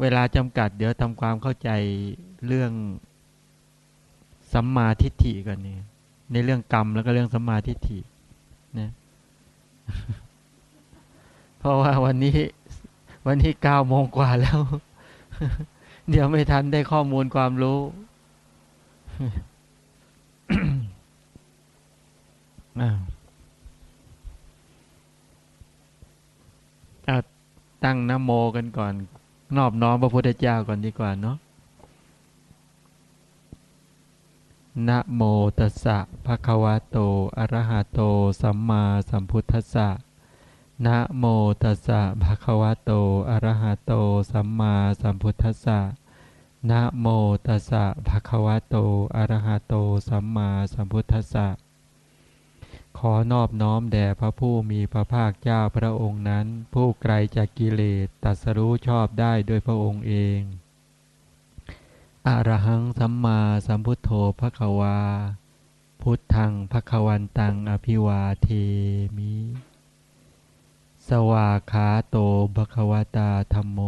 เวลาจำกัด เดี๋ยวทำความเข้าใจเรื่องสัมมาทิฏฐิก่อนนี่ในเรื่องกรรมแล้วก็เรื่องสัมมาทิฏฐินะเพราะว่าวันนี้ วันที่เก้าโมงกว่าแล้ว เดี๋ยวไม่ทันได้ข้อมูลความรู้ตั้งนโมกันก่อน นอบน้อมพระพุทธเจ้าก่อนดีกว่าเนาะนะโมตัสสะภะคะวะโต อะระหะโต สัมมาสัมพุทธัสสะนะโมตัสสะภะคะวะโต อะระหะโต สัมมาสัมพุทธัสสะนะโมตัสสะภะคะวะโต อะระหะโต สัมมาสัมพุทธัสสะ ขอนอบน้อมแด่พระผู้มีพระภาคเจ้าพระองค์นั้น ผู้ไกลจากกิเลสตัสรู้ชอบได้โดยพระองค์เองอรหังสัมมาสัมพุทโธภควา พุทธังภควันตังอภิวาเทมิ สวาขาโตภควตาธรรมโม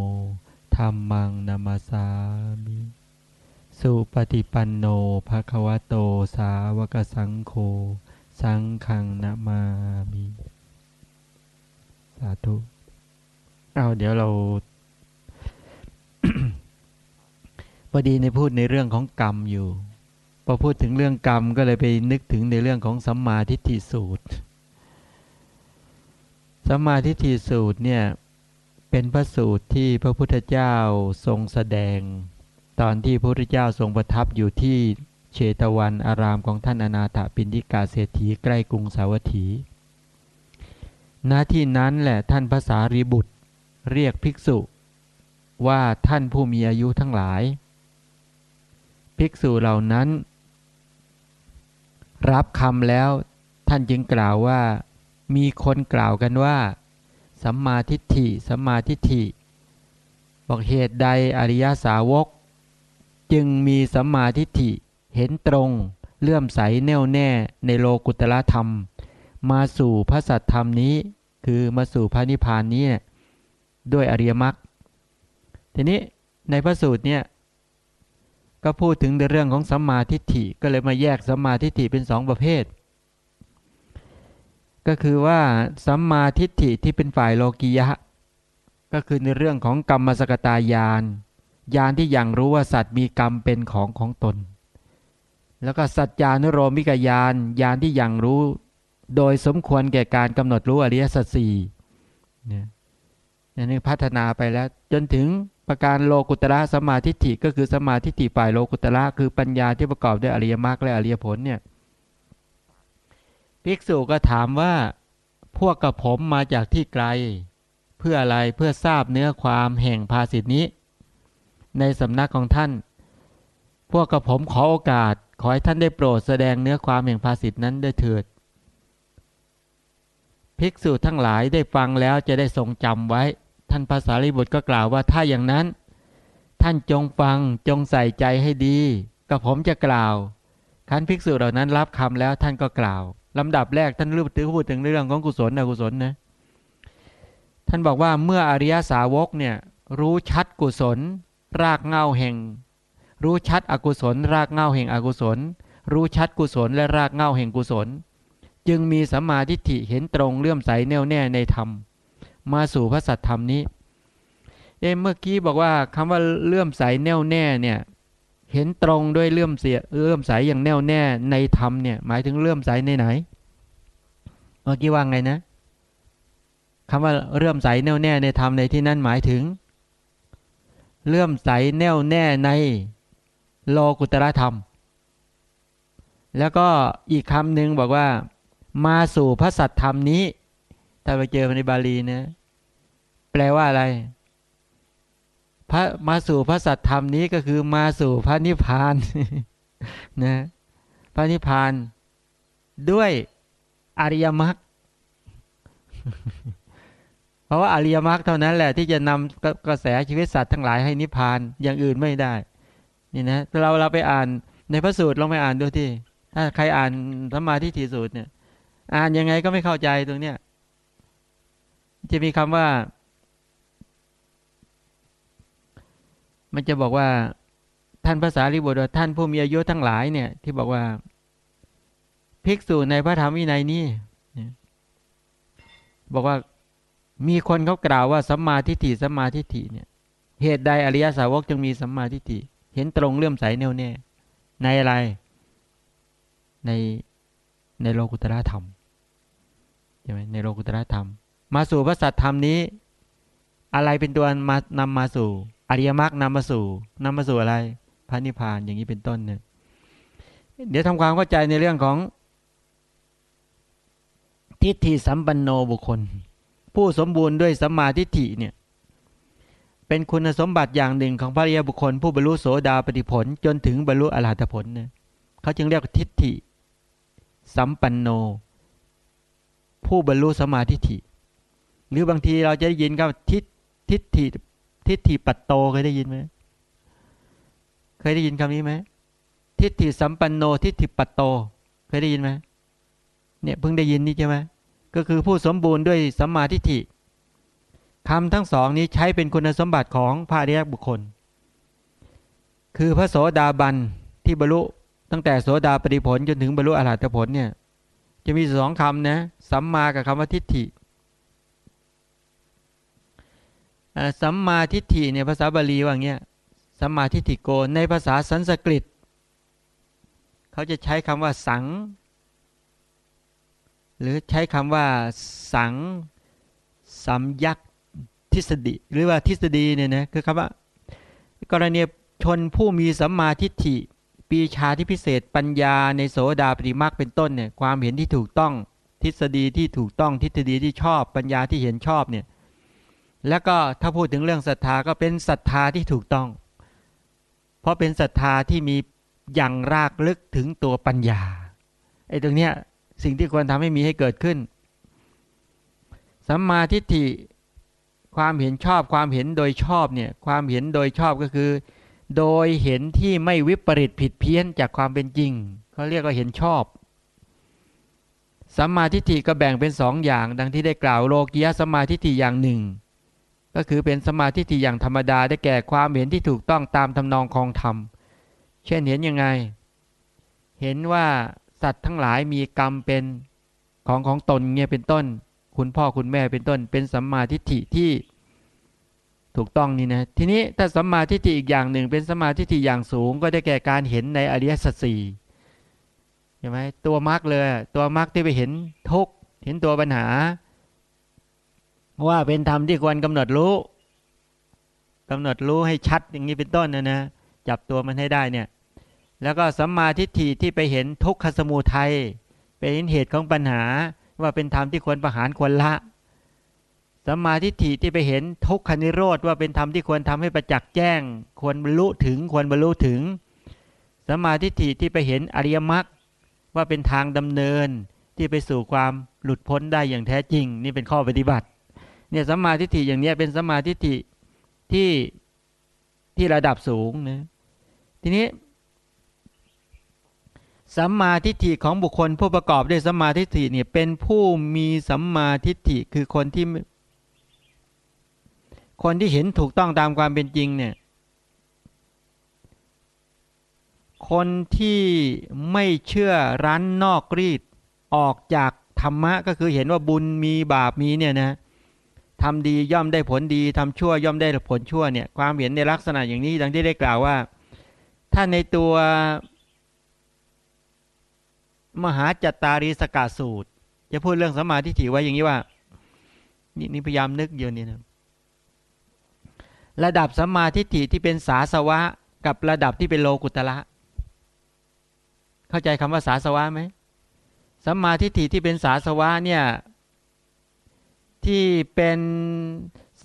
ธรรมังนามาสามิ สุปฏิปันโนภควโตสาวกสังโฆ สังขังนามามิสาธุเอาเดี๋ยวเราพอดีในพูดในเรื่องของกรรมอยู่ พอพูดถึงเรื่องกรรมก็เลยไปนึกถึงในเรื่องของสัมมาทิฏฐิสูตร สัมมาทิฏฐิสูตรเนี่ยเป็นพระสูตรที่พระพุทธเจ้าทรงแสดง ตอนที่พระพุทธเจ้าทรงประทับอยู่ที่ เชตวันอารามของท่านอนาถปินทิกาเศรษฐีใกล้กรุงสาวัตถี ณ ที่นั้นแหละท่านภาษารีบุตร เรียกภิกษุ ว่าท่านผู้มีอายุทั้งหลาย ภิกษุเหล่านั้น รับคำแล้วท่านจึงกล่าวว่า มีคนกล่าวกันว่า สัมมาทิฏฐิ สัมมาทิฏฐิ บอกเหตุใดอริยสาวก จึงมีสัมมาทิฏฐิ เห็นตรงเลื่อมใสแน่วแน่ในโลกุตละธรรม มาสู่พระสัตธรรมนี้ คือมาสู่พระนิพพานนี้ด้วยอริยมรรคทีนี้ในพระสูตรเนี่ยก็พูดถึงในเรื่องของสัมมาทิฏฐิก็เลยมาแยกสัมมาทิฏฐิเป็นสองประเภท ก็คือว่าสัมมาทิฏฐิที่เป็นฝ่ายโลกียะ ก็คือในเรื่องของกรรมสกตายานยานที่ยังรู้ว่าสัตว์มีกรรมเป็นของของตน แล้วก็สัจจานุโรมิกยานยานที่ยังรู้ โดยสมควรแก่การกำหนดรู้อริยสัจสี่เนี่ยนี่พัฒนาไปแล้ว จนถึงประการโลกุตระสมาธิฐิก็คือสมาธิฐิฝ่ายโลกุตระคือปัญญาที่ประกอบด้วยอริยมรรคและอริยผลเนี่ยภิกษุก็ถามว่าพวกกับผมมาจากที่ไกล เพื่ออะไรเพื่อทราบเนื้อความแห่งภาสิทนี้ ในสำนักของท่าน พวกกับผมขอโอกาส ขอให้ท่านได้โปรดแสดงเนื้อความแห่งภาสิทนั้นด้วยเถิด ภิกษุทั้งหลายได้ฟังแล้วจะได้ทรงจำไว้ ท่านภาษาลิบุตรก็กล่าวว่าถ้าอย่างนั้น ท่านจงฟังจงใส่ใจให้ดีกับผมจะกล่าวขันภิกษุเหล่านั้นรับคำแล้วท่านก็กล่าวลำดับแรกท่านรูปถือพูดถึงเรื่องของกุศลอกุศลนะท่านบอกว่าเมื่ออริยสาวกเนี่ยรู้ชัดกุศล รากเงาแห่ง รู้ชัดอกุศลรากเงาแห่งอกุศล รู้ชัดกุศลและรากเงาแห่งกุศล จึงมีสัมมาทิฏฐิเห็นตรงเลื่อมใสแน่วแน่ในธรรม มาสู่พระสัตธรรมนี้เอ้เมื่อกี้บอกว่าคำว่าเลื่อมใสแน่วแน่เนี่ยเห็นตรงด้วยเลื่อมเสียเลื่อมใสอย่างแน่วแน่ในธรรมเนี่ยหมายถึงเลื่อมใสในไหน เมื่อกี้ว่าไงนะคำว่าเลื่อมใสแน่วแน่ในธรรมในที่นั้นหมายถึง เลื่อมใสแน่วแน่ใน โลกุตระธรรม แล้วก็อีกคำหนึ่งบอกว่า มาสู่พระสัตธรรมนี้ ถ้าไปเจอในบาลีนะ แปลว่าอะไรพระมาสู่พระสัตธรรมนี้ก็คือมาสู่พระนิพพานนะพระนิพพานด้วยอริยมรรคเพราะว่าอริยมรรคเท่านั้นแหละที่จะนำกระแสชีวิตสัตว์ทั้งหลายให้นิพพานอย่างอื่นไม่ได้ นี่นะเราเราไปอ่านในพระสูตรลองไปอ่านดูที่ ถ้าใครอ่านธรรมาทิฏฐิสูตรเนี่ย อ่านยังไงก็ไม่เข้าใจตรงเนี้ยจะมีคำว่า มันจะบอกว่าท่านภาษาลิบุตรท่านผู้มีอายุทั้งหลายเนี่ย ที่บอกว่าภิกษุในพระธรรมวินัยนี้บอกว่ามีคนเขากล่าวว่าสัมมาทิฏฐิสัมมาทิฏฐิเนี่ย เหตุใดอริยสาวกจึงมีสัมมาทิฏฐิ เห็นตรงเลื่อมใสแน่วแน่ในอะไร ในในโลกุตระธรรมใช่ไหมในโลกุตระธรรม มาสู่พระสัตธรรมนี้ อะไรเป็นตัวนำนำมาสู่อริยมรรคนำมาสู่นำมาสู่อะไรพระนิพพานอย่างนี้เป็นต้นเนี่ยเดี๋ยวทำความเข้าใจในเรื่องของ ทิฏฐิสัมปันโนบุคคล ผู้สมบูรณ์ด้วยสัมมาทิฏฐิเนี่ย เป็นคุณสมบัติอย่างหนึ่งของพระริยบุคคล ผู้บรรลุโสดาปฏิผล จนถึงบรรลุอรหัตผลเนี่ยเขาจึงเรียกทิฏฐิ สัมปันโน ผู้บรรลุสมาธิฏฐิ หรือบางทีเราจะได้ยินคำทิฏทิฏฐิทิฏฐิปัตโตเคยได้ยินไหมเคยได้ยินคำนี้ไหมทิฏฐิสัมปันโนทิฏฐิปัตโต เคยได้ยินไหมเนี่ยเพิ่งได้ยินนี่ใช่ไหมก็คือผู้สมบูรณ์ด้วยสัมมาทิฏฐิ คำทั้งสองนี้ใช้เป็นคุณสมบัติของพระอริยบุคคล คือพระโสดาบันที่บรรลุตั้งแต่โสดาปฏิผลจนถึงบรรลุอรหัตผลเนี่ยจะมีสองคำนะสัมมากับคำว่าทิฏฐิสัมมาทิฏฐิเนี่ยภาษาบาลีว่าอย่างเงี้ยสัมมาทิฏฐิโกในภาษาสันสกฤต เขาจะใช้คำว่าสัง หรือใช้คำว่าสังสัมยักษ ทฤษฎี หรือว่าทฤษฎีเนี่ยนะคือคำว่ากรณีชนผู้มีสัมมาทิฏฐิ ปีชาที่พิเศษปัญญาในโสดาปฏิมาคเป็นต้นเนี่ยความเห็นที่ถูกต้องทฤษฎีที่ถูกต้องทฤษฎีที่ชอบปัญญาที่เห็นชอบเนี่ยแล้วก็ถ้าพูดถึงเรื่องศรัทธาก็เป็นศรัทธาที่ถูกต้อง เพราะเป็นศรัทธาที่มีอย่างรากลึกถึงตัวปัญญาไอ้ตรงเนี้ยสิ่งที่ควรทำให้มีให้เกิดขึ้นสัมมาทิฏฐิ ความเห็นชอบความเห็นโดยชอบเนี่ยความเห็นโดยชอบก็คือ โดยเห็นที่ไม่วิปริตผิดเพี้ยนจากความเป็นจริงเขาเรียกว่าเห็นชอบสัมมาทิฏฐิก็แบ่งเป็นสองอย่าง ดังที่ได้กล่าวโลกียสัมมาทิฏฐิอย่างหนึ่ง ก็คือเป็นสัมมาทิฏฐิอย่างธรรมดาได้แก่ความเห็นที่ถูกต้องตามทำนองคองธรรม เช่นเห็นยังไง เห็นว่าสัตว์ทั้งหลายมีกรรมเป็นของของตนเงี้ยเป็นต้น คุณพ่อคุณแม่เป็นต้น เป็นสัมมาทิฏฐิที่ถูกต้องนี่นะ ทีนี้ถ้าสัมมาทิฏฐิอีกอย่างหนึ่ง เป็นสัมมาทิฏฐิอย่างสูง ก็ได้แก่การเห็นในอริยสัจสี่ใช่ไหมตัวมรรคเลย ตัวมรรคที่ไปเห็นทุกเห็นตัวปัญหา ว่าเป็นธรรมที่ควรกำหนดรู้กำหนดรู้ให้ชัดอย่างนี้เป็นต้นนะนะจับตัวมันให้ได้เนี่ย แล้วก็สัมมาทิฏฐิที่ไปเห็นทุกขสมุทัยไปเห็นเหตุของปัญหา ว่าเป็นธรรมที่ควรประหารควรละสัมมาทิฏฐิที่ไปเห็นทุกขนิโรธว่าเป็นธรรมที่ควรทำให้ประจักษ์แจ้ง ควรบรรลุถึงควรบรรลุถึงสัมมาทิฏฐิที่ไปเห็นอริยมรรคว่าเป็นทางดำเนินที่ไปสู่ความหลุดพ้นได้อย่างแท้จริง นี่เป็นข้อปฏิบัติเนี่ยสัมมาทิฏฐิอย่างนี้เป็นสัมมาทิฏฐิที่ที่ระดับสูงนะทีนี้ สัมมาทิฏฐิของบุคคลผู้ประกอบด้วยสัมมาทิฏฐิเนี่ยเป็นผู้มีสัมมาทิฏฐิคือคนที่ คนที่เห็นถูกต้องตามความเป็นจริงเนี่ย คนที่ไม่เชื่อรั้นนอกรีดออกจากธรรมะก็คือเห็นว่าบุญมีบาปมีเนี่ยนะทำดีย่อมได้ผลดีทำชั่วย่อมได้ผลชั่วเนี่ยความเห็นในลักษณะอย่างนี้ดังที่ได้กล่าวว่า ถ้าในตัว มหาจัตตาริสกาสูตร จะพูดเรื่องสมาธิถิไว้อย่างนี้ว่า นี่นี่พยายามนึกเยอะนี่นะระดับสมาทิฏฐิที่เป็นสาสวะ กับระดับที่เป็นโลกุตละ เข้าใจคำว่าสาสวะไหมสมาทิฏฐิที่เป็นสาสวะเนี่ยที่เป็น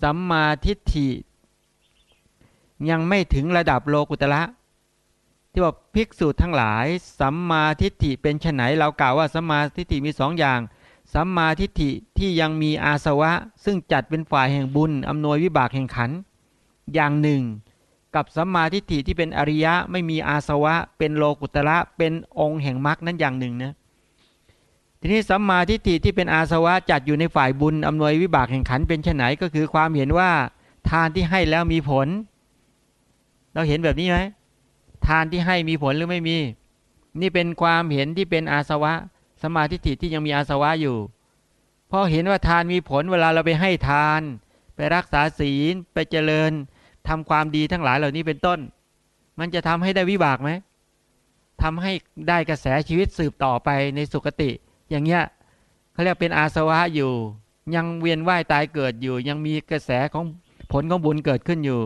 สัมมาทิฏฐิยังไม่ถึงระดับโลกุตละ ที่ว่าภิกษุทั้งหลาย สัมมาทิฏฐิเป็นไฉนเรากล่าวว่าสัมมาทิฏฐิมีสองอย่าง สัมมาทิฏฐิที่ยังมีอาสวะ ซึ่งจัดเป็นฝ่ายแห่งบุญอำนวยวิบากแห่งขัน อย่างหนึ่ง กับสัมมาทิฏฐิที่เป็นอริยะไม่มีอาสวะ เป็นโลกุตระเป็นองค์แห่งมรรคนั้นอย่างหนึ่งนะทีนี้สัมมาทิฏฐิที่เป็นอาสวะจัดอยู่ในฝ่ายบุญอำนวยวิบากแห่งขันเป็นเช่นไหนก็คือความเห็นว่าทานที่ให้แล้วมีผล เราเห็นแบบนี้ไหม ทานที่ให้มีผลหรือไม่มี นี่เป็นความเห็นที่เป็นอาสวะ สมาธิิที่ยังมีอาสวะอยู่พอเห็นว่าทานมีผลเวลาเราไปให้ทาน ไปรักษาศีลไปเจริญทำความดีทั้งหลายเหล่านี้เป็นต้น มันจะทำให้ได้วิบากไหมทำให้ได้กระแสชีวิตสืบต่อไปในสุคติ อย่างเงี้ยเขาเรียกเป็นอาสวะอยู่ ยังเวียนว่ายตายเกิดอยู่ ยังมีกระแสของผลของบุญเกิดขึ้นอยู่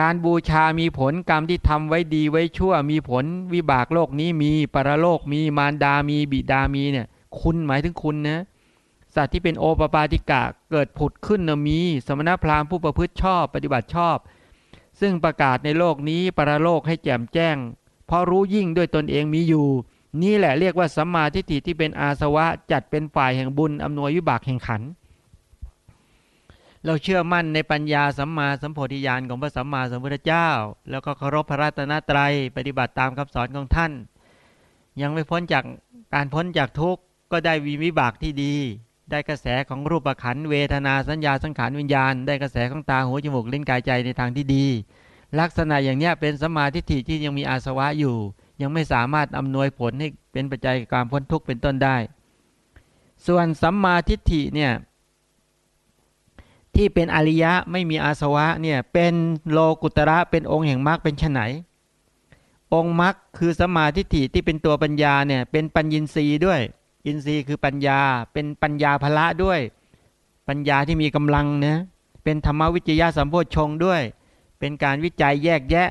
การบูชามีผลกรรมที่ทำไว้ดีไว้ชั่ว มีผลวิบากโลกนี้มีปรโลกมีมารดามีบิดามีเนี่ยคุณหมายถึงคุณนะสัตว์ที่เป็นโอปปาติกะเกิดผุดขึ้นนะมี สมณพราหมณ์ผู้ประพฤติชอบปฏิบัติชอบ ซึ่งประกาศในโลกนี้ปรโลกให้แจ่มแจ้ง เพราะรู้ยิ่งด้วยตนเองมีอยู่ นี่แหละเรียกว่าสัมมาทิฏฐิที่เป็นอาสวะจัดเป็นฝ่ายแห่งบุญอำนวยวิบากแห่งขัน เราเชื่อมั่นในปัญญาสัมมาสัมโพธิญาณของพระสัมมาสัมพุทธเจ้า แล้วก็เคารพพระรัตนตรัยปฏิบัติตามคำสอนของท่าน ยังไม่พ้นจากการพ้นจากทุกข์ก็ได้วีวิบากที่ดี ได้กระแสของรูปขันเวทนาสัญญาสังขารวิญญาณ ได้กระแสของตาหูจมูกลิ้นกายใจในทางที่ดี ลักษณะอย่างนี้เป็นสมาธิที่ที่ยังมีอาสวะอยู่ ยังไม่สามารถอำนวยผลให้เป็นปัจจัยการพ้นทุกข์เป็นต้นได้ ส่วนสัมมาทิฏฐิเนี่ย ที่เป็นอริยะไม่มีอาสวะเนี่ยเป็นโลกุตระเป็นองค์แห่งมรรคเป็นไนองค์มรรคคือสมาธิฐิที่เป็นตัวปัญญาเนี่ยเป็นปัญญินทรีย์ด้วย อินทรีย์คือปัญญา เป็นปัญญาภละด้วย ปัญญาที่มีกำลังนะเป็นธรรมวิจยะสัมโพชงด้วย เป็นการวิจัยแยกแยะ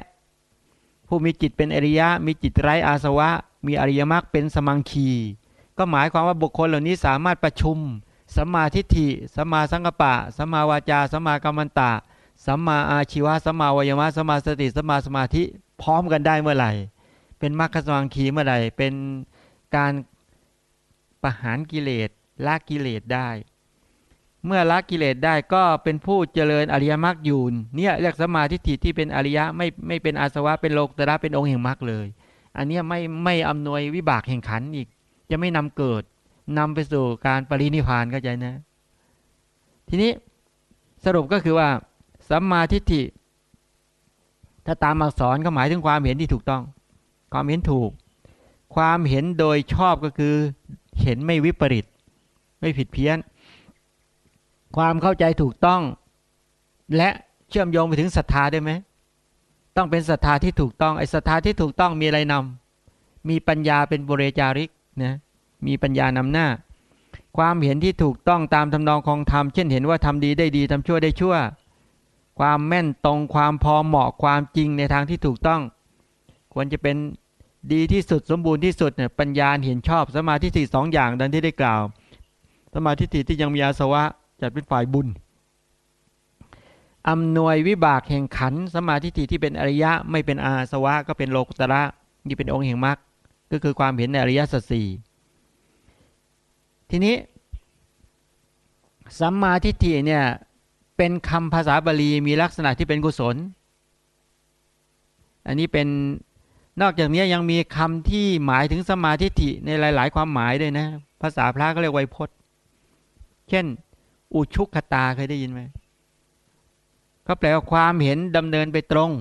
ผู้มีจิตเป็นอริยะ มีจิตไร้อาสวะ มีอริยมรรคเป็นสมังคี ก็หมายความว่าบุคคลเหล่านี้สามารถประชุม สัมมาทิฏฐิสัมมาสังกปะสัมมาวาจาสัมมากัมมันตะสัมมาอาชีวะสัมมาวายมะสัมมาสติสัมมาสมาธิพร้อมกันได้เมื่อไหร่ เป็นมรรคสมังคีเมื่อไหร่ เป็นการประหารกิเลสละกิเลสได้ เมื่อละกิเลสได้ก็เป็นผู้เจริญอริยมรรคยู่เนี่ยเรียกสมาธิิที่เป็นอริยะไม่ไม่เป็นอาสวะเป็นโลกตระเป็นองค์แห่งมรรคเลย อันนี้ไม่ไม่อำนวยวิบากแห่งขันอีกจะไม่นำเกิด นำไปสู่การปรินิพานเข้าใจนะ ทีนี้สรุปก็คือว่า สัมมาทิฏฐิ ถ้าตามอักษรก็หมายถึงความเห็นที่ถูกต้อง ความเห็นถูก ความเห็นโดยชอบก็คือ เห็นไม่วิปริต ไม่ผิดเพี้ยน ความเข้าใจถูกต้อง และเชื่อมโยงไปถึงศรัทธาได้ไหมต้องเป็นศรัทธาที่ถูกต้องไอ้ศรัทธาที่ถูกต้องมีอะไรนำมีปัญญาเป็นบริจาริกนะ มีปัญญานำหน้า ความเห็นที่ถูกต้องตามทำนองของธรรม เช่นเห็นว่าทำดีได้ดีทำชั่วได้ชั่ว ความแม่นตรงความพอเหมาะความจริงในทางที่ถูกต้อง ควรจะเป็นดีที่สุดสมบูรณ์ที่สุดเนี่ยปัญญาเห็นชอบสมาธิสี่สองอย่างดังที่ได้กล่าว สมาธิที่ยังมีอาสวะจัดเป็นฝ่ายบุญอำนวยวิบากแห่งขันสมาธิที่เป็นอริยะไม่เป็นอาสวะก็เป็นโลกุตระนี่เป็นองค์แห่งมรรคก็คือความเห็นในอริยสัจสี่ ทีนี้ สัมมาทิฏฐิเนี่ยเป็นคำภาษาบาลีมีลักษณะที่เป็นกุศล อันนี้เป็นนอกจากนี้ยังมีคำที่หมายถึงสมาธิิในหลาย ๆ ความหมายด้วยนะ ภาษาพระก็เรียกไวยพจน์ เช่น อุชุกขตาเคยได้ยินไหมก็แปลว่าความเห็นดำเนินไปตรง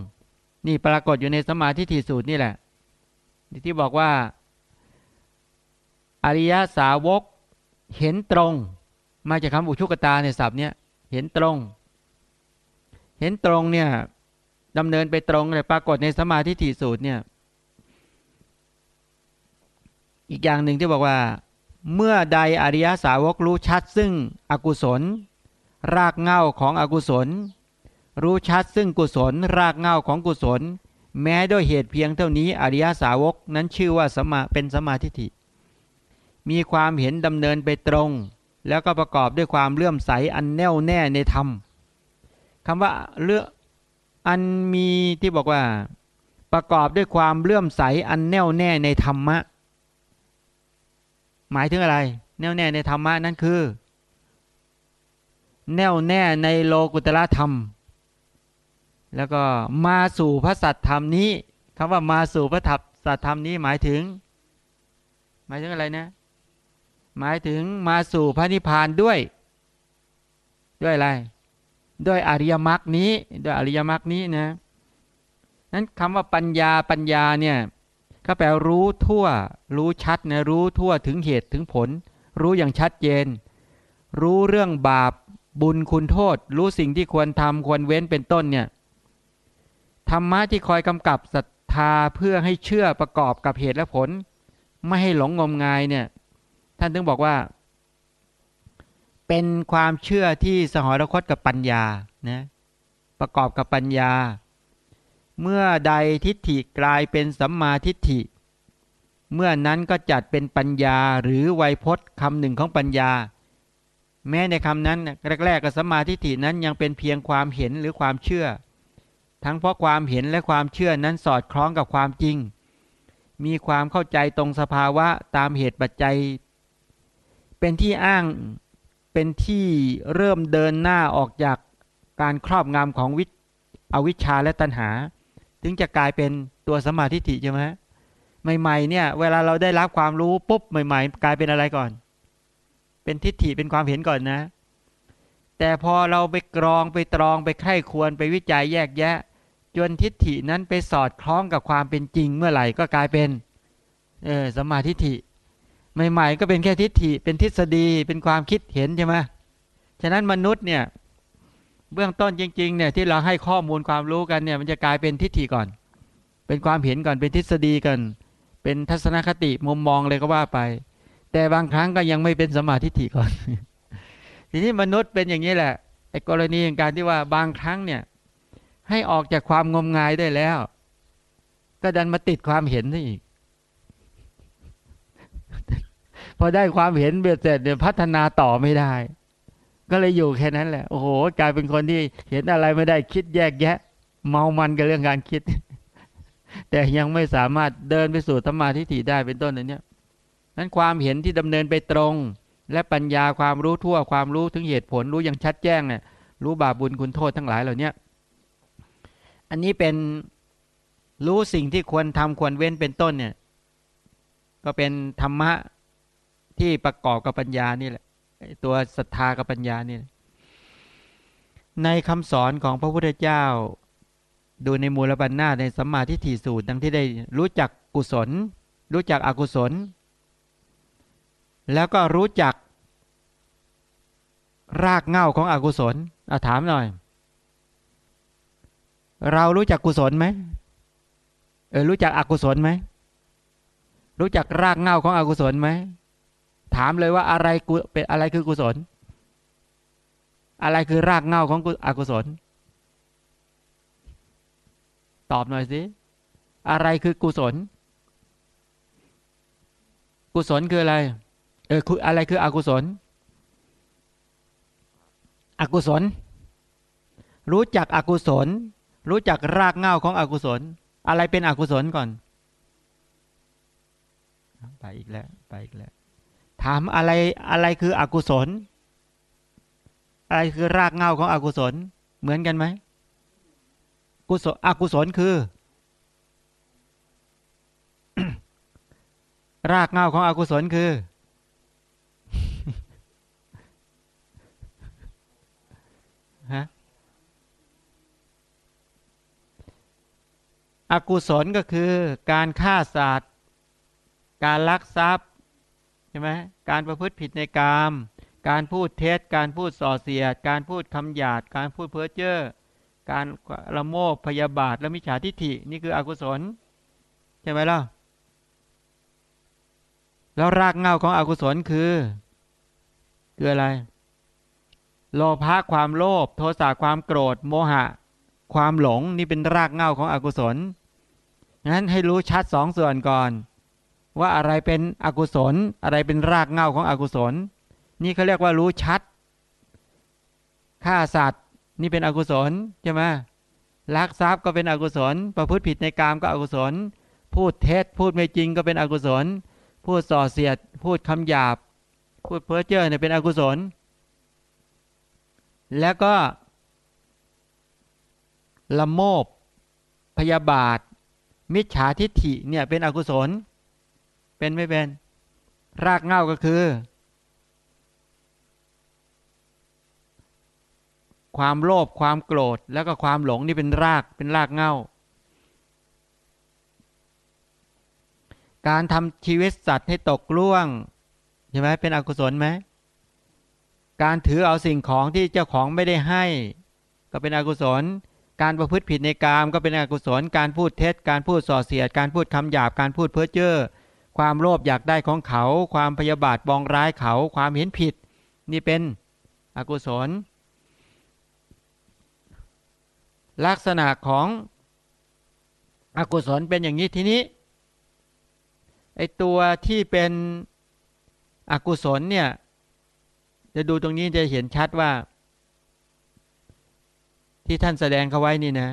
นี่ปรากฏอยู่ในสมาธิิสูตรนี่แหละ ที่บอกว่า อริยสาวก เห็นตรง มาจากคำอุชุกตาในศัพท์เนี้ยเห็นตรง เห็นตรงเนี่ยดำเนินไปตรงเลยปรากฏในสมาธิิสูตรเนี่ย อีกอย่างหนึ่งที่บอกว่า เมื่อใดอริยสาวกรู้ชัดซึ่งอกุศล รากเง้าของอกุศล รู้ชัดซึ่งกุศล รากเง้าของกุศล แม้ด้วยเหตุเพียงเท่านี้อริยสาวกนั้นชื่อว่าสมาเป็นสมาธิิ มีความเห็นดำเนินไปตรง แล้วก็ประกอบด้วยความเลื่อมใสอันแน่วแน่ในธรรมคำว่าเลืออันมีที่บอกว่า ประกอบด้วยความเลื่อมใสอันแน่วแน่ในธรรมะ หมายถึงอะไร แน่วแน่ในธรรมะนั่นคือ แน่วแน่ในโลกุตละธรรม แล้วก็มาสู่พระสัตธรรมนี้คำว่ามาสู่พระสัตธรรมนี้หมายถึง หมายถึงอะไรนะ หมายถึงมาสู่พระนิพพานด้วย ด้วยอะไร ด้วยอริยมรรคนี้ ด้วยอริยมรรคนี้นะนั้นคำว่าปัญญาปัญญาเนี่ยก็แปลรู้ทั่ว รู้ชัดนะรู้ทั่วถึงเหตุถึงผล รู้อย่างชัดเจน รู้เรื่องบาปบุญคุณโทษ รู้สิ่งที่ควรทำควรเว้นเป็นต้นเนี่ยธรรมะที่คอยกำกับศรัทธาเพื่อให้เชื่อประกอบกับเหตุและผล ไม่ให้หลงงมงายเนี่ย ท่านถึงบอกว่า เป็นความเชื่อที่สหรคตกับปัญญานะประกอบกับปัญญา เมื่อใดทิฏฐิกลายเป็นสัมมาทิฏฐิ เมื่อนั้นก็จัดเป็นปัญญาหรือไวยพจน์คำหนึ่งของปัญญา แม้ในคำนั้นแรกๆกับสัมมาทิฏฐินั้นยังเป็นเพียงความเห็นหรือความเชื่อ ทั้งเพราะความเห็นและความเชื่อนั้นสอดคล้องกับความจริงมีความเข้าใจตรงสภาวะตามเหตุปัจจัย เป็นที่อ้างเป็นที่เริ่มเดินหน้าออกจากการครอบงำของวิอวิชชาและตัณหา ถึงจะกลายเป็นตัวสมาธิิใช่ไหมใหม่ๆเนี่ย เวลาเราได้รับความรู้ปุ๊บใหม่ ๆ กลายเป็นอะไรก่อน เป็นทิฏฐิเป็นความเห็นก่อนนะ แต่พอเราไปกรองไปตรองไปไข้ควรไปวิจัยแยกแยะ จนทิฏฐินั้นไปสอดคล้องกับความเป็นจริงเมื่อไหร่ก็กลายเป็นเออสมาธิิ ใหม่ๆ ก็เป็นแค่ทิฏฐิเป็นทฤษฎีเป็นความคิดเห็นใช่ไหมฉะนั้นมนุษย์เนี่ยเบื้องต้นจริงๆเนี่ยที่เราให้ข้อมูลความรู้กันเนี่ยมันจะกลายเป็นทิฏฐิก่อน เป็นความเห็นก่อนเป็นทฤษฎีกัน เป็นทัศนคติมุมมองเลยก็ว่าไป แต่บางครั้งก็ยังไม่เป็นสมาธิฏฐิก่อน ทีนี้มนุษย์เป็นอย่างนี้แหละไอ้กรณีอย่างการที่ว่าบางครั้งเนี่ยให้ออกจากความงมงายได้แล้ว ก็ดันมาติดความเห็นซะอีกพ อได้ความเห็นเบียดเสร็จเนี่ยพัฒนาต่อไม่ได้ ก็เลยอยู่แค่นั้นแหละโอ้โหกลายเป็นคนที่เห็นอะไรไม่ได้คิดแยกแยะ เมามันกับเรื่องการคิด แต่ยังไม่สามารถเดินไปสู่ธรรมาทิฏฐิได้เป็นต้นอันนี้นั้นความเห็นที่ดำเนินไปตรง และปัญญาความรู้ทั่วความรู้ถึงเหตุผลรู้อย่างชัดแจ้งเนี่ยรู้บาปบุญคุณโทษทั้งหลายเหล่านี้อันนี้เป็นรู้สิ่งที่ควรทำควรเว้นเป็นต้นเนี่ย ก็เป็นธรรมะ ที่ประกอบกับปัญญานี่แหละตัวศรัทธากับปัญญานี่ในคำสอนของพระพุทธเจ้า ดูในมูลบัญนาในสัมมาทิฏฐิสูตรดังที่ได้รู้จักกุศล รู้จักอกุศล แล้วก็รู้จัก รากเง่าของอกุศลอาถามหน่อย เรารู้จักกุศลไหมเออรู้จักอกุศลไหมรู้จักรากเง่าของอกุศลไหม ถามเลยว่าอะไรกุเป็นอะไรคือกุศล อะไรคือรากเง้าของอกุศล ตอบหน่อยสิอะไรคือกุศล กุศลคืออะไร เออคืออะไรคืออกุศล อกุศล รู้จักอกุศล รู้จักรากเง้าของอกุศล อะไรเป็นอกุศลก่อน ไปอีกแล้ว ไปอีกแล้ว ถามอะไรอะไรคืออกุศล อะไรคือรากเงาของอกุศล เหมือนกันไหมกุศลอกุศลคือ รากเงาของอกุศลคือ ฮะอกุศลก็คือ การฆ่าสัตว์ การลักทรัพย์ ใช่ไหมการประพฤติผิดในกามการพูดเท็จการพูดส่อเสียด การพูดคำหยาด การพูดเพ้อเจ้อการละโมบพยาบาทและมิจฉาทิฏฐินี่คืออกุศลใช่ไหมล่ะแล้วรากเงาของอกุศลคือ คืออะไร โลภะความโลภโทสะความโกรธ โมหะ ความหลงนี่เป็นรากเงาของอกุศลงั้นให้รู้ชัดสองส่วนก่อน ว่าอะไรเป็นอกุศล อะไรเป็นรากเง้าของอกุศล นี่เขาเรียกว่ารู้ชัดฆ่าสัตว์ นี่เป็นอกุศลใช่ไหมลักทรัพย์ก็เป็นอกุศล ประพฤติผิดในกามก็อกุศล พูดเท็จพูดไม่จริงก็เป็นอกุศล พูดส่อเสียด พูดคำหยาบ พูดเพ้อเจ้อเนี่ยเป็นอกุศล แล้วก็ละโมบพยาบาท มิจฉาทิฏฐิเนี่ยเป็นอกุศล เป็นไม่เป็น รากเง้าก็คือ ความโลภความโกรธแล้วก็ความหลงนี่เป็นรากเป็นรากเง้าการทำชีวิตสัตว์ให้ตกล่วงใช่ไหมเป็นอกุศลไหมการถือเอาสิ่งของที่เจ้าของไม่ได้ให้ ก็เป็นอกุศล การประพฤติผิดในกามก็เป็นอกุศล การพูดเท็จ การพูดส่อเสียด การพูดคำหยาบ การพูดเพ้อเจ้อ ความโลภอยากได้ของเขา ความพยาบาทบองร้ายเขา ความเห็นผิด นี่เป็นอกุศล ลักษณะของอกุศลเป็นอย่างนี้ทีนี้ไอตัวที่เป็นอกุศลเนี่ยจะดูตรงนี้จะเห็นชัดว่า ที่ท่านแสดงเขาไว้นี่นะ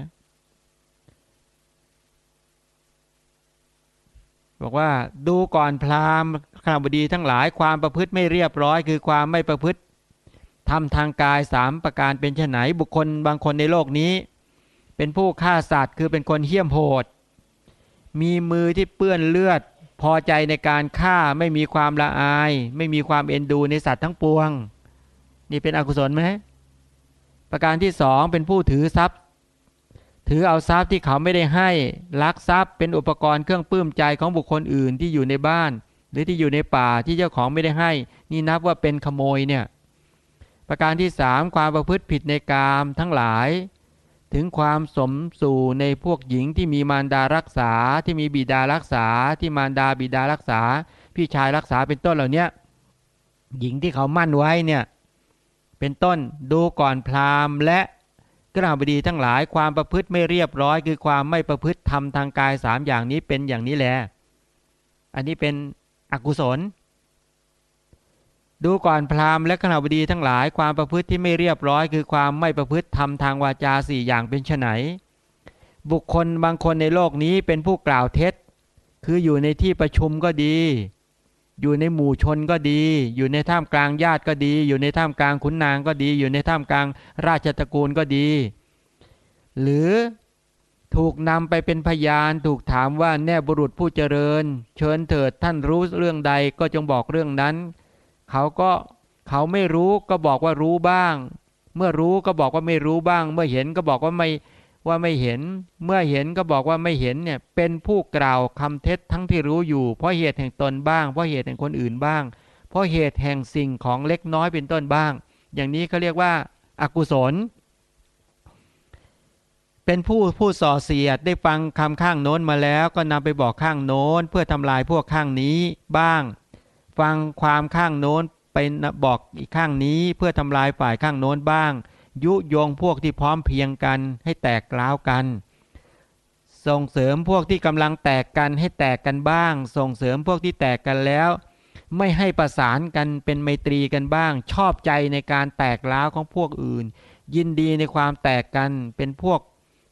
บอกว่าดูก่อนพราหมณ์ข้าบดีทั้งหลายความประพฤติไม่เรียบร้อย คือความไม่ประพฤติทำทางกายสามประการเป็นไฉนบุคคลบางคนในโลกนี้ เป็นผู้ฆ่าสัตว์คือเป็นคนเหี้ยมโหด มีมือที่เปื้อนเลือด พอใจในการฆ่าไม่มีความละอาย ไม่มีความเอ็นดูในสัตว์ทั้งปวง นี่เป็นอกุศลไหมประการที่สองเป็นผู้ถือทรัพย์ ถือเอาทรัพย์ที่เขาไม่ได้ให้ลักทรัพย์เป็นอุปกรณ์เครื่องปลื้มใจของบุคคลอื่นที่อยู่ในบ้าน หรือที่อยู่ในป่าที่เจ้าของไม่ได้ให้ นี่นับว่าเป็นขโมยเนี่ยประการที่สามความประพฤติผิดในกามทั้งหลาย ถึงความสมสู่ในพวกหญิงที่มีมารดารักษาที่มีบิดารักษา ที่มารดาบิดารักษา พี่ชายรักษาเป็นต้นเหล่านี้หญิงที่เขามั่นไว้เนี่ยเป็นต้นดูก่อนพราหมณ์และ กระบดีทั้งหลายความประพฤติไม่เรียบร้อย คือความไม่ประพฤติทำทางกายสามอย่างนี้เป็นอย่างนี้แหละอันนี้เป็นอกุศล ดูก่อนพราหมณ์และขณะบดีทั้งหลายความประพฤติที่ไม่เรียบร้อย คือความไม่ประพฤติทำทางวาจาสี่อย่างเป็นไนบุคคลบางคนในโลกนี้เป็นผู้กล่าวเท็จ คืออยู่ในที่ประชุมก็ดี อยู่ในหมู่ชนก็ดี อยู่ในท่ามกลางญาติก็ดี อยู่ในท่ามกลางขุนนางก็ดี อยู่ในท่ามกลางราชตระกูลก็ดี หรือถูกนำไปเป็นพยานถูกถามว่าแน่บุรุษผู้เจริญ เชิญเถิดท่านรู้เรื่องใดก็จงบอกเรื่องนั้น เขาก็เขาไม่รู้ก็บอกว่ารู้บ้าง เมื่อรู้ก็บอกว่าไม่รู้บ้าง เมื่อเห็นก็บอกว่าไม่ ว่าไม่เห็น เมื่อเห็นก็บอกว่าไม่เห็นเนี่ย เป็นผู้กล่าวคำเท็จทั้งที่รู้อยู่ เพราะเหตุแห่งตนบ้าง เพราะเหตุแห่งคนอื่นบ้าง เพราะเหตุแห่งสิ่งของเล็กน้อยเป็นต้นบ้าง อย่างนี้เขาเรียกว่าอากุศล เป็นผู้ผู้ส่อเสียดได้ฟังคำข้างโน้นมาแล้ว ก็นำไปบอกข้างโน้น เพื่อทำลายพวกข้างนี้บ้าง ฟังความข้างโน้นไปบอกอีกข้างนี้ เพื่อทำลายฝ่ายข้างโน้นบ้าง ยุยงพวกที่พร้อมเพียงกันให้แตกกล้าวกัน ส่งเสริมพวกที่กำลังแตกกันให้แตกกันบ้าง ส่งเสริมพวกที่แตกกันแล้ว ไม่ให้ประสานกันเป็นไมตรีกันบ้าง ชอบใจในการแตกล้าวของพวกอื่น ยินดีในความแตกกันเป็นพวก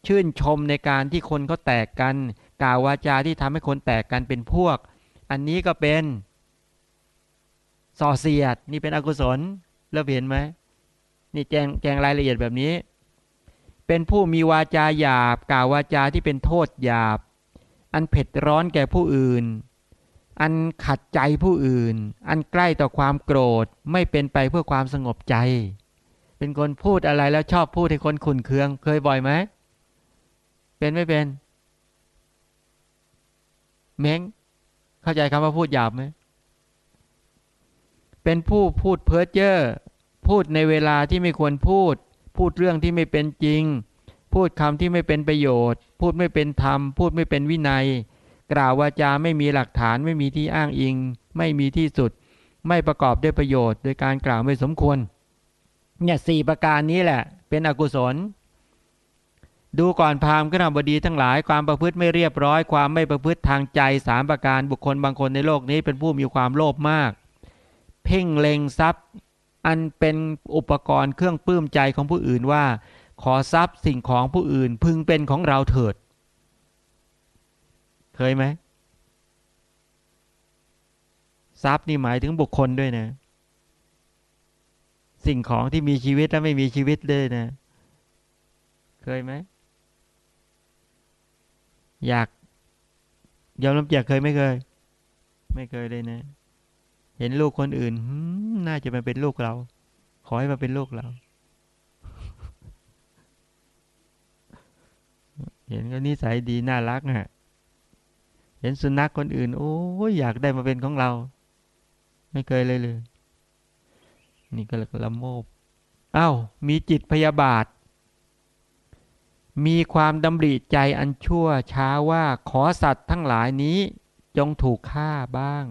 ชื่นชมในการที่คนเขาแตกกัน กล่าววาจาที่ทำให้คนแตกกันเป็นพวก อันนี้ก็เป็นส่อเสียดนี่เป็นอกุศลเริ่มเห็นไหม นี่แจงแจงรายละเอียดแบบนี้ เป็นผู้มีวาจาหยาบ กล่าววาจาที่เป็นโทษหยาบ อันเผ็ดร้อนแก่ผู้อื่น อันขัดใจผู้อื่น อันใกล้ต่อความโกรธไม่เป็นไปเพื่อความสงบใจ เป็นคนพูดอะไรแล้วชอบพูดให้คนขุนเคือง เคยบ่อยไหมเป็นไม่เป็น เม้งเข้าใจคำว่าพูดหยาบไหมเป็นผู้พูดเพ้อเจ้อ พูดในเวลาที่ไม่ควรพูด พูดเรื่องที่ไม่เป็นจริง พูดคำที่ไม่เป็นประโยชน์ พูดไม่เป็นธรรม พูดไม่เป็นวินัย กล่าววาจาไม่มีหลักฐานไม่มีที่อ้างอิง ไม่มีที่สุด ไม่ประกอบด้วยประโยชน์ โดยการกล่าวไม่สมควรเนี่ยสี่ประการนี้แหละ เป็นอกุศล ดูก่อนพามขึ้นบดีทั้งหลายความประพฤติไม่เรียบร้อย ความไม่ประพฤติทางใจสามประการบุคคลบางคนในโลกนี้เป็นผู้มีความโลภมาก เพ่งเล็งทรัพย์ อันเป็นอุปกรณ์เครื่องปลื้มใจของผู้อื่นว่า ขอทรัพย์สิ่งของผู้อื่นพึงเป็นของเราเถิด เคยไหมทรัพย์นี่หมายถึงบุคคลด้วยนะ สิ่งของที่มีชีวิตและไม่มีชีวิตด้วยนะ เคยไหมอยากยอมรับอยากเคยไม่เคย ไม่เคยเลยนะ เห็นลูกคนอื่น น่าจะมาเป็นลูกเรา ขอให้มาเป็นลูกเรา เห็นก็นิสัยดีน่ารักฮะ เห็นสุนัขคนอื่น โอ้ยอยากได้มาเป็นของเรา ไม่เคยเลยเลย นี่ก็ลยละโมบอา้าว มีจิตพยาบาท มีความดำริใจอันชั่วช้าว่าขอสัตว์ทั้งหลายนี้จงถูกฆ่าบ้าง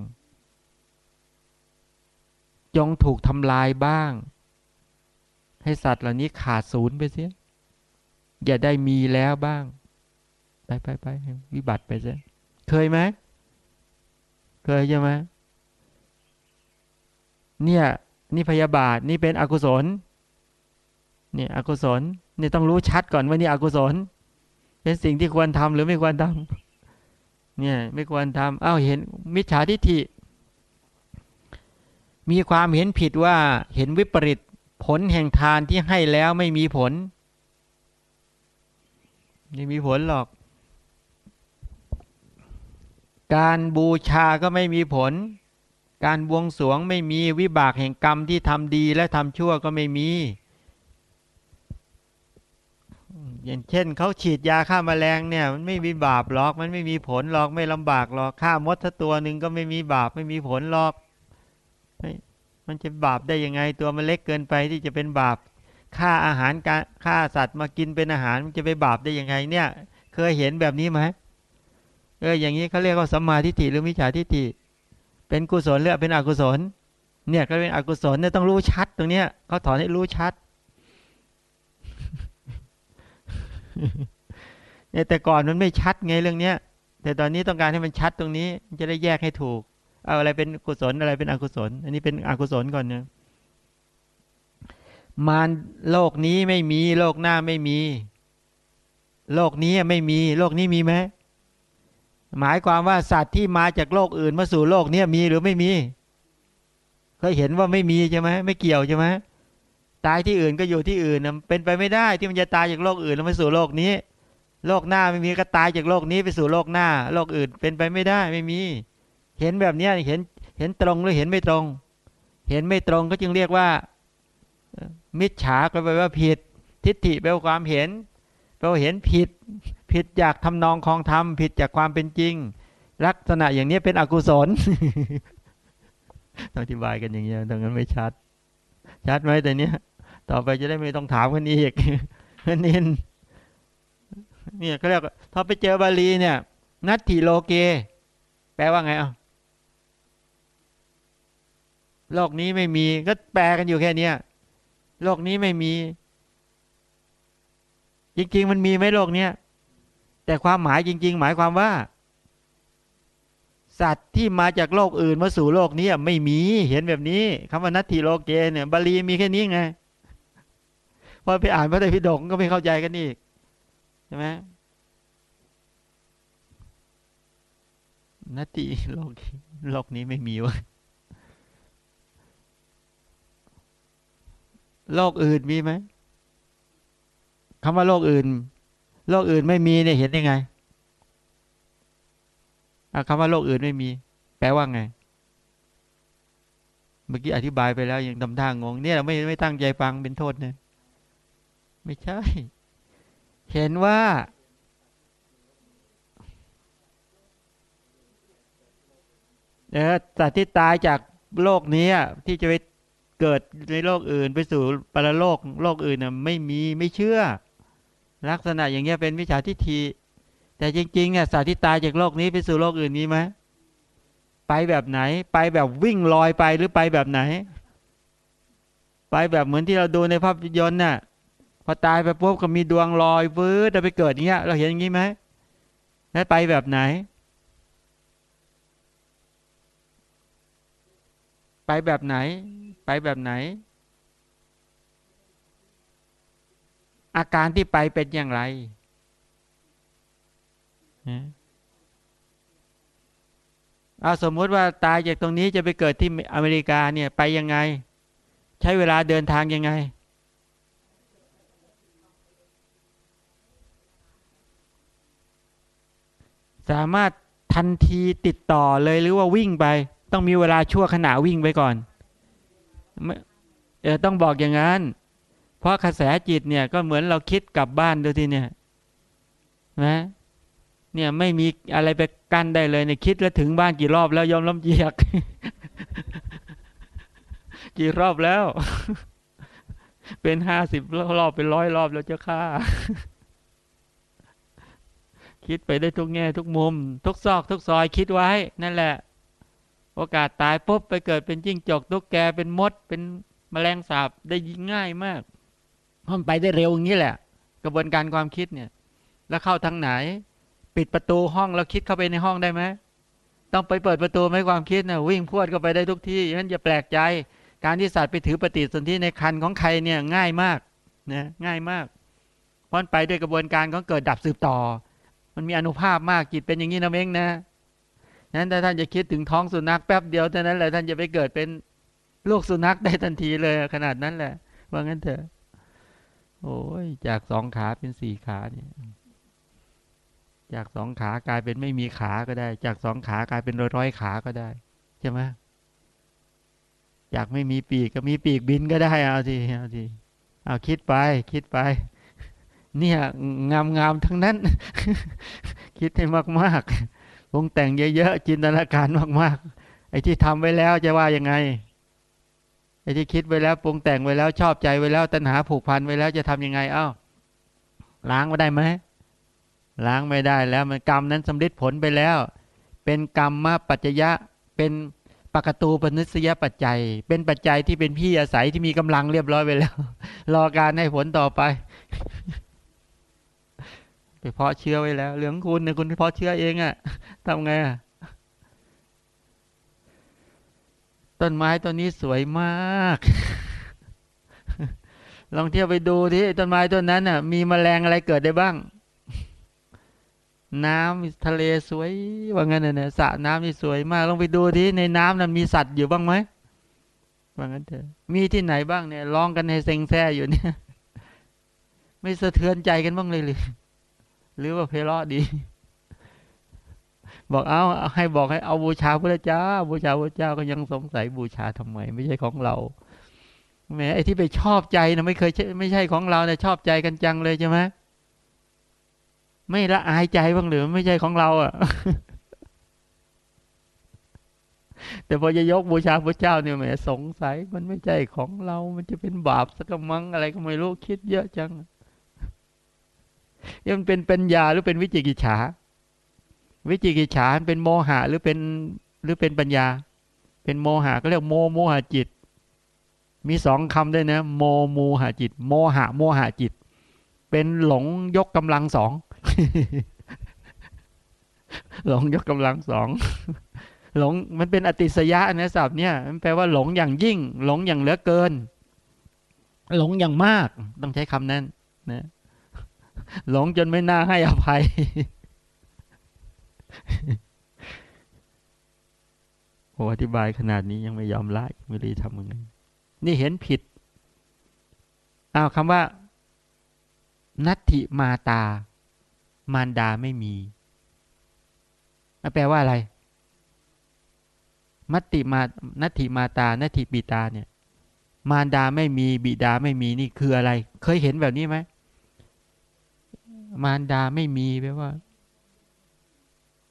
จงถูกทำลายบ้าง ให้สัตว์เหล่านี้ขาดศูนย์ไปเสีย อย่าได้มีแล้วบ้าง ไปไปไปวิบัติไปเสียเคยไหมเคยใช่ไหมเนี่ยนี่พยาบาทนี่เป็นอกุศลเนี่ยอกุศลนี่ต้องรู้ชัดก่อนว่านี่อกุศล เป็นสิ่งที่ควรทำหรือไม่ควรทำเนี่ยไม่ควรทำอ้าวเห็นมิจฉาทิฏฐิ มีความเห็นผิดว่าเห็นวิปริตผลแห่งทานที่ให้แล้วไม่มีผล ไม่มีผลหรอก การบูชาก็ไม่มีผล การบวงสรวงไม่มีวิบากแห่งกรรมที่ทำดีและทำชั่วก็ไม่มี อย่างเช่นเขาฉีดยาฆ่ามาแมลงเนี่ยมันไม่มีบาปหรอก มันไม่มีผลหรอกไม่ลำบากหรอกฆ่ามดถ้าตัวหนึ่งก็ไม่มีบาปไม่มีผลหรอก มันจะบาปได้ยังไงตัวมันเล็กเกินไปที่จะเป็นบาปฆ่าอาหารการฆ่าสัตว์มากินเป็นอาหารมันจะไปบาปได้ยังไงเนี่ย เคยเห็นแบบนี้ไหมเอออย่างนี้เขาเรียกว่าสัมมาทิฏฐิหรือมิจฉาทิฏฐิ เป็นกุศลหรือเป็นอกุศล เนี่ยก็เป็นอกุศลเนี่ยต้องรู้ชัดตรงเนี้ยเขาถอนให้รู้ชัดเนี่ยแต่ก่อนมันไม่ชัดไงเรื่องเนี้ยแต่ตอนนี้ต้องการให้มันชัดตรงนี้ จะได้แยกให้ถูก เอาอะไรเป็นกุศลอะไรเป็นอกุศล อันนี้เป็นอกุศลก่อนเนี่ยมารโลกนี้ไม่มีโลกหน้าไม่มี โลกนี้ไม่มี โลกนี้มีไหมหมายความว่าสัตว์ที่มาจากโลกอื่นมาสู่โลกนี้มีหรือไม่มีเคยเห็นว่าไม่มีใช่ไหมไม่เกี่ยวใช่ไหมตายที่อื่นก็อยู่ที่อื่นเป็นไปไม่ได้ที่มันจะตายจากโลกอื่นแล้วมาสู่โลกนี้ โลกหน้าไม่มีก็ตายจากโลกนี้ไปสู่โลกหน้า โลกอื่นเป็นไปไม่ได้ไม่มี เห็นแบบนี้เห็นเห็นตรงหรือเห็นไม่ตรง เห็นไม่ตรงก็จึงเรียกว่า มิจฉาก็แปลว่าผิด ทิฏฐิแปลว่าความเห็นแปลว่าเห็นผิด ผิดจากทำนองคองธรรมผิดจากความเป็นจริง ลักษณะอย่างนี้เป็นอกุศลต้องอธิบายกันอย่างนี้ดังนั้นไม่ชัด ชัดไหมแต่เนี้ย ต่อไปจะได้ไม่ต้องถามกันอีกนินเนี่ยเขาเรียกถ้าไปเจอบาลีเนี่ย นัตถิโลเก แปลว่าไงอะ โลกนี้ไม่มีก็แปลกันอยู่แค่นี้โลกนี้ไม่มี จริง ๆ มันมีไหมโลกเนี้ยแต่ความหมายจริง ๆ หมายความว่า สัตว์ที่มาจากโลกอื่นมาสู่โลกนี้ไม่มีเห็นแบบนี้คำว่านัตถิโลเกเนี่ยบาลีมีแค่นี้ไงพอไปอ่านพระไตรปิฎกก็ไม่เข้าใจกันอีกใช่ไหมนาติโลกโลกนี้ไม่มีวะ โลกอื่นมีไหมคำว่าโลกอื่น โลกอื่นไม่มีเนี่ยเห็นยังไงคำว่าโลกอื่นไม่มี แปลว่าไง เมื่อกี้อธิบายไปแล้วยังทำท่างงเนี่ยเราไม่ไม่ตั้งใจฟังเป็นโทษเนี่ยไม่ใช่ เห็นว่า เออสัตว์ที่ตายจากโลกนี้ที่จะไป เกิดในโลกอื่น ไปสู่ปรโลกโลกอื่นน่ะไม่มีไม่เชื่อ ลักษณะอย่างเงี้ยเป็นวิชาทิฏฐิแต่จริงๆเนี่ยสัตว์ที่ตายจากโลกนี้ไปสู่โลกอื่นมีไหมไปแบบไหน ไปแบบวิ่งลอยไปหรือไปแบบไหน ไปแบบเหมือนที่เราดูในภาพยนตร์น่ะพอตายไปปุ๊บก็มีดวงลอยฟื้นจะไปเกิดอย่างเงี้ย เราเห็นอย่างงี้ไหมแล้วไปแบบไหน ไปแบบไหน ไปแบบไหน อาการที่ไปเป็นอย่างไร เอาสมมุติว่าตายจากตรงนี้จะไปเกิดที่อเมริกาเนี่ยไปยังไง ใช้เวลาเดินทางยังไงสามารถทันทีติดต่อเลยหรือว่าวิ่งไป ต้องมีเวลาชั่วขณะวิ่งไปก่อน เออต้องบอกอย่างนั้น เพราะกระแสจิตเนี่ยก็เหมือนเราคิดกลับบ้านดูทีเนี่ยนะเนี่ยไม่มีอะไรไปกั้นได้เลยเนี่ยคิดแล้วถึงบ้านกี่รอบแล้วยอมล้มเยียก กี่รอบแล้ว เป็นห้าสิบรอบเป็นร้อยรอบแล้วเจ้าข้าคิดไปได้ทุกแง่ทุกมุม ทุกซอก ทุกซอยคิดไว้ นั่นแหละ โอกาสตายปุ๊บไปเกิดเป็นจิ้งจกตุ๊กแกเป็นมด เป็นแมลงสาบได้ยิงง่ายมากเพราะมันไปได้เร็วอย่างนี้แหละ กระบวนการความคิดเนี่ย แล้วเข้าทางไหน ปิดประตูห้องแล้วคิดเข้าไปในห้องได้ไหมต้องไปเปิดประตูไม่ความคิดนะวิ่งพวดเข้าไปได้ทุกที่ฉะนั้นอย่าแปลกใจ การที่สัตว์ไปถือปฏิสนธิในคันของใครเนี่ยง่ายมากนะง่ายมากเพราะไปด้วยกระบวนการของเกิดดับสืบต่อ มันมีอนุภาพมากจิตเป็นอย่างนี้นะเองนะ นั้นถ้าท่านจะคิดถึงท้องสุนัขแป๊บเดียวเท่านั้นแหละท่านจะไปเกิดเป็นลูกสุนัขได้ทันทีเลยขนาดนั้นแหละ ว่างั้นเถอะ โอ้ยจากสองขาเป็นสี่ขาเนี่ยจากสองขากลายเป็นไม่มีขาก็ได้ จากสองขากลายเป็นร้อยร้อยขาก็ได้ใช่ไหมจากไม่มีปีกก็มีปีกบินก็ได้เอาทีเอาทีเอาคิดไป คิดไป เนี่ยงามงามทั้งนั้น คิดให้มากมากวงแต่งเยอะๆจินตนาการมากๆ ไอ้ที่ทำไว้แล้วจะว่ายังไง ไอ้ที่คิดไว้แล้วปรุงแต่งไว้แล้วชอบใจไว้แล้วตัณหาผูกพันไว้แล้วจะทํำยังไงเอ้าล้างมาได้ไหมล้างไม่ได้แล้วมันกรรมนั้นสำเร็จผลไปแล้ว เป็นกรรมมาปัจจยะเป็นปกตูปนิสยปัจจัย เป็นปัจจัยที่เป็นพี่อาศัยที่มีกำลังเรียบร้อยไปแล้ว รอการให้ผลต่อไป เพาะเชื้อไว้แล้ว เหลืองคุณเนี่ยคุณเพาะเชื้อเองอะ่ะทำไงอะ่ะต้นไม้ต้นนี้สวยมาก ลองเที่ยวไปดูที่ต้นไม้ต้นนั้นน่ะ มีแมลงอะไรเกิดได้บ้าง น้ำทะเลสวยว่างั้นเนี่ยสระน้ำนี่สวยมาก ลองไปดูที่ในน้ำนั้นมีสัตว์อยู่บ้างไหมว่างั้นเถอะมีที่ไหนบ้างเนี่ยลองกันให้เซ็งแซ่อยู่เนี่ย ไม่สะเทือนใจกันบ้างเลยหรือ หรือว่าเพลาะดี บอกเอาให้บอกให้เอาบูชาพระเจ้า บูชาพระเจ้าก็ยังสงสัยบูชาทำไม ไม่ใช่ของเราแม้ไอ้ที่ไปชอบใจนะไม่เคยไม่ใช่ของเราเนะชอบใจกันจังเลยใช่ไหมไม่ละอายใจบ้างหรือไม่ใช่ของเราอะ แต่พอจะยกบูชาพระเจ้าเนี่ยแหมสงสัยมันไม่ใช่ของเรา มันจะเป็นบาปสักมั้งอะไรก็ไม่รู้คิดเยอะจัง ยังเป็นปัญญาหรือเป็นวิจิกิจฉา วิจิกิจฉาเป็นโมหะหรือเป็นหรือเป็นปัญญา เป็นโมหะก็เรียกโมโมหะจิต มีสองคำด้วยนะ โมโมหะจิต โมหะโมหะจิต เป็นหลงยกกำลังสองหลงยกกำลังสองหลงมันเป็นอติสยะนะศัพท์เนี่ยมันแปลว่าหลงอย่างยิ่ง หลงอย่างเหลือเกิน หลงอย่างมาก ต้องใช้คำนั้นนะ หลงจนไม่น่าให้อภัย โอ้อธิบายขนาดนี้ยังไม่ยอมละไม่รู้ทำยังไงนี่เห็นผิดอ้าวคำว่า นัตถิมาตา มารดาไม่มีแปลว่าอะไร มัตติมานัตถิมาตา นัตถิปิตาเนี่ย มารดาไม่มี บิดาไม่มีนี่คืออะไร เคยเห็นแบบนี้ไหม มารดาไม่มีแปลว่า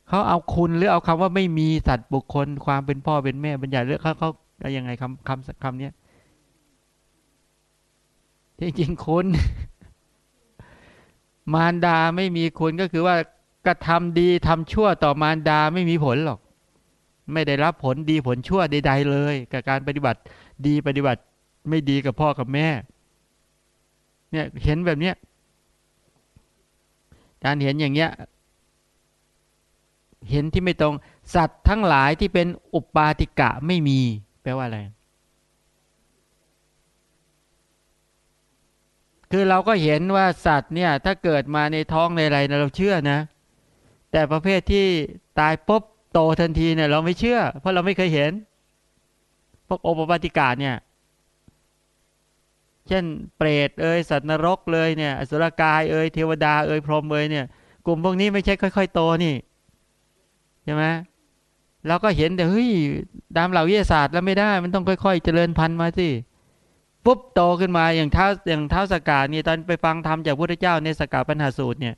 เขาเอาคุณหรือเอาคำว่าไม่มีสัตว์บุคคล ความเป็นพ่อเป็นแม่บัญญัติเรื่องเขาเขาอะไรยังไงคำคำคำนี้ที่จริงคุณ มารดาไม่มีคุณก็คือว่ากระทำดีทำชั่วต่อมารดาไม่มีผลหรอก ไม่ได้รับผลดีผลชั่วใด ๆ เลย กับการปฏิบัติดีปฏิบัติไม่ดีกับพ่อกับแม่ เนี่ยเห็นแบบเนี้ย การเห็นอย่างเงี้ยเห็นที่ไม่ตรง สัตว์ทั้งหลายที่เป็นอุปาติกะไม่มี แปลว่าอะไร คือเราก็เห็นว่าสัตว์เนี่ย ถ้าเกิดมาในท้องในอะไรนะเราเชื่อนะ แต่ประเภทที่ตายปุ๊บโตทันทีเนี่ย เราไม่เชื่อ เพราะเราไม่เคยเห็นพวกโอปปาติกาเนี่ย เช่น เปรตเอ่ยสัตว์นรกเลยเนี่ยอสุรกายเอ่ยเทวดาเอ่ยพรหมเอ่ยเนี่ย กลุ่มพวกนี้ไม่ใช่ค่อย ๆ โตนี่ใช่ไหมเราก็เห็นแต่เฮ้ยตามเหล่าวิทยาศาสตร์แล้วไม่ได้ มันต้องค่อย ๆ เจริญพันธุ์มาสิปุ๊บโตขึ้นมาอย่างเท้าอย่างเท้าสกาดนี่ยตอนไปฟังธรรมจากพระพุทธเจ้าในสกาปัญหาสูตรเนี่ย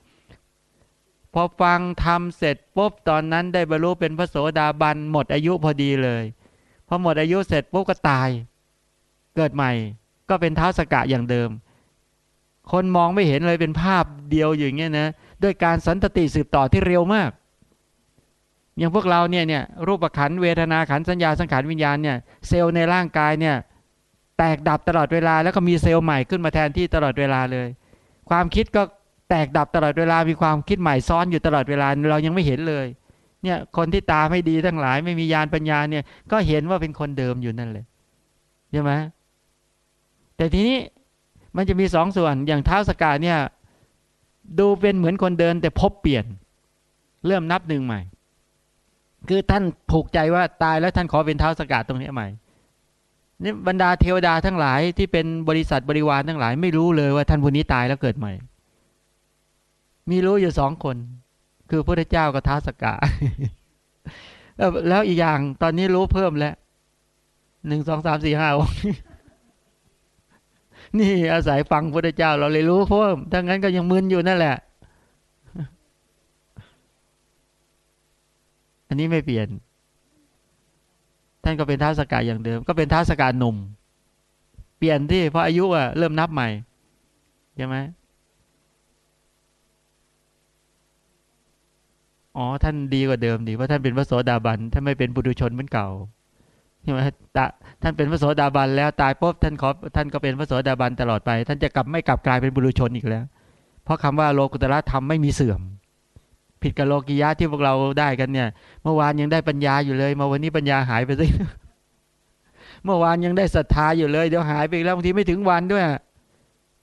พอฟังทำเสร็จปุ๊บตอนนั้นได้บรรลุเป็นพระโสดาบันหมดอายุพอดีเลยพอหมดอายุเสร็จปุ๊บก็ตาย เกิดใหม่ ก็เป็นเท้าสกะอย่างเดิม คนมองไม่เห็นเลยเป็นภาพเดียวอย่างเงี้ยนะด้วยการสันตติสืบต่อที่เร็วมาก อย่างพวกเราเนี่ยเนี่ยรูปขันเวทนาขันสัญญาสังขารวิญญาณเนี่ยเซลล์ในร่างกายเนี่ยแตกดับตลอดเวลา แล้วก็มีเซลล์ใหม่ขึ้นมาแทนที่ตลอดเวลาเลย ความคิดก็แตกดับตลอดเวลามีความคิดใหม่ซ้อนอยู่ตลอดเวลาเรายังไม่เห็นเลยเนี่ยคนที่ตาไม่ดีทั้งหลายไม่มียานปัญญาเนี่ยก็เห็นว่าเป็นคนเดิมอยู่นั่นเลยใช่ไหม แต่ทีนี้มันจะมีสองส่วนอย่างเท้าสกาเนี่ยดูเป็นเหมือนคนเดินแต่พบเปลี่ยน เริ่มนับหนึ่งใหม่ คือท่านผูกใจว่าตายแล้วท่านขอเป็นเท้าสกาตรงนี้ใหม่นี่บรรดาเทวดาทั้งหลายที่เป็นบริษัทบริวารทั้งหลาย ไม่รู้เลยว่าท่านผู้นี้ตายแล้วเกิดใหม่ มีรู้อยู่สองคน คือพระเจ้ากับท้าสกาแล้วอีกอย่างตอนนี้รู้เพิ่มแล้วหนึ่งสองสามสี่ห้า นี่อาศัยฟังพระเจ้าเราเลยรู้เพิ่มถ้างั้นก็ยังมึนอยู่นั่นแหละ อันนี้ไม่เปลี่ยน ท่านก็เป็นท้าสกาอย่างเดิม ก็เป็นท้าสกาหนุ่ม เปลี่ยนที่เพราะอายุอะเริ่มนับใหม่ใช่ไหมอ๋อ ท่านดีกว่าเดิมดีเพราะท่านเป็นพระโสดาบันท่านไม่เป็นบุตุชนเหมือนเก่า ช่ไหมท่านเป็นพระโสดาบันแล้วตายปุ๊บท่านขอท่านก็เป็นพระโสดาบันตลอดไป ท่านจะกลับไม่กลับกลายเป็นบุตุชนอีกแล้ว เพราะคำว่าโลกุตระธรรมไม่มีเสื่อม ผิดกับโลกิยะที่พวกเราได้กันเนี่ย เมื่อวานยังได้ปัญญาอยู่เลย มาวันนี้ปัญญาหายไปซิเมื่อวานยังได้ศรัทธาอยู่เลยเดี๋ยวหายไปแล้วบางทีไม่ถึงวันด้วย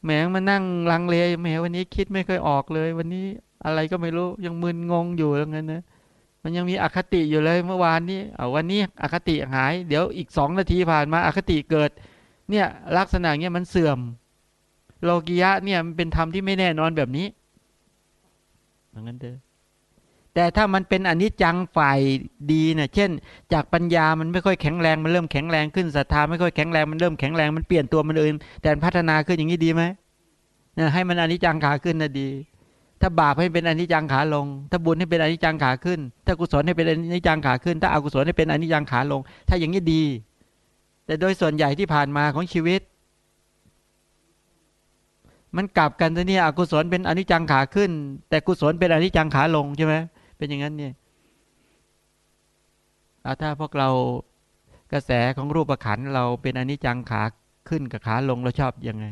แหมมานั่งลังเลแหมวันนี้คิดไม่เคยออกเลย วันนี้อะไรก็ไม่รู้ยังมึนงงอยู่แล้วงั้นนะ มันยังมีอคติอยู่เลยเมื่อวานนี้เอาวันนี้อคติหาย เดี๋ยวอีกสองนาทีผ่านมาอคติเกิด เนี่ยลักษณะเนี้ยมันเสื่อม โลกิยะเนี่ยมันเป็นธรรมที่ไม่แน่นอนแบบนี้อย่างนั้นเด้อแต่ถ้ามันเป็นอนิจจังฝ่ายดีเนะ่ยเช่น จากปัญญามันไม่ค่อยแข็งแรงมันเริ่มแข็งแรงขึ้นศรัทธาไม่ค่อยแข็งแรงมันเริ่มแข็งแรงมันเปลี่ยนตัวมันอื่นแต่พัฒนาขึ้นอย่างนี้ดีไหมเนี่ยให้มันอนิจจังขาขึ้นนะดี ถ้าบาปให้เป็นอนิจจังขาลง ถ้าบุญให้เป็นอนิจจังขาขึ้น ถ้ากุศลให้เป็นอนิจจังขาขึ้น ถ้าอากุศลให้เป็นอนิจจังขาลง ถ้าอย่างนี้ดี แต่โดยส่วนใหญ่ที่ผ่านมาของชีวิต มันกลับกันซะเนี่ยอกุศลเป็นอนิจจังขาขึ้น แต่กุศลเป็นอนิจจังขาลงใช่ไหมเป็นอย่างนั้นเนี่ยถ้าพวกเรากระแสของรูปขันเราเป็นอนิจจังขาขึ้นกับขาลงเราชอบยังไง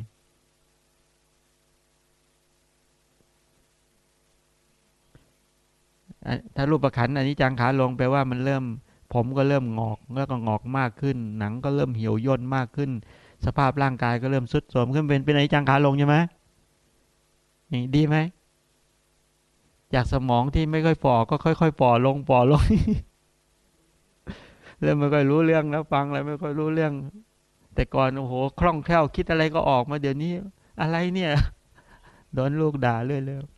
ถ้ารูปประคันอันนี้จังขาลงแปลว่ามันเริ่ม ผมก็เริ่มงอกแล้วก็งอกมากขึ้น หนังก็เริ่มเหี่ยวย่นมากขึ้น สภาพร่างกายก็เริ่มสุดโทรมขึ้นเป็นเป็นอันนี้จังขาลงใช่ไหมนี่ดีไหมจากสมองที่ไม่ค่อยฝ่อก็ค่อยๆฝ่อลงฝ่อลงเริ่มไม่ค่อยรู้เรื่องแล้วฟังอะไรไม่ค่อยรู้เรื่อง แต่ก่อนโอ้โหคล่องแคล่วคิดอะไรก็ออกมาเดี๋ยวนี้ อะไรเนี่ยโดนลูกด่าเรื่อยๆ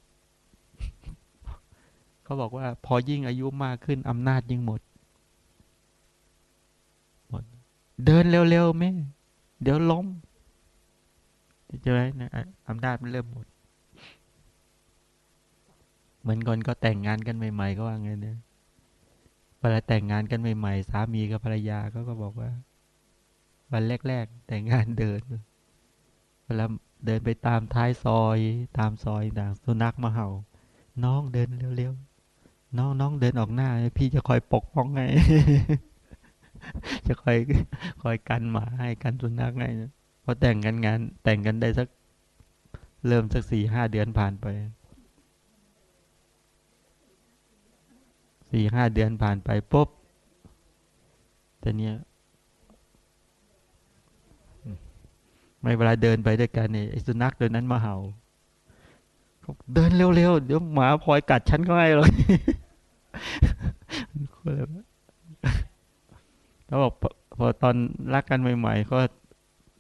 เขาบอกว่าพอยิ่งอายุมากขึ้นอำนาจยิ่งหมด หมด เดินเร็วๆแม่ เดี๋ยวล้มใช่ไหมนะอำนาจมันเริ่มหมด เหมือนคนก็แต่งงานกันใหม่ๆก็ว่าไงเนี่ยเวลาแต่งงานกันใหม่ๆสามีกับภรรยาเขาก็บอกว่า วันแรกๆแต่งงานเดินเวลาเดินไปตามท้ายซอย ตามซอยต่างสุนัขมาเห่า น้องเดินเร็วๆ น้องน้องเดินออกหน้า พี่จะคอยปกป้องไง จะคอยคอยกันหมาให้กันสุนัขไงพอแต่งกันงาน แต่งกันได้สัก เริ่มสักสี่ห้าเดือนผ่านไปสี่ห้าเดือนผ่านไปปุ๊บแต่เนี้ยไม่เวลาเดินไปด้วยกันเนี่ยไอ้สุนัขตัวนั้นมาเห่าเดินเร็วๆเดี๋ยวหมาพลอยกัดฉันก็ไม่เลย เขาบอกพอตอนรักกันใหม่ๆก็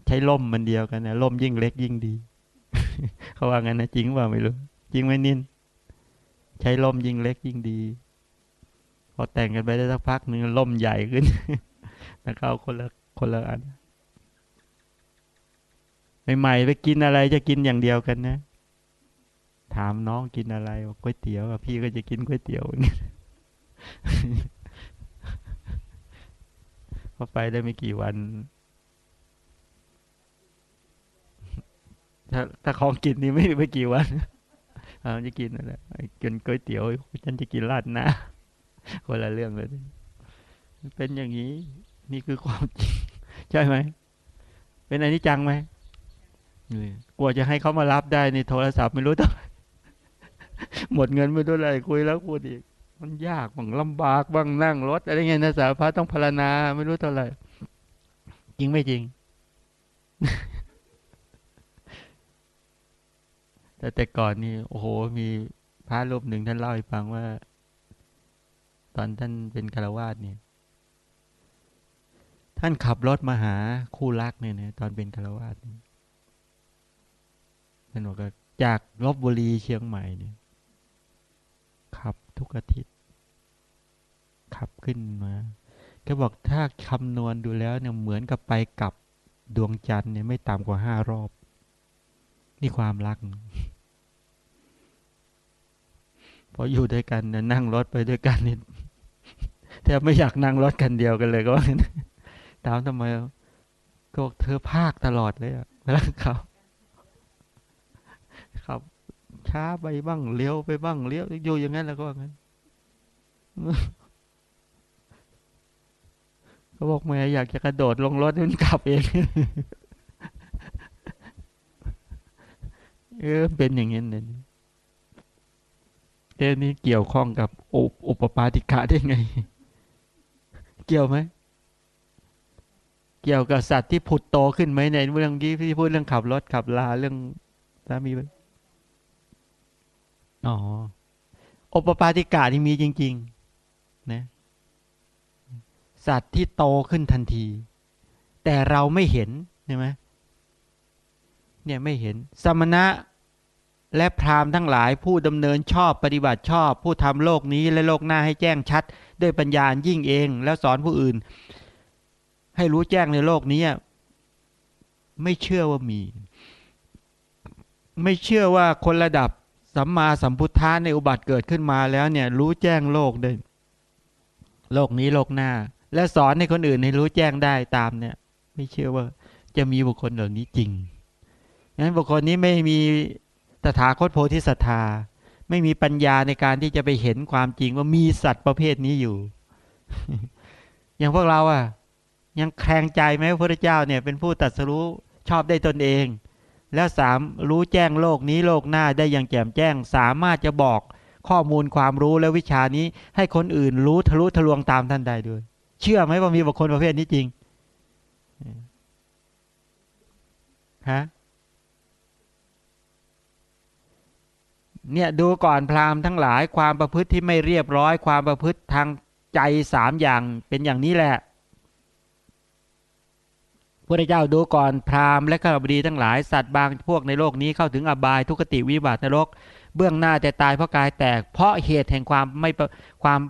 ใช้ล่มมันเดียวกันนะล่มยิ่งเล็กยิ่งดี เขาว่างั้นนะจริงว่าไม่รู้ จริงไหมนินใช้ล่มยิ่งเล็กยิ่งดี พอแต่งกันไปได้สักพักหนึ่งล่มใหญ่ขึ้นแล้วเขาคนละคนละอันใหม่ๆไปกินอะไรจะกินอย่างเดียวกันนะ ถามน้องกินอะไรบอกก๋วยเตี๋ยวพี่ก็จะกินก๋วยเตี๋ยวอย่างเงี้ย พอไปได้ไม่กี่วัน ถ้าถ้าของกินนี่ไม่ไม่กี่วันเราจะกินอะไรกินก๋วยเตี๋ยวฉันจะกินราดหน้าคนละเรื่องเลย เป็นอย่างนี้ นี่คือความจริงใช่ไหม เป็นอนิจจังไหมกลัวจะให้เขามารับได้ในโทรศัพท์ไม่รู้ต้องหมดเงินไม่รู้อะไรคุยแล้วพูดอีก มันยากบ้างลำบากบ้างนั่งรถอะไรเงี้ยนะสารพัดต้องพารณาไม่รู้เท่าไหร่จริงไม่จริง แต่แต่ก่อนนี่โอ้โห มีพระรูปหนึ่งท่านเล่าให้ฟังว่า ตอนท่านเป็นคารวาสเนี่ย ท่านขับรถมาหาคู่รักเนี่ยนะตอนเป็นคารวาสท่านบอกว่าจากลบบุรีเชียงใหม่เนี่ยขับทุกอาทิตย์ ขับขึ้นมาก็บอกถ้าคำนวณดูแล้วเนี่ยเหมือนกับไปกับดวงจันทร์เนี่ยไม่ต่ำกว่าห้ารอบ นี่ความรักพออยู่ด้วยกันเนี่ยนั่งรถไปด้วยกันนี่แทบไม่อยากนั่งรถกันเดียวกันเลยก็ว่าถามทำไมก็เธอภาคตลอดเลยอะแล้วเขาครับ ช้าไปบ้างเลี้ยวไปบ้างเลี้ยวอยู่อย่างนั้นแล้วก็ว่างั้น เขาบอกแม่อยากจะกระโดดลงรถมันขับเองเออเป็นอย่างนี้เนี่ยเอ๊นี่เกี่ยวข้องกับอุปปาติกะได้ไง เกี่ยวไหมเกี่ยวกับสัตว์ที่ผุดโตขึ้นไหมในเรื่องที่พี่พูดเรื่องขับรถขับลาเรื่องสามีอ๋อโอปปาติกาที่มีจริง ๆ นะ สัตว์ที่โตขึ้นทันที แต่เราไม่เห็นใช่ไหมเนี่ยไม่เห็น สมณะและพราหมณ์ทั้งหลายผู้ดำเนินชอบปฏิบัติชอบ ผู้ทำโลกนี้และโลกหน้าให้แจ้งชัด ด้วยปัญญายิ่งเอง แล้วสอนผู้อื่น ให้รู้แจ้งในโลกนี้ ไม่เชื่อว่ามี ไม่เชื่อว่าคนระดับสัมมาสัมพุทธะในอุบัติเกิดขึ้นมาแล้วเนี่ย รู้แจ้งโลกได้โลกนี้โลกหน้า และสอนให้คนอื่นให้รู้แจ้งได้ตามเนี่ย ไม่เชื่อว่าจะมีบุคคลเหล่านี้จริงงั้นบุคคลนี้ไม่มีตถาคตโพธิสัตธา ไม่มีปัญญาในการที่จะไปเห็นความจริงว่ามีสัตว์ประเภทนี้อยู่ อย่างพวกเราอะ ยังแคลงใจไหมพระพุทธเจ้าเนี่ย เป็นผู้ตัดสู้ชอบได้ตนเอง แล้วสามรู้แจ้งโลกนี้โลกหน้าได้อย่างแจ่มแจ้ง สามารถจะบอกข้อมูลความรู้และวิชานี้ให้คนอื่นรู้ทะลุทะลวงตามท่านใดด้วย เชื่อไหมว่ามีบุคคลประเภทนี้จริงฮะเนี่ยดูก่อนพราหมณ์ทั้งหลายความประพฤติที่ไม่เรียบร้อย ความประพฤติทางใจสามอย่างเป็นอย่างนี้แหละพระเจ้าดูก่อนพราหมณ์และข้าบดีทั้งหลายสัตว์บางพวกในโลกนี้เข้าถึงอบายทุกติวิบัตินรก เบื้องหน้าแต่ตายเพราะกายแตก เพราะเหตุแห่งความไม่ความ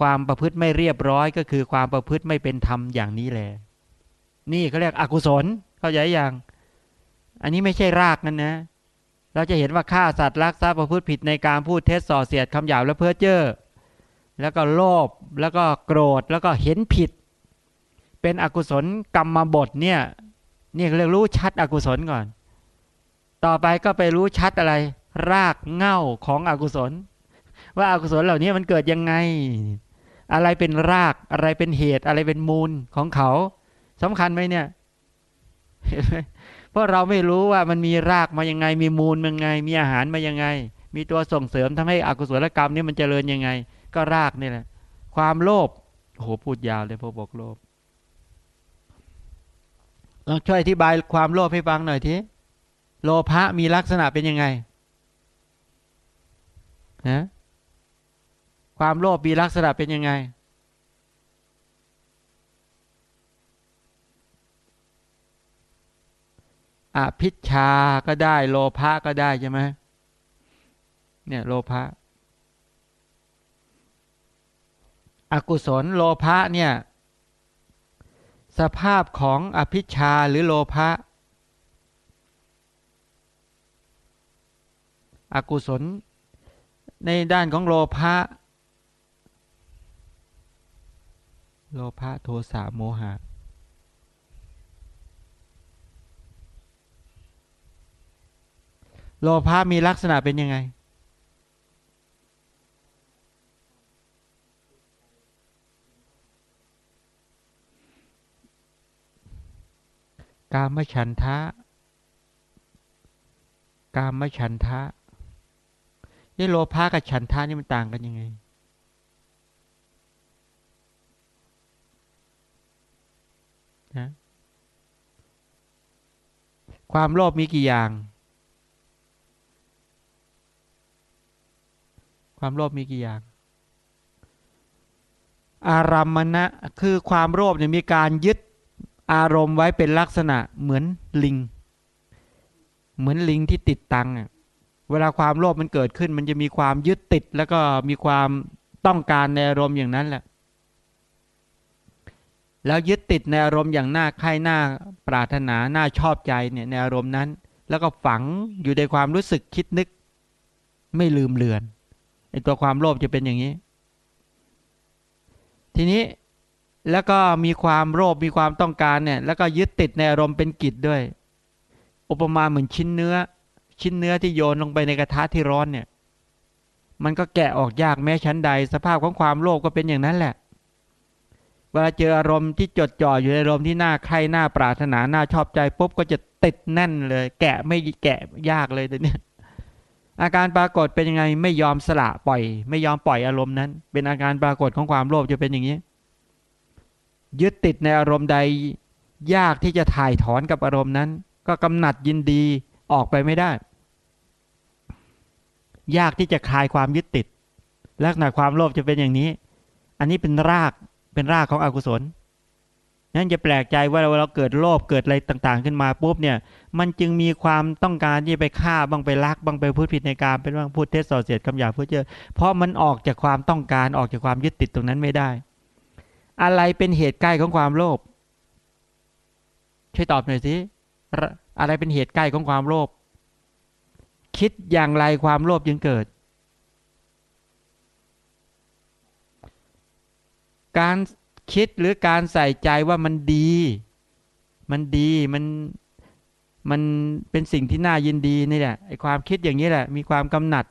ความประพฤติไม่เรียบร้อยก็คือความประพฤติไม่เป็นธรรมอย่างนี้แหละนี่เขาเรียกอกุศลเข้าใจยังอันนี้ไม่ใช่รากนั่นนะ เราจะเห็นว่าฆ่าสัตว์รักทรัพย์ประพฤติผิดในการพูดเท็จส่อเสียดคำหยาบและเพ้อเจ้อแล้วก็โลภแล้วก็โกรธแล้วก็เห็นผิด เป็นอกุศลกรรมบทเนี่ยนี่เรียกรู้ชัดอกุศลก่อน ต่อไปก็ไปรู้ชัดอะไร รากเง่าของอกุศล ว่าอากุศลเหล่านี้มันเกิดยังไง อะไรเป็นรากอะไรเป็นเหตุ อะไรเป็นมูลของเขาสำคัญไหมเนี่ยเพราะเราไม่รู้ว่ามันมีรากมายังไง มีมูลมายังไง มีอาหารมายังไง มีตัวส่งเสริมทำให้อกุศลกรรมนี้มันเจริญยังไง ก็รากนี่แหละ ความโลภโอ้โหพูดยาวเลยพวกบอกโลภลองช่วยอธิบายความโลภให้ฟังหน่อยทีโลภะมีลักษณะเป็นยังไงฮะ ความโลภมีลักษณะเป็นยังไง อภิชาก็ได้โลภะก็ได้ใช่ไหมเนี่ยโลภะอกุศลโลภะเนี่ย สภาพของอภิชาหรือโลภะอกุศลในด้านของโลภะ โลภะโทสะโมหะ โลภะมีลักษณะเป็นยังไง กามฉันทะ กามฉันทะนี่โลภะกับฉันทะนี่มันต่างกันยังไง นะความโลภมีกี่อย่าง ความโลภมีกี่อย่าง อารัมมณะคือความโลภเนี่ยมีการยึดอารมณ์ไว้เป็นลักษณะเหมือนลิง เหมือนลิงที่ติดตังอะเวลาความโลภมันเกิดขึ้น มันจะมีความยึดติดแล้วก็มีความต้องการในอารมณ์อย่างนั้นแหละ แล้วยึดติดในอารมณ์อย่างน่าใคร่น่าปรารถนาน่าชอบใจเนี่ยในอารมณ์นั้น แล้วก็ฝังอยู่ในความรู้สึกคิดนึก ไม่ลืมเลือนไอตัวความโลภจะเป็นอย่างนี้ ทีนี้แล้วก็มีความโลภมีความต้องการเนี่ย แล้วก็ยึดติดในอารมณ์เป็นกิจด้วย อุปมาเหมือนชิ้นเนื้อ ชิ้นเนื้อที่โยนลงไปในกระทะที่ร้อนเนี่ย มันก็แกะออกยากแม้ชั้นใด สภาพของความโลภก็เป็นอย่างนั้นแหละ วลาเจออารมณ์ที่จดจ่ออยู่ในอารมณ์ที่น่าใคร่น่าปรารถนาน่าชอบใจปุ๊บก็จะติดแน่นเลย แกะไม่แกะยากเลยต่เนี่ยอาการปรากฏเป็นยังไงไม่ยอมสละปล่อย ไม่ยอมปล่อยอารมณ์นั้น เป็นอาการปรากฏของความโลภจะเป็นอย่างนี้ ยึดติดในอารมณ์ใด ยากที่จะถ่ายถอนกับอารมณ์นั้น ก็กำหนัดยินดีออกไปไม่ได้ ยากที่จะคลายความยึดติด ลักษณะความโลภจะเป็นอย่างนี้ อันนี้เป็นราก เป็นรากของอกุศลนั่นจะแปลกใจว่าเราเราเกิดโลภเกิดอะไรต่างๆ ขึ้นมาปุ๊บเนี่ย มันจึงมีความต้องการที่ไปฆ่าบ้างไปลักบ้างไปพูดผิดในการเป็นบ้างพูดเท็จส่อเสียดคำหยาบพูดเจอเพราะมันออกจากความต้องการออกจากความยึดติดตรงนั้นไม่ได้ อะไรเป็นเหตุใกล้ของความโลภช่วยตอบหน่อยสิอะอะไรเป็นเหตุใกล้ของความโลภคิดอย่างไรความโลภจึงเกิด การคิดหรือการใส่ใจว่ามันดี มันดีมันมันเป็นสิ่งที่น่ายินดีนี่แหละไอความคิดอย่างนี้แหละ มีความกำหนัด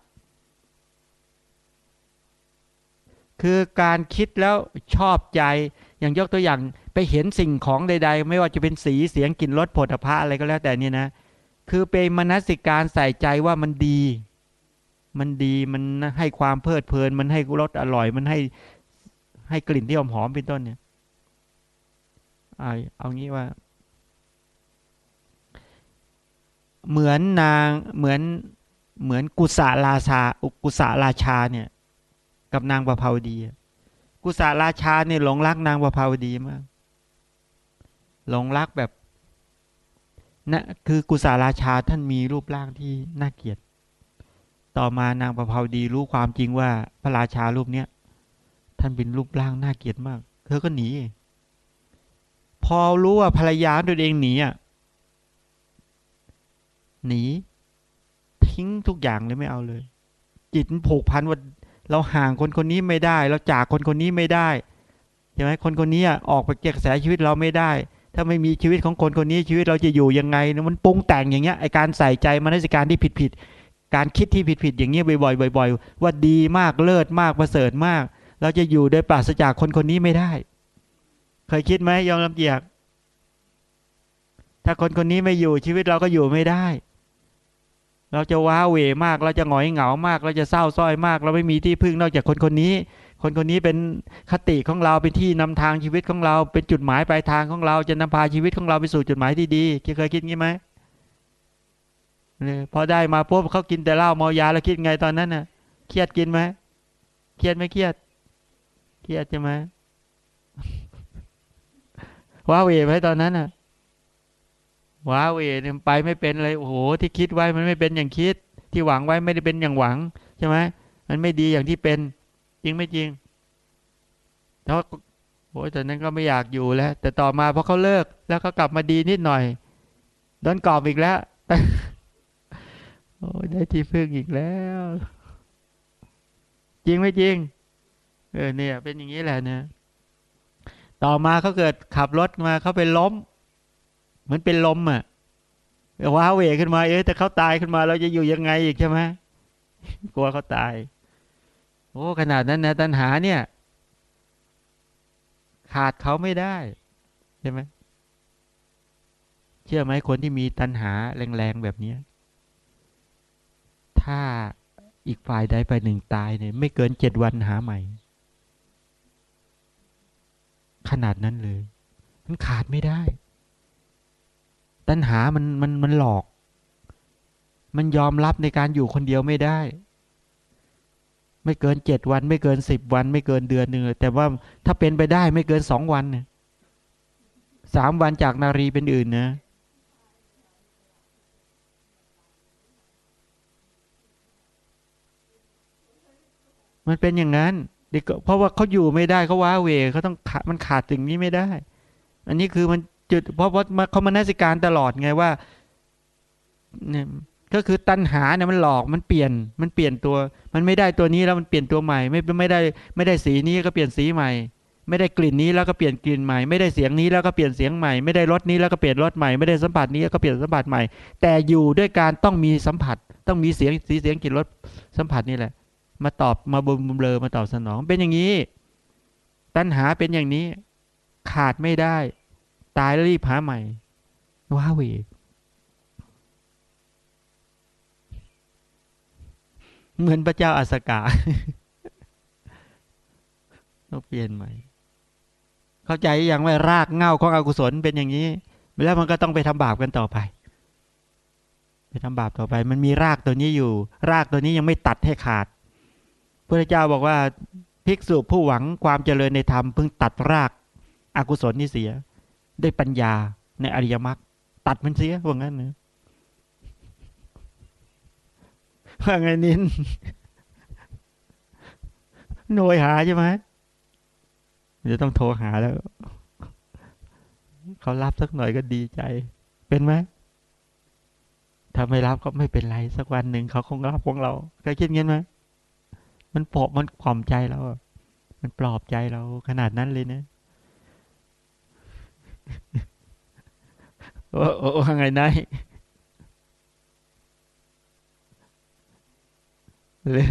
คือการคิดแล้วชอบใจอย่างยกตัวอย่างไปเห็นสิ่งของใด ๆ ไม่ว่าจะเป็นสีเสียงกลิ่นรสผลพระอะไรก็แล้วแต่นี่นะ คือเป็นมนสิการใส่ใจว่ามันดี มันดีมันให้ความเพลิดเพลิน มันให้รสอร่อย มันให้ ให้กลิ่นที่หอมหอมเป็นต้นเนี่ยเอาเอางี้ว่า เหมือนนางเหมือนเหมือนกุศลราชากุศลราชาเนี่ย กับนางประภาวดี กุศลราชาเนี่ยหลงรักนางประภาวดีมากหลงรักแบบนะคือกุศลราชาท่านมีรูปร่างที่น่าเกลียด ต่อมานางประภาวดีรู้ความจริงว่าพระราชารูปเนี้ย ท่านเป็นรูปร่างน่าเกลียดมาก เธอก็หนี พอรู้ว่าภรรยาตัวเองหนีอะหนีทิ้งทุกอย่างเลยไม่เอาเลย จิตผูกพันว่าเราห่างคนคนนี้ไม่ได้ เราจากคนคนนี้ไม่ได้ใช่ไหมคนคนนี้ออกไปจากกระแสชีวิตเราไม่ได้ ถ้าไม่มีชีวิตของคนคนนี้ชีวิตเราจะอยู่ยังไง มันปรุงแต่งอย่างเงี้ยไอการใส่ใจมนสิการที่ผิดผิดการคิดที่ผิดผิดอย่างเงี้ยบ่อยๆบ่อย ๆ ว่าดีมากเลิศมากประเสริฐมาก เราจะอยู่โดยปราศจากคนคนนี้ไม่ได้ เคยคิดไหมยอมรับเกียรติถ้าคนคนนี้ไม่อยู่ชีวิตเราก็อยู่ไม่ได้ เราจะว้าเหวมาก เราจะหงอยเหงามาก เราจะเศร้าส้อยมาก เราไม่มีที่พึ่งนอกจากคนคนนี้ คนคนนี้เป็นคติของเราเป็นที่นำทางชีวิตของเรา เป็นจุดหมายปลายทางของเราจะนำพาชีวิตของเราไปสู่จุดหมายที่ดีเคยคิดงี้ไหมเนี่ยพอได้มาปุ๊บเขากินแต่เหล้าเมายาแล้วคิดไงตอนนั้นน่ะ เครียดกินไหมเครียดไม่เครียด เครียดใช่ไหมว้าเวไหมตอนนั้นน่ะว้าเวเนี่ยไปไม่เป็นเลยโอ้โหที่คิดไว้มันไม่เป็นอย่างคิด ที่หวังไว้ไม่ได้เป็นอย่างหวังใช่ไหมมันไม่ดีอย่างที่เป็น จริงไม่จริงแล้วโอ้ยแต่นั้นก็ไม่อยากอยู่แล้ว แต่ต่อมาพอเขาเลิก แล้วเขากลับมาดีนิดหน่อยโดนกรอบอีกแล้วโอ้ยได้ที่พึ่งอีกแล้ว จริงไม่จริง เออเนี่ย เป็นอย่างนี้แหละเนี่ยต่อมาเขาเกิดขับรถมาเขาไปล้ม เหมือนเป็นลมอะว้าเวขึ้นมา เอ๊ะแต่เขาตายขึ้นมา เราจะอยู่ยังไงอีกใช่ไหมกลัวเขาตาย โอ้ขนาดนั้นนะตัณหาเนี่ย ขาดเขาไม่ได้ใช่ไหมเชื่อไหมคนที่มีตัณหาแรงๆแบบนี้ถ้าอีกฝ่ายใดฝ่ายหนึ่งตายเนี่ย ไม่เกินเจ็ดวันหาใหม่ ขนาดนั้นเลย มันขาดไม่ได้ ตัณหามันมันมันหลอก มันยอมรับในการอยู่คนเดียวไม่ได้ ไม่เกินเจ็ดวัน ไม่เกินสิบวัน ไม่เกินเดือนหนึ่งแต่ว่าถ้าเป็นไปได้ไม่เกินสองวันเนี่ยสามวันจากนารีเป็นอื่นนะมันเป็นอย่างนั้น เพราะว่าเขาอยู่ไม่ได้เขาว้าเวเขาต้องมันขาดสิ่งนี้ไม่ได้ อันนี้คือมันจุดเพราะว่าเขามานาสิการตลอดไงว่าเนี่ยก็คือตัณหาเนี่ยมันหลอกมันเปลี่ยนมันเปลี่ยนตัว มันไม่ได้ตัวนี้แล้วมันเปลี่ยนตัวใหม่ ไม่ไม่ได้ไม่ได้สีนี้ก็เปลี่ยนสีใหม่ ไม่ได้กลิ่นนี้แล้วก็เปลี่ยนกลิ่นใหม่ ไม่ได้เสียงนี้แล้วก็เปลี่ยนเสียงใหม่ ไม่ได้รสนี้แล้วก็เปลี่ยนรสใหม่ ไม่ได้สัมผัสนี้ก็เปลี่ยนสัมผัสใหม่ แต่อยู่ด้วยการต้องมีสัมผัส ต้องมีเสียงสีเสียงกลิ่นรสสัมผัสนี่แหละ มาตอบมาบุมเบลอมาตอบสนอง เป็นอย่างนี้ ตัณหาเป็นอย่างนี้ ขาดไม่ได้ ตายแล้วรีบหาใหม่ ว้าเวเหมือนพระเจ้าอาสกาต้องเปลี่ยนใหม่ เข้าใจอย่างว่ารากเง่าของอกุศลเป็นอย่างนี้แล้วมันก็ต้องไปทำบาปกันต่อไป ไปทำบาปต่อไป มันมีรากตัวนี้อยู่ รากตัวนี้ยังไม่ตัดให้ขาด พระเจ้าบอกว่าภิกษุผู้หวังความเจริญในธรรมเพิ่งตัดรากอากุศลนี่เสีย ได้ปัญญาในอริยมรรคตัดมันเสียว่างั้นนะว่าไงนินโนยหาใช่ไหมจะต้องโทรหาแล้ว เขารับสักหน่อยก็ดีใจ เป็นไหมถ้าไม่รับก็ไม่เป็นไร สักวันหนึ่งเขาคงรับของเราเคยคิดงี้ไหม มันปลอบมันความใจเรามันปลอบใจเราขนาดนั้นเลยนะโอ้โอ้ไงนายเลย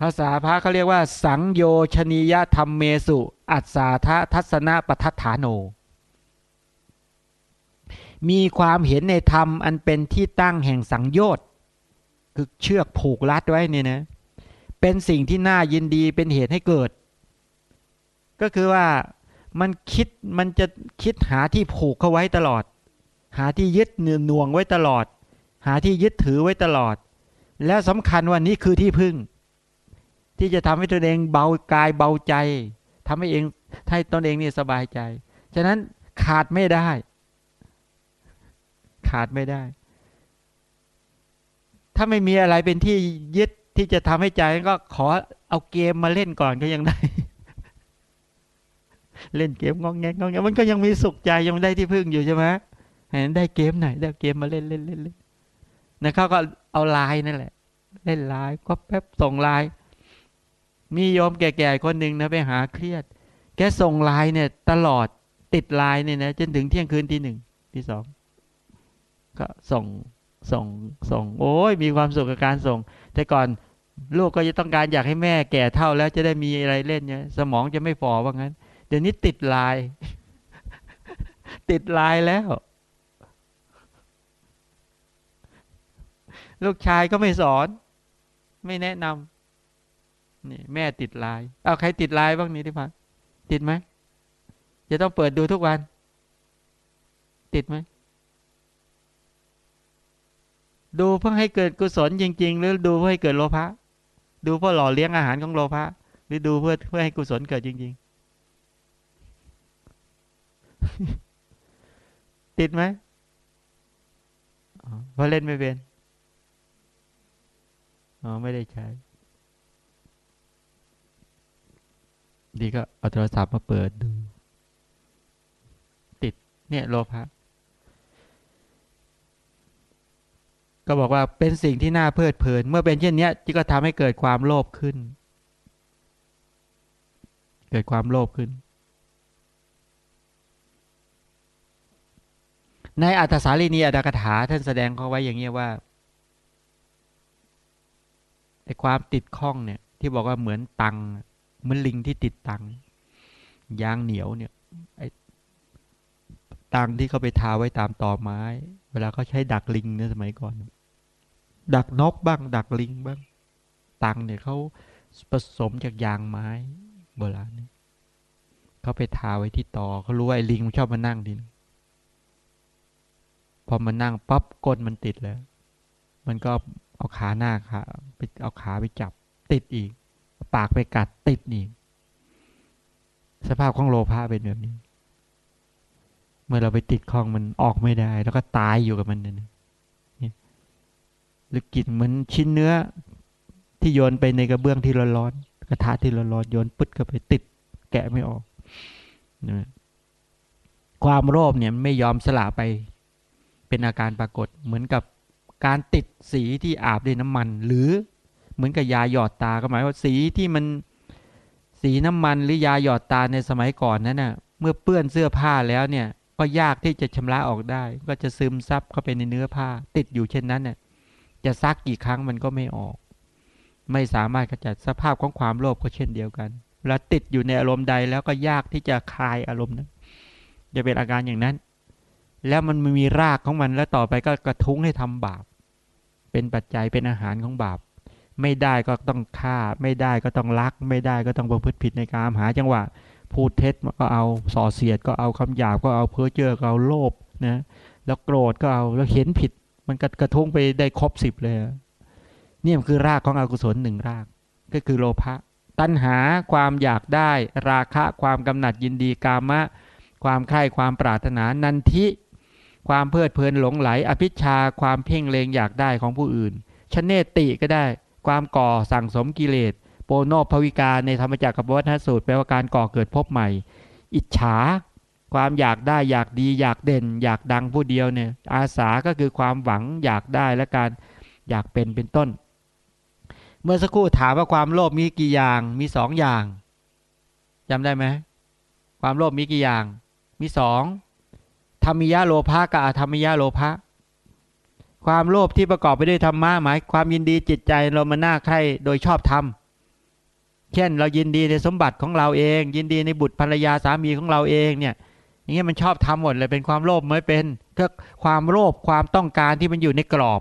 ภาษาพระเขาเรียกว่า สังโยชนียธรรมเมสุ อัศสาททัศนปทัฏฐานโน มีความเห็นในธรรมอันเป็นที่ตั้งแห่งสังโยชน์คือเชือกผูกรัดไว้เนี่ยนะเป็นสิ่งที่น่ายินดีเป็นเหตุให้เกิด ก็คือว่ามันคิดมันจะคิดหาที่ผูกเขาไว้ตลอด หาที่ยึดเนือน่วงไว้ตลอด หาที่ยึดถือไว้ตลอด แล้วสำคัญว่านี้คือที่พึ่ง ที่จะทำให้ตนเองเบากายเบาใจทำให้เองให้ตนเองนี่สบายใจ ฉะนั้นขาดไม่ได้ ขาดไม่ได้ ถ้าไม่มีอะไรเป็นที่ยึดที่จะทำให้ใจก็ขอเอาเกมมาเล่นก่อนก็ยังได้ เล่นเกมงองแงงงแงมันก็ยังมีสุขใจยังได้ที่พึ่งอยู่ใช่ไหมเห็นได้เกมไหนได้เกมมาเล่นเล่นเล่นเล่นนะเขาก็เอาไลน์นั่นแหละ เล่นไลน์ก็แป๊บส่งไลน์มีโยมแก่ๆคนหนึ่งนะไปหาเครียด แกส่งไลน์เนี่ย ตลอดติดไลน์เนี่ยนะจนถึงเที่ยงคืนที่หนึ่งที่สอง ก็ส่งส่งส่ง โอ้ยมีความสุขกับการส่ง แต่ก่อนลูกก็จะต้องการอยากให้แม่แก่เท่าแล้วจะได้มีอะไรเล่นเนี่ยสมองจะไม่ฝ่อว่างั้น เดี๋ยวนี้ติดลาย ติดลายแล้ว ลูกชายก็ไม่สอน ไม่แนะนำนี่แม่ติดลายเอาใครติดลายบ้างนี้ที่พักติดไหมจะต้องเปิดดูทุกวัน ติดไหม ดูเพื่อให้เกิดกุศลจริง ๆ หรือดูเพื่อให้เกิดโลภะดูเพื่อหล่อเลี้ยงอาหารของโลภะหรือดูเพื่อเพื่อให้กุศลเกิดจริง ๆ ติดไหมเพราะเล่นไม่เป็นอ๋อไม่ได้ใช้ ดีก็เอาโทรศัพท์มาเปิดดู ติดเนี่ยโลภะ ก็บอกว่าเป็นสิ่งที่น่าเพลิดเพลิน เมื่อเป็นเช่นนี้ที่ก็ทำให้เกิดความโลภขึ้น เกิดความโลภขึ้น ในอัตสาลีนีอัตกถาท่านแสดงเขาไว้อย่างนี้ว่าไอ้ความติดข้องเนี่ย ที่บอกว่าเหมือนตังเหมือนลิงที่ติดตังยางเหนียวเนี่ยไอ้ตังที่เขาไปทาไว้ตามตอไม้ เวลาเขาใช้ดักลิงในสมัยก่อน ดักนกบ้าง ดักลิงบ้าง ตังเนี่ยเขาผสมจากยางไม้โบราณเนี่ยเขาไปทาไว้ที่ตอเขารู้ว่าไอ้ลิงมันชอบมานั่งดินพอมันนั่งปั๊บก้นมันติดแล้ว มันก็เอาขาหน้าขาไปเอาขาไปจับติดอีก ปากไปกัดติดอีก สภาพของโลภะเป็นแบบนี้ เมื่อเราไปติดข้องมันออกไม่ได้ แล้วก็ตายอยู่กับมันนี่ หรือกินเหมือนชิ้นเนื้อที่โยนไปในกระเบื้องที่ร้อนๆกระทะที่ร้อนๆโยนปึ๊ดก็ไปติด แกะไม่ออกนะความโลภเนี่ยไม่ยอมสละไปเป็นอาการปรากฏเหมือนกับการติดสีที่อาบด้วยน้ำมัน หรือเหมือนกับยาหยอดตาก็หมายว่าสีที่มันสีน้ำมันหรือยาหยอดตาในสมัยก่อนนั้นน่ะเมื่อเปื้อนเสื้อผ้าแล้วเนี่ยก็ยากที่จะชำระออกได้ ก็จะซึมซับเข้าไปในเนื้อผ้า ติดอยู่เช่นนั้นเนี่ย จะซักกี่ครั้งมันก็ไม่ออก ไม่สามารถขจัดสภาพของความโลภก็เช่นเดียวกันเวลาติดอยู่ในอารมณ์ใดแล้วก็ยากที่จะคลายอารมณ์นั้นจะเป็นอาการอย่างนั้น แล้วมันมีรากของมันแล้วต่อไปก็กระทุ้งให้ทำบาป เป็นปัจจัยเป็นอาหารของบาป ไม่ได้ก็ต้องฆ่า ไม่ได้ก็ต้องลัก ไม่ได้ก็ต้องประพฤติผิดในการหาจังหวะพูดเท็จก็เอาส่อเสียดก็เอาคำหยาบก็เอาเพ้อเจ้อก็เอาโลภนะแล้วโกรธก็เอาแล้วเห็นผิด มันกระทุ้งไปได้ครบสิบเลยนี่มันคือรากของอกุศลหนึ่งราก ก็คือโลภะตัณหาความอยากได้ ราคะความกำหนัดยินดีกามะ ความใคร่ความปรารถนานันทิความเพลิดเพลินหลงไหล อภิชาความเพ่งเลงอยากได้ของผู้อื่นชเนติก็ได้ ความก่อสั่งสมกิเลสโปโนภวิกาในธรรมจักรกับวัฏสูตรแปลว่าการก่อเกิดพบใหม่ อิจฉา ความอยากได้อยากดี อยากเด่น อยากดังผู้เดียวเนี่ย อาสาก็คือความหวังอยากได้และการอยากเป็นเป็นต้น เมื่อสักครู่ถามว่าความโลภมีกี่อย่างมีสองอย่างจำได้ไหมความโลภมีกี่อย่าง มีสองธรรมิยะโลภะกับอธรรมิยะโลภะความโลภที่ประกอบไปด้วยธรรมะหมายความยินดีจิตใจเรามาหน้าใครโดยชอบธรรมเช่นเรายินดีในสมบัติของเราเอง ยินดีในบุตรภรรยาสามีของเราเองเนี่ย อย่างเงี้ยมันชอบทำหมดเลยเป็นความโลภไม่เป็นก็ความโลภความต้องการที่มันอยู่ในกรอบ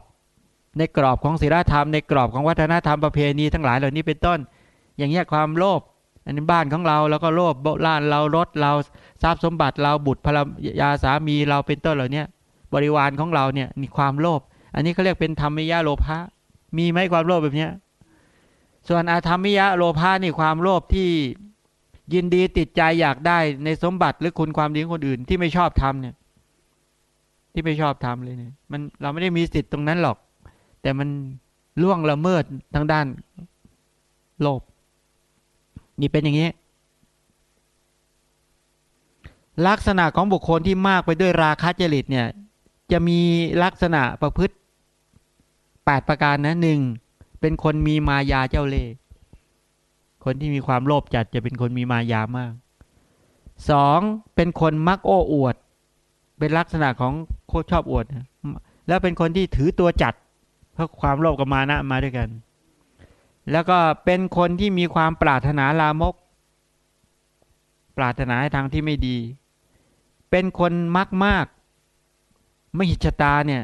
ในกรอบของศีลธรรมในกรอบของวัฒนธรรมประเพณีทั้งหลายเหล่านี้เป็นต้น อย่างเงี้ยความโลภอันนี้บ้านของเราแล้วก็โลภล้านเรารถเราทรัพย์สมบัติเราบุตรภรรยาสามีเราเป็นต้นเหล่านี้บริวารของเราเนี่ยมีความโลภอันนี้เขาเรียกเป็นธรรมิยะโลภะมีไหมความโลภแบบเนี้ยส่วนอาธรรมิยะโลภะนี่ความโลภที่ ยินดีติดใจอยากได้ในสมบัติหรือคุณความดีของคนอื่นที่ไม่ชอบทำเนี่ย ที่ไม่ชอบทำเลยเนี่ย มันเราไม่ได้มีสิทธิ์ตรงนั้นหรอก แต่มันล่วงละเมิดทางด้านโลภนี่เป็นอย่างนี้ ลักษณะของบุคคลที่มากไปด้วยราคะจริตเนี่ย จะมีลักษณะประพฤติแปดประการนะหนึ่งเป็นคนมีมายาเจ้าเล่ห์ คนที่มีความโลภจัดจะเป็นคนมีมายามากสองเป็นคนมักโอ้อวด เป็นลักษณะของโคชอบอวด แล้วเป็นคนที่ถือตัวจัด เพราะความโลภกับมานะมาด้วยกัน แล้วก็เป็นคนที่มีความปรารถนาลามก ปรารถนาทางที่ไม่ดี เป็นคนมักมากไม่หิจตาเนี่ย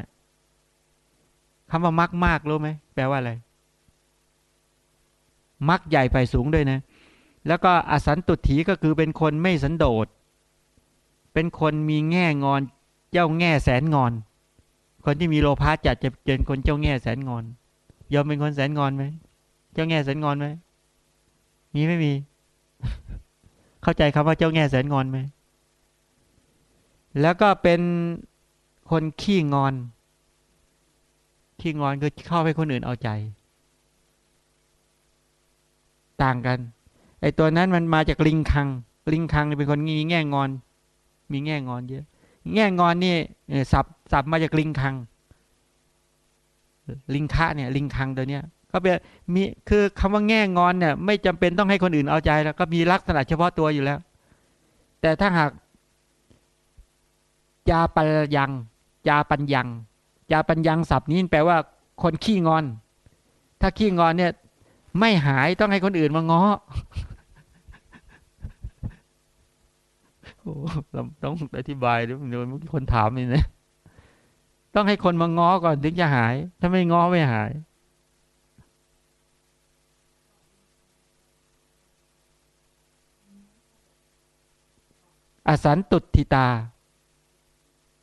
คำว่ามักมากรู้ไหมแปลว่าอะไร มักใหญ่ไปสูงด้วยนะ แล้วก็อสันตุถีก็คือเป็นคนไม่สันโดษ เป็นคนมีแง่งอน เจ้าแง่แสนงอน คนที่มีโลภะจัดจะเป็นคนเจ้าแง่แสนงอนยอมเป็นคนแสนงอนไหมเจ้าแง่แสนงอนไหมมีไม่มี เข้าใจคำว่าเจ้าแง่แสนงอนไหมแล้วก็เป็นคนขี้งอน ขี้งอนคือเข้าให้คนอื่นเอาใจ ต่างกัน ไอตัวนั้นมันมาจากลิงคัง ลิงคังเป็นคนมีแง่งอน มีแง่งอนเยอะ แง่งอนนี่สับสับมาจากลิงคัง ลิงคะเนี่ย ลิงคังตัวเนี้ย ก็เป็นมีคือคำว่าแง่งอนเนี่ย ไม่จำเป็นต้องให้คนอื่นเอาใจแล้ว ก็มีลักษณะเฉพาะตัวอยู่แล้ว แต่ถ้าหากจาปัญญังจาปัญญังจาปัญญังศัพท์นี้แปลว่า คนขี้งอน ถ้าขี้งอนเนี่ย ไม่หายต้องให้คนอื่นมาง้อโอ้เราต้องอธิบายด้วยเดี๋ยวมีคนถามนี่นะต้องให้คนมาง้อก่อนถึงจะหาย ถ้าไม่ง้อไม่หาย อสันตุทิตา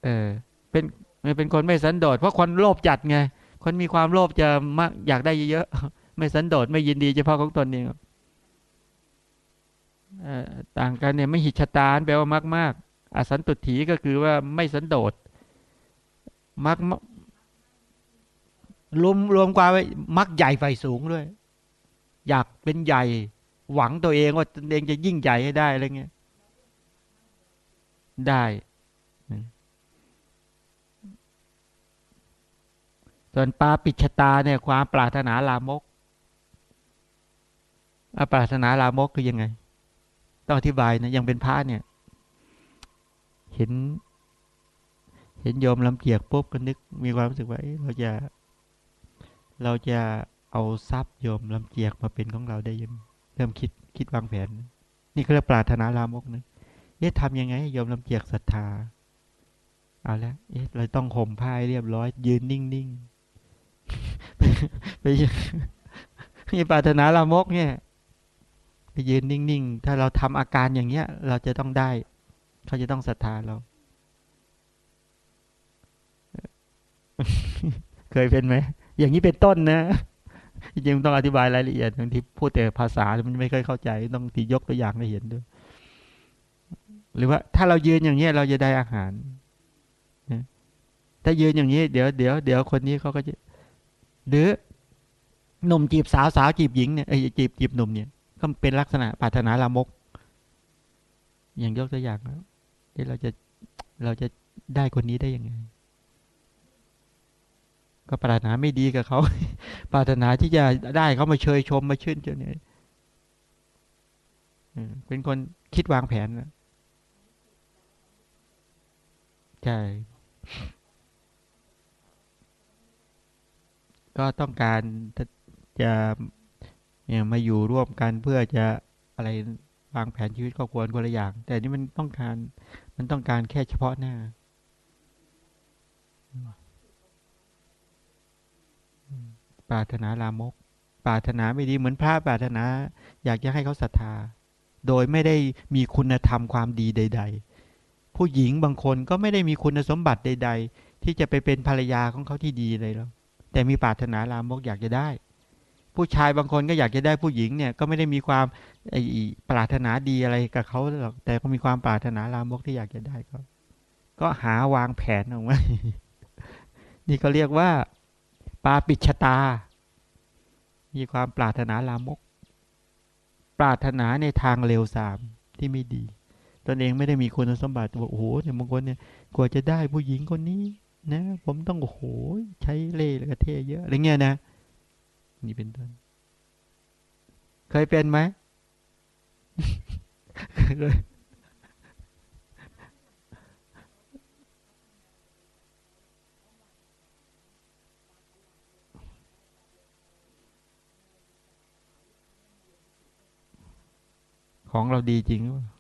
เออ เป็นไม่เป็นคนไม่สันโดษเพราะคนโลภจัดไง คนมีความโลภจะมากอยากได้เยอะๆ ไม่สันโดษไม่ยินดีเฉพาะของตนเองต่างกันเนี่ยไม่หิชตาแปลว่ามากมากอสันตุถีก็คือว่าไม่สันโดษมักรวมรวมความไว้มักใหญ่ไฟสูงด้วย อยากเป็นใหญ่ หวังตัวเองว่าตนเองจะยิ่งใหญ่ให้ได้อะไรเงี้ยได้ส่วนปาปิชตาเนี่ยความปรารถนาลามก อปรารถนาลามกคือยังไง ต้องอธิบายนะยังเป็นพระเนี่ย เห็น เห็นโยมลำเกียกปุ๊บก็นึก มีความรู้สึกว่าเราจะ เราจะเอาทรัพย์โยมลำเกียกมาเป็นของเราได้ยังเริ่มคิดคิดวางแผน นี่เขาเรียกปรารถนาลามกนะเอ๊ะทำยังไงโยมลำเกียกศรัทธาเอาละเอ๊ะเราต้องห่มผ้าเรียบร้อย ยืนนิ่งๆไปยังนี่ปรารถนาลามกเนี่ย ยืนนิ่งๆ ถ้าเราทำอาการอย่างเงี้ย เราจะต้องได้ เขาจะต้องศรัทธาเรา เคยเป็นไหม อย่างนี้เป็นต้นนะจริงๆต้องอธิบายรายละเอียดบางทีพูดแต่ภาษามันไม่เคยเข้าใจ ต้องทียกตัวอย่างให้เห็นด้วย หรือว่าถ้าเรายืนอย่างนี้เราจะได้อาหารถ้ายืนอย่างนี้เดี๋ยวเดี๋ยวเดี๋ยวคนนี้เขาก็จะหรือหนุ่มจีบสาวสาวจีบหญิงเนี่ยไอ้จีบจีบหนุ่มเนี่ย ก็เป็นลักษณะปรารถนาลามก อย่างยกตัวอย่างแล้วที่เราจะเราจะได้คนนี้ได้ยังไง ก็ปรารถนาไม่ดีกับเขาปรารถนาที่จะได้เขามาเชยชมมาชื่นเจ้เนี่ยเป็นคนคิดวางแผนนะใช่ก็ต้องการจะ เนี่ยมาอยู่ร่วมกันเพื่อจะอะไรวางแผนชีวิตครอบครัวคนละอย่าง แต่นี่มันต้องการมันต้องการแค่เฉพาะหน้าปรารถนาลามกปรารถนาไม่ดีเหมือนพระปรารถนา อยากจะให้เขาศรัทธา โดยไม่ได้มีคุณธรรมความดีใด ๆ ผู้หญิงบางคนก็ไม่ได้มีคุณสมบัติใด ๆ ที่จะไปเป็นภรรยาของเขาที่ดีเลยหรอกแต่มีปรารถนาลามกอยากจะได้ ผู้ชายบางคนก็อยากจะได้ผู้หญิงเนี่ยก็ไม่ได้มีความไอ้ปรารถนาดีอะไรกับเขาหรอกแต่ก็มีความปรารถนาลามกที่อยากจะได้ก็ก็หาวางแผนออกมานี่ก็เรียกว่า ปาปิชตา มีความปรารถนาลามก ปรารถนาในทางเร็วสามที่ไม่ดี ตนเองไม่ได้มีคุณสมบัติว่าโอ้โหเนี่ยบางคนเนี่ยกว่าจะได้ผู้หญิงคนนี้นะ ผมต้องโอ้โหใช้เล่ห์กระเทเยอะอะไรเงี้ยนะ นี่เป็นต้น เคยเป็นไหมของเราดีจริงหรือเปล่า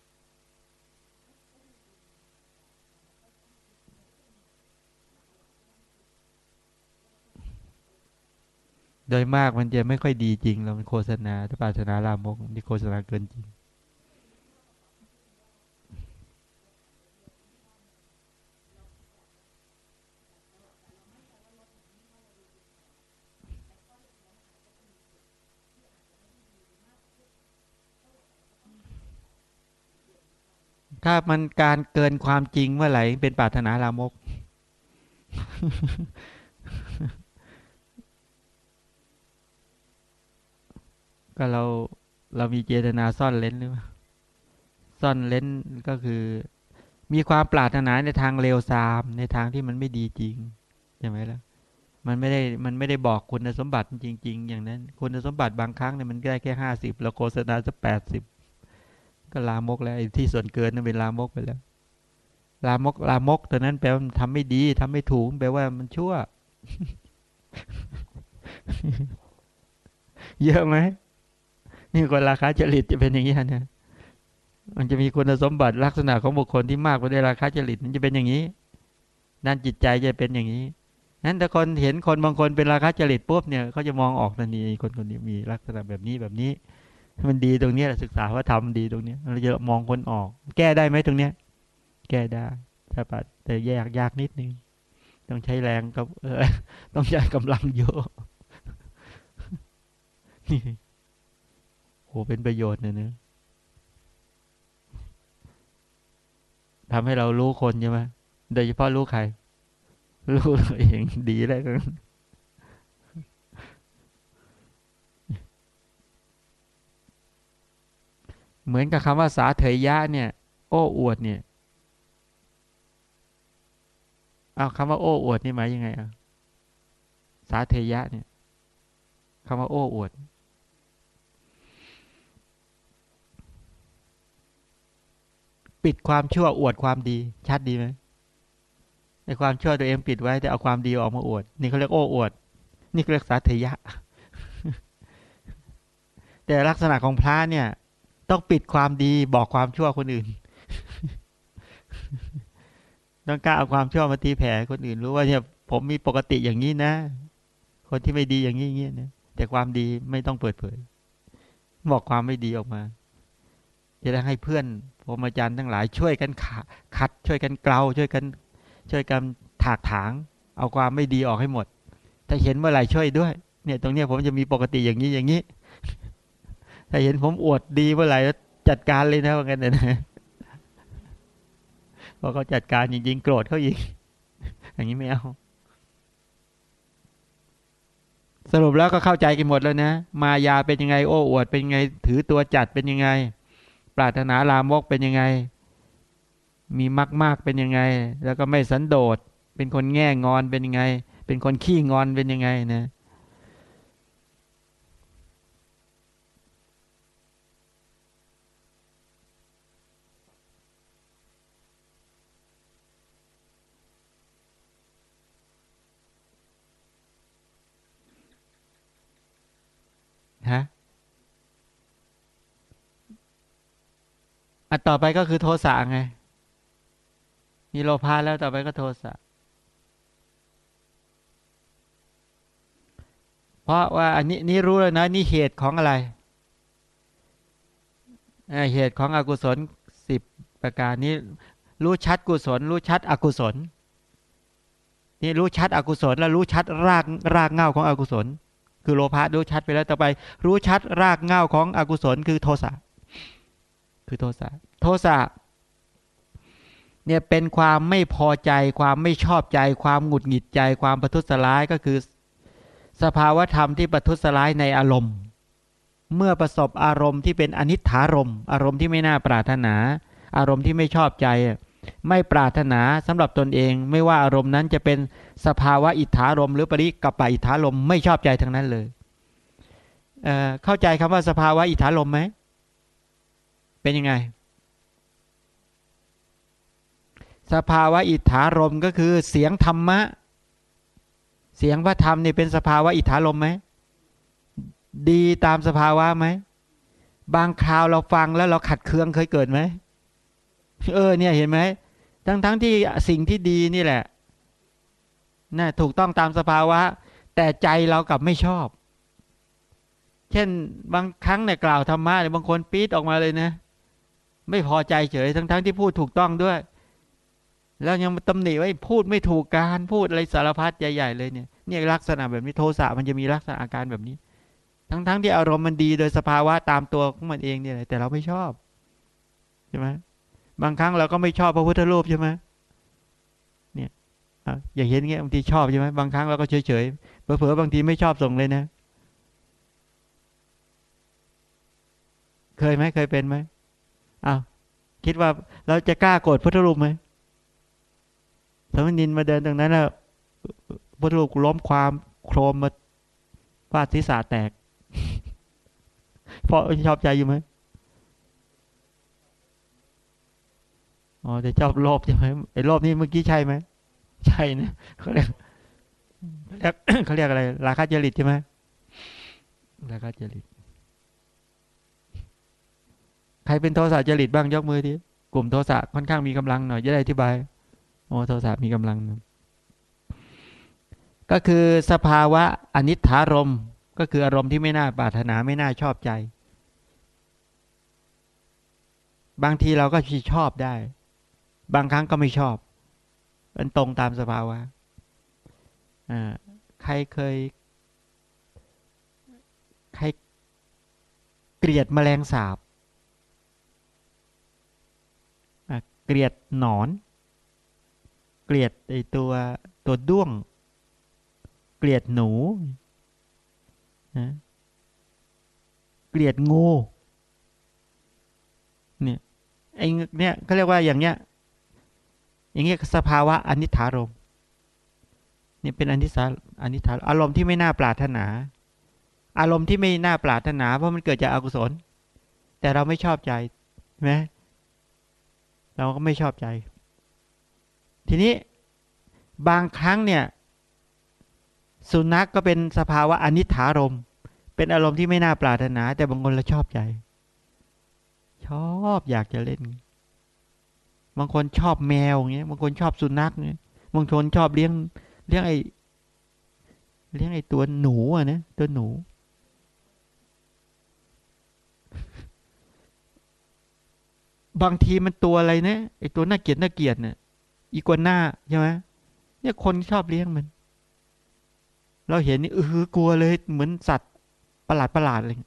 โดยมากมันจะไม่ค่อยดีจริงเราเป็นโฆษณาถ้าปรารถนาลามกมีโฆษณาเกินจริง ถ้ามันการเกินความจริงเมื่อไหร่เป็นปรารถนาลามก ก็เราเรามีเจตนาซ่อนเล้นหรือเปล่าซ่อนเล้นก็คือ มีความปรารถนาในทางเลวทรามในทางที่มันไม่ดีจริงใช่ไหมล่ะมันไม่ได้มันไม่ได้บอกคุณสมบัติจริง ๆ อย่างนั้น คุณสมบัติบางครั้งเนี่ยมันได้แค่ห้าสิบเราโฆษณาสักแปดสิบก็ลามกแล้วไอ้ที่ส่วนเกินนั่นเป็นลามกไปแล้ว ลามกลามกตัวนั้นแปลว่าทำไม่ดีทำไม่ถูกแปลว่ามันชั่ว เยอะไหม นี่คนราคาจริตจะเป็นอย่างนี้นะมันจะมีคุณสมบัติลักษณะของบุคคลที่มากกว่าได้ราคาจริตมันจะเป็นอย่างนี้ด้านจิตใจจะเป็นอย่างนี้นั้นถ้าคนเห็นคนบางคนเป็นราคาจริตปุ๊บเนี่ยเขาจะมองออกทันทีคนคนนี้มีลักษณะแบบนี้แบบนี้ มันดีตรงนี้ศึกษาว่าทำดีตรงนี้เราจะมองคนออก แก้ได้ไหมตรงเนี้ย แก้ได้ใช่ปะแต่แยกยากนิดนึงต้องใช้แรงกับเออต้องใช้กำลังเยอะนี่ โหเป็นประโยชน์เนะเนะทำให้เรารู้คนใช่ไหมโดยเฉพาะรู้ใคร รู้ตัวเองดีแล้วกันเหมือนกับคำว่าสาเถยยะเนี่ย โอ้อวดเนี่ยเอาคำว่าโอ้อวดนี่หมายยังไงอะสาเทยะเนี่ยคำว่าโอ้อวด ปิดความชั่วอวดความดี ชัดดีไหมในความชั่วตัวเองปิดไว้แต่เอาความดีออกมาอวด นี่เขาเรียกโอ้อวด นี่เขาเรียกสาเทยะ แต่ลักษณะของพระเนี่ย ต้องปิดความดีบอกความชั่วคนอื่น ต้องกล้าเอาความชั่วมาตีแผ่คนอื่นรู้ว่าเนี่ยผมมีปกติอย่างนี้นะ คนที่ไม่ดีอย่างนี้อย่างนี้นะแต่ความดีไม่ต้องเปิดเผย บอกความไม่ดีออกมา จะได้ให้เพื่อนพรมอาจารย์ทั้งหลายช่วยกันขัด ช่วยกันเกลาช่วยกันช่วยกันถากถาง เอาความไม่ดีออกให้หมด ถ้าเห็นเมื่อไหร่ช่วยด้วย เนี่ยตรงเนี้ยผมจะมีปกติอย่างนี้อย่างนี้ ถ้าเห็นผมอวดดีเมื่อไหร่จัดการเลยนะว่ากันนะพอเขาจัดการจริงๆ โกรธเขาอีก อย่างนี้ไม่เอาสรุปแล้วก็เข้าใจกันหมดแล้วนะ มายาเป็นยังไง โอ้อวดเป็นยังไง ถือตัวจัดเป็นยังไง ปรารถนาลามกเป็นยังไง มีมากมากเป็นยังไง แล้วก็ไม่สันโดษ เป็นคนแง่งอนเป็นยังไง เป็นคนขี้งอนเป็นยังไงนะฮะ อันต่อไปก็คือโทสะไง มีโลภะแล้วต่อไปก็โทสะเพราะว่าอันนี้นี่รู้แล้วนะนี่เหตุของอะไรเหตุของอกุศลสิบประการนี้รู้ชัดกุศล รู้ชัดอกุศล นี่รู้ชัดอกุศล แล้วรู้ชัดรากรากเงาของอกุศล คือโลภะรู้ชัดไปแล้วต่อไป รู้ชัดรากเงาของอกุศลคือโทสะ คือโทสะโทสะเนี่ยเป็นความไม่พอใจความไม่ชอบใจ ความหงุดหงิดใจ ความประทุษร้ายก็คือ สภาวธรรมที่ประทุษร้ายในอารมณ์ เมื่อประสบอารมณ์ที่เป็นอนิถารมอารมณ์ที่ไม่น่าปรารถนา อารมณ์ที่ไม่ชอบใจ ไม่ปรารถนาสำหรับตนเอง ไม่ว่าอารมณ์นั้นจะเป็นสภาวะอิทธารมหรือปริกับปะอิทธารมไม่ชอบใจทั้งนั้นเลยเเข้าใจคำว่าสภาวะอิทธารมไหม เป็นยังไง สภาวะอิทธารมก็คือเสียงธรรมะ เสียงพระธรรมนี่เป็นสภาวะอิทธารมไหม ดีตามสภาวะไหม บางคราวเราฟังแล้วเราขัดเคืองเคยเกิดไหม เออเนี่ยเห็นไหม ทั้งทั้งที่สิ่งที่ดีนี่แหละน่ะถูกต้องตามสภาวะ แต่ใจเรากลับไม่ชอบ เช่นบางครั้งเนี่ยกล่าวธรรมะเนี่ยบางคนปี๊ดออกมาเลยนะ ไม่พอใจเฉยทั้งทั้งที่พูดถูกต้องด้วย แล้วยังตำหนิว่าพูดไม่ถูกการพูดอะไรสารพัดใหญ่ๆเลยเนี่ยเนี่ยลักษณะแบบนี้โทสะมันจะมีลักษณะอาการแบบนี้ ทั้งๆทที่อารมณ์มันดีโดยสภาวะตามตัวของมันเองเนี่ยแต่เราไม่ชอบใช่ไหมบางครั้งเราก็ไม่ชอบพระพุทธรูปใช่ไหมเนี่ยอย่างเห็นเงี้ยบางทีชอบใช่ไหมบางครั้งเราก็เฉยเฉยเผลอๆบางทีไม่ชอบส่งเลยนะ เคยไหมเคยเป็นไหม อ้าวคิดว่าเราจะกล้าโกรธพุทธรูปไหมสมณินมาเดินตรงนั้นแล้วพุทธรูปล้มความโครมมาฟาดศีรษะแตกเพราะชอบใจอยู่ไหมอ๋อจะชอบโลภใช่ไหมไอ้โลภนี่เมื่อกี้ใช่ไหมใช่นะเขาเรียกเขาเรียกเขาเรียกอะไร ราคาจริตใช่ไหมราคาจริต ครเป็นโทสะจริตบ้างยกมือทีกลุ่มโทสะค่อนข้างมีกำลังหน่อยจะได้อธิบายโอ้โทสะมีกำลัง ก็คือสภาวะอนิถารมก็คืออารมณ์ที่ไม่น่าปรารถนาไม่น่าชอบใจ บางทีเราก็ชอบได้ บางครั้งก็ไม่ชอบ มันตรงตามสภาวะอ่าใครเคย ใครเกลียดแมลงสาบ เกลียดหนอน เกลียดไอตัวตัวด้วง เกลียดหนูนะเกลียดงูเนี่ยไอเนี่ยเขาเรียกว่าอย่างเนี้ย อย่างเงี้ยสภาวะอนิถารมนี่เป็นอนิสาอนิถารอารมณ์ที่ไม่น่าปรารถนา อารมณ์ที่ไม่น่าปรารถนา เพราะมันเกิดจากอากุศล แต่เราไม่ชอบใจไหม เราก็ไม่ชอบใจ ทีนี้บางครั้งเนี่ย สุนัขกก็เป็นสภาวะอนิถารม เป็นอารมณ์ที่ไม่น่าปรารถนา แต่บางคนเราชอบใจ ชอบอยากจะเล่น บางคนชอบแมวอย่างเงี้ยบางคนชอบสุนัขเงี้ยบางคนชอบเลี้ยงเลี้ยงไอเลี้ยงไอตัวหนูอะนะตัวหนู บางทีมันตัวอะไรนะไอตัวน่าเกลียดน่าเกลียดเนี่ยอีกวน่าใช่ไหมเนี่ยคนชอบเลี้ยงมัน เราเห็นนี่เออกลัวเลยเหมือนสัตว์ประหลาดประหลาดเลย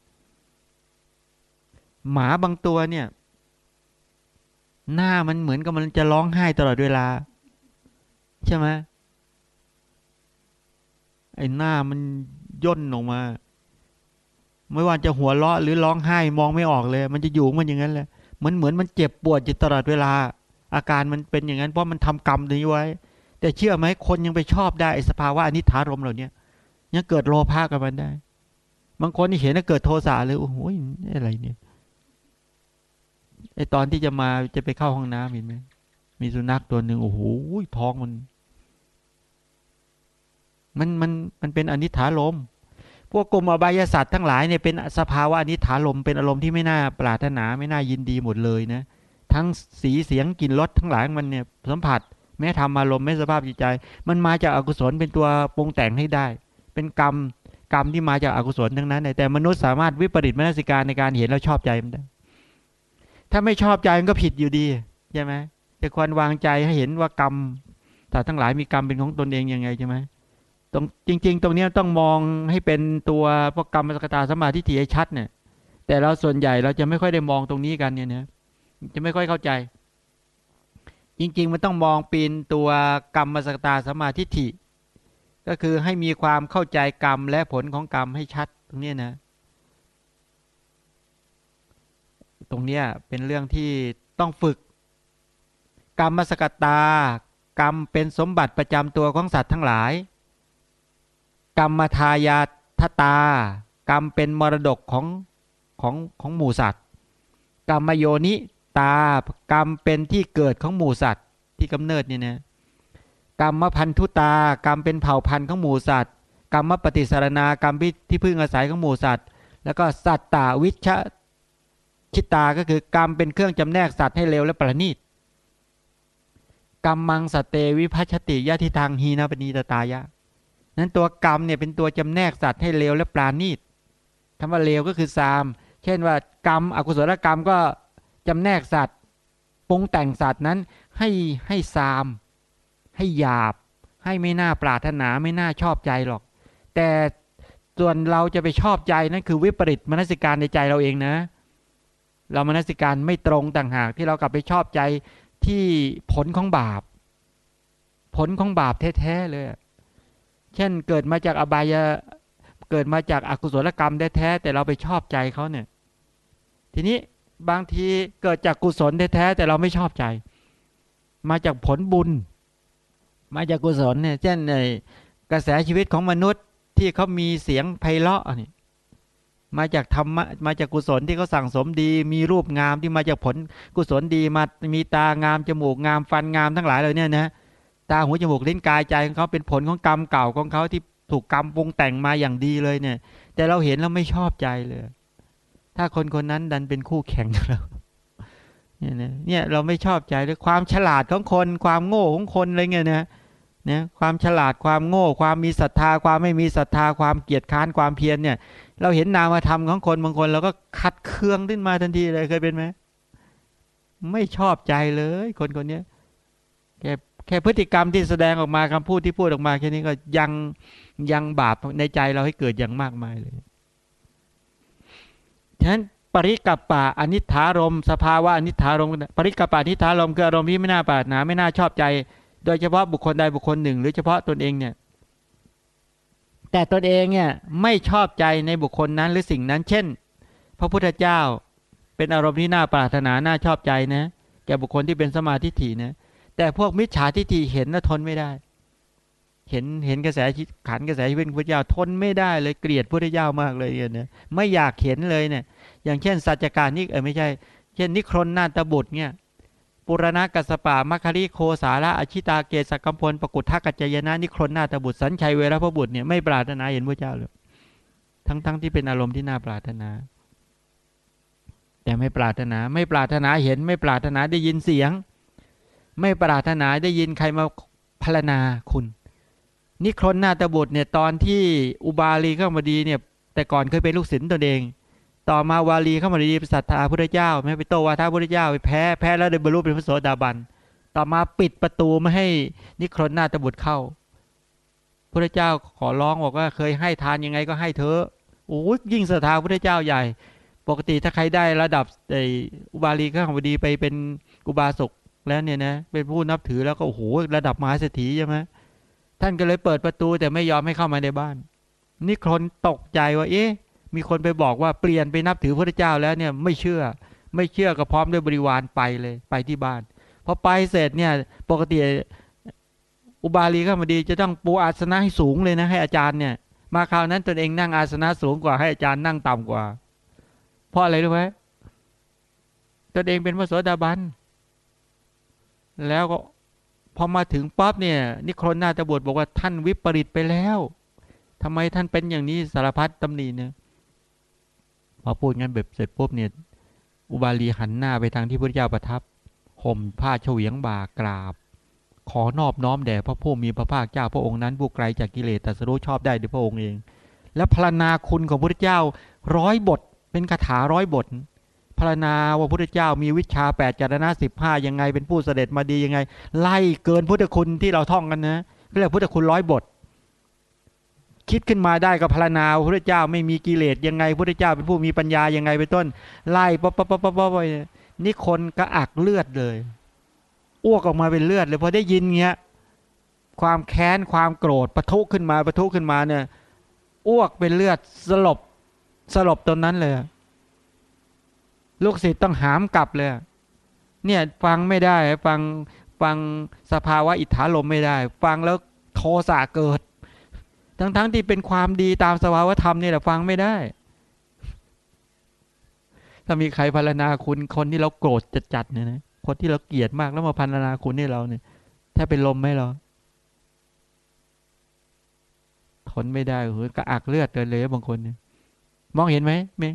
หมาบางตัวเนี่ย หน้ามันเหมือนกับมันจะร้องไห้ตลอดเวลา ใช่ไหมไอ้หน้ามันย่นออกมา ไม่ว่าจะหัวเราะหรือร้องไห้มองไม่ออกเลย มันจะอยู่มันอย่างนั้นแหละ มันเหมือนมันเจ็บปวดอยู่ตลอดเวลา อาการมันเป็นอย่างนั้นเพราะมันทำกรรมนี้ไว้ แต่เชื่อไหมคนยังไปชอบได้สภาวะอนิถารมเหล่านี้ยังเกิดโลภะกับมันได้ บางคนที่เห็นแล้วเกิดโทสะเลยโอ้โหอะไรเนี่ยไอตอนที่จะมาจะไปเข้าห้องน้ำเห็นไหมมีสุนัขตัวหนึ่งโอ้โหท้องมัน มันมันมันเป็นอนิถารม พวกกลุ่มอบายศาสตร์ทั้งหลายเนี่ยเป็นสภาวะอนิถาลมเป็นอารมณ์ที่ไม่น่าปรารถนาไม่น่ายินดีหมดเลยนะทั้งสีเสียงกลิ่นรสทั้งหลายมันเนี่ยสัมผัส แม้ทำอารมณ์ไม่สภาพจิตใจ มันมาจากอากุศลเป็นตัวปรุงแต่งให้ได้ เป็นกรรมกรรมที่มาจากอากุศลทั้งนั้นแต่มนุษย์สามารถวิปริตมนสิการในการเห็นแล้วชอบใจมันได้ ถ้าไม่ชอบใจมันก็ผิดอยู่ดีใช่ไหมแต่ควรวางใจให้เห็นว่ากรรมแต่ทั้งหลายมีกรรมเป็นของตนเองยังไงใช่ไหม ตรงจริง ๆ ตรงนี้ต้องมองให้เป็นตัวพกกรรมสกตาสมาธิถี่ให้ชัดเนี่ย แต่เราส่วนใหญ่เราจะไม่ค่อยได้มองตรงนี้กันเนี่ยนะจะไม่ค่อยเข้าใจ จริง ๆ มันต้องมองปีนตัวกรรมสกตาสมาธิถิก็คือให้มีความเข้าใจกรรมและผลของกรรมให้ชัดตรงนี้นะ ตรงนี้เป็นเรื่องที่ต้องฝึก กรรมสกตากรรมเป็นสมบัติประจำตัวของสัตว์ทั้งหลาย กรรมทายาทตา กรรมเป็นมรดกของของของหมู่สัตว์ กรรมโยนิตากรรมเป็นที่เกิดของหมู่สัตว์ที่กำเนิดนี่นะกรรมพันธุตา กรรมเป็นเผ่าพันธุ์ของหมู่สัตว์กรรมปฏิสารณากรรมที่พึ่งอาศัยของหมู่สัตว์ แล้วก็สัตตาวิชชิตาก็คือกรรมเป็นเครื่องจำแนกสัตว์ให้เร็วและประณีตกรรมมังสเตวิพัชติยะทิทางฮีนาปณีตตายะ นั้นตัวกรรมเนี่ยเป็นตัวจำแนกสัตว์ให้เลวและปราณีตคำว่าเลวก็คือซาม เช่นว่ากรรมอกุศลกรรมก็จำแนกสัตว์ปรุงแต่งสัตว์นั้นให้ให้ซาม ให้หยาบ ให้ไม่น่าปรารถนาไม่น่าชอบใจหรอก แต่ส่วนเราจะไปชอบใจนั่นคือวิปริตมนสิการในใจเราเองนะ เรามนสิการไม่ตรงต่างหากที่เรากลับไปชอบใจที่ผลของบาป ผลของบาปแท้ๆเลย เช่นเกิดมาจากอบายเกิดมาจากอากุศลกรรมแท้แต่เราไปชอบใจเขาเนี่ย ทีนี้บางทีเกิดจากกุศลแท้ๆแต่เราไม่ชอบใจ มาจากผลบุญ มาจากกุศลเนี่ยเช่นในกระแสชีวิตของมนุษย์ที่เขามีเสียงไพเราะนี่มาจากธรรมะมาจากกุศลที่เขาสั่งสมดี มีรูปงามที่มาจากผลกุศลดีมามีตางามจมูกงามฟันงามทั้งหลายเลยเนี่ยนะ ตาหูจมูกลิ้นกายใจของเขาเป็นผลของกรรมเก่าของเขาที่ถูกกรรมปรุงแต่งมาอย่างดีเลยเนี่ย แต่เราเห็นแล้วไม่ชอบใจเลย ถ้าคนคนนั้นดันเป็นคู่แข่งเราเนี่ยเนี่ยเราไม่ชอบใจเลยความฉลาดของคน ความโง่ของคนอะไรเงี้ยนะเนี่ยความฉลาดความโง่ ความมีศรัทธา ความไม่มีศรัทธา ความเกียจค้านความเพียรเนี่ย เราเห็นนามธรรมของคนบางคนเราก็คัดเคืองขึ้นมาทันทีเลยเคยเป็นไหมไม่ชอบใจเลย คนคนนี้แค่ แค่พฤติกรรมที่แสดงออกมาคำพูดที่พูดออกมาแค่นี้ก็ยังยังบาปในใจเราให้เกิดอย่างมากมายเลยฉะนั้นปริกับปะอนิถารม สภาวะอนิถารม ปริกับปะอนิถารมคืออารมณ์ที่ไม่น่าปรารถนาไม่น่าชอบใจ โดยเฉพาะบุคคลใดบุคคลหนึ่ง หรือเฉพาะตนเองเนี่ย แต่ตนเองเนี่ยไม่ชอบใจในบุคคลนั้นหรือสิ่งนั้น เช่น พระพุทธเจ้าเป็นอารมณ์ที่น่าปรารถนาน่าชอบใจนะ แก่บุคคลที่เป็นสมาธิถี่นะ แต่พวกมิจฉาทิฏฐิเห็นแล้วทนไม่ได้ เห็นเห็นกระแสขันกระแสชีวิตพระเจ้าทนไม่ได้เลยเกลียดพระเจ้ามากเลยเนี่ยไม่อยากเห็นเลยเนี่ย อย่างเช่นสัจจการนิเออไม่ใช่ เช่นนิครนนาตบุตรเนี่ยปุรณะกัสปะมัคคริโคสาระอชิตาเกสกัมพลปกุฏทักกัจจยนะนิครนนาตบุตรสัญชัยเวรพบุตรเนี่ยไม่ปรารถนาเห็นพระเจ้าเลยทั้งๆทที่เป็นอารมณ์ที่น่าปรารถนา แต่ไม่ปรารถนา ไม่ปรารถนาเห็นไม่ปรารถนาได้ยินเสียง ไม่ปรารถนาได้ยินใครมาพรณนาคุณ นิครนนาตบุตรเนี่ยตอนที่อุบาลีเข้ามาดีเนี่ย แต่ก่อนเคยเป็นลูกศิษย์ตนเอง ต่อมาวาลีเข้ามาดีศรัทธาพระเจ้า ไม่ไปโตวาทาพระเจ้าไปแพ้แพ้แล้วได้บรรลุเป็นพระโสดาบันต่อมาปิดประตูไม่ให้นิครนนาตบุตรเข้าพระเจ้าขอร้องบอกว่าเคยให้ทานยังไงก็ให้เธอโอ้ยิ่งศรัทธาพระเจ้าใหญ่ ปกติถ้าใครได้ระดับออุบาลีข้ามาดีไปเป็นอุบาสก แล้วเนี่ยนะเป็นผู้นับถือแล้วก็โอ้โหระดับมหาเศรษฐีใช่ไหมท่านก็เลยเปิดประตูแต่ไม่ยอมให้เข้ามาในบ้าน นิครนตกใจว่า เอ๊ะ มีคนไปบอกว่าเปลี่ยนไปนับถือพระเจ้าแล้วเนี่ยไม่เชื่อ ไม่เชื่อก็พร้อมด้วยบริวารไปเลยไปที่บ้านพอไปเสร็จเนี่ยปกติอุบาลีก็มาดีจะต้องปูอาสนะให้สูงเลยนะให้อาจารย์เนี่ยมาคราวนั้นตนเองนั่งอาสนะสูงกว่าให้อาจารย์นั่งต่ำกว่า เพราะอะไรรู้ไหมตนเองเป็นพระโสดาบัน แล้วก็พอมาถึงปั๊บเนี่ย นิครนนาตบวชบอกว่าท่านวิปริตไปแล้วทำไมท่านเป็นอย่างนี้สารพัดตำหนิเนี่ยพอพูดงั้นแบบเสร็จปุ๊บเนี่ย อุบาลีหันหน้าไปทางที่พระเจ้าประทับห่มผ้าเฉวียงบ่ากราบ ขอนอบน้อมแด่พระผู้มีพระภาคเจ้าพระองค์นั้นผู้ไกลจากกิเลสแต่สรู้ชอบได้ด้วยพระองค์เอง และพรรณนาคุณของพระเจ้าร้อยบท เป็นคาถาร้อยบท พรรณนาว่าพระเจ้ามีวิชาแปดจรณะสิบห้ายังไง เป็นผู้เสด็จมาดียังไง ไล่เกินพุทธคุณที่เราท่องกันนะเรียกพุทธคุณร้อยบท คิดขึ้นมาได้ก็พรรณนาพระเจ้าไม่มีกิเลสยังไงพระเจ้าเป็นผู้มีปัญญายังไงเป็นต้น ไล่ป๊อปป๊อปป๊อปป๊อปนี่คนกระอักเลือดเลยอ้วกออกมาเป็นเลือดเลยพอได้ยินเงี้ยความแค้นความโกรธปะทุขึ้นมาปะทุขึ้นมาเนี่ยอ้วกเป็นเลือดสลบสลบตอนนั้นเลย ลูกศิษย์ต้องหามกลับเลย เนี่ยฟังไม่ได้ ฟังฟังสภาวะอิทธาลมไม่ได้ ฟังแล้วโทสะเกิด ทั้งๆทที่เป็นความดีตามสภาวธรรมนี่แหละฟังไม่ได้ ถ้ามีใครพารณนาคุณคนที่เราโกรธจัดจัดเนี่ยนะคนที่เราเกลียดมากแล้วมาพารณนาคุณให้เราเนี่ยถ้าเป็นลมไหมเราทนไม่ได้เหือกระอักเลือดเลยบางคนเนี่ยมองเห็นไหมเมง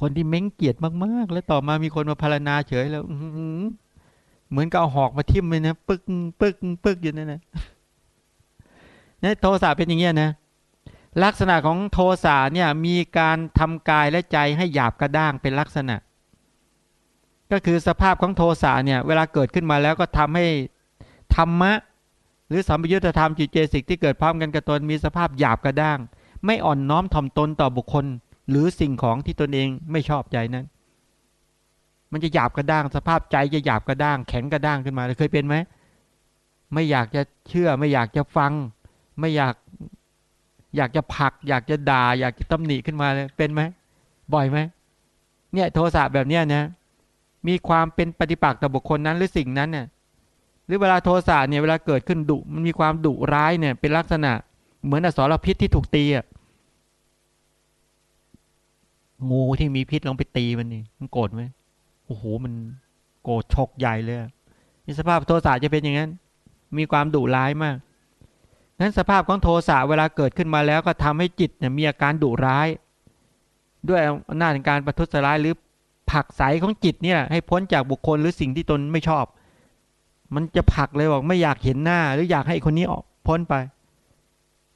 คนที่เม้งเกลียดมากๆ แล้วต่อมามีคนมาพารณนาเฉยแล้วเหมือนกับเอาหอกมาทิ่มเลยนะปึกปึกปึกอยู่นั่นนะเนี่ยโทสะเป็นอย่างเงี้ยนะลักษณะของโทสะเนี่ยมีการทำกายและใจให้หยาบกระด้างเป็นลักษณะ ก็คือสภาพของโทสะเนี่ยเวลาเกิดขึ้นมาแล้วก็ทำให้ธรรมะ หรือสัมยุญธรรมจิตเจสิกที่เกิดพร้อมกันกับตนมีสภาพหยาบกระด้าง ไม่อ่อนน้อมถ่อมตนต่อบุคคล หรือสิ่งของที่ตนเองไม่ชอบใจนั้น มันจะหยาบกระด้างสภาพใจจะหยาบกระด้าง แข็งกระด้างขึ้นมาเคยเป็นไหมไม่อยากจะเชื่อ ไม่อยากจะฟัง ไม่อยาก อยากจะผัก อยากจะด่า อยากจะตำหนิขึ้นมาเลยเป็นไหมบ่อยไหมเนี่ยโทสะแบบเนี้ยนะ มีความเป็นปฏิปักษ์ต่อบุคคลนั้นหรือสิ่งนั้นเนี่ยหรือเวลาโทสะเนี่ยเวลาเกิดขึ้นดุมันมีความดุร้ายเนี่ย เป็นลักษณะเหมือนอสรพิษที่ถูกตีอะ งูที่มีพิษลองไปตีมันนี่มันโกรธไหมโอ้โหมันโกรธชกใหญ่เลยนี่สภาพโทสะจะเป็นอย่างนั้น มีความดุร้ายมากนั้นสภาพของโทสะเวลาเกิดขึ้นมาแล้วก็ทำให้จิตเนี่ยมีอาการดุร้าย ด้วยอำนาจการประทุษร้ายหรือผักใสของจิตเนี่ย ให้พ้นจากบุคคลหรือสิ่งที่ตนไม่ชอบ มันจะผลักเลยบอกไม่อยากเห็นหน้า หรืออยากให้คนนี้ออกพ้นไป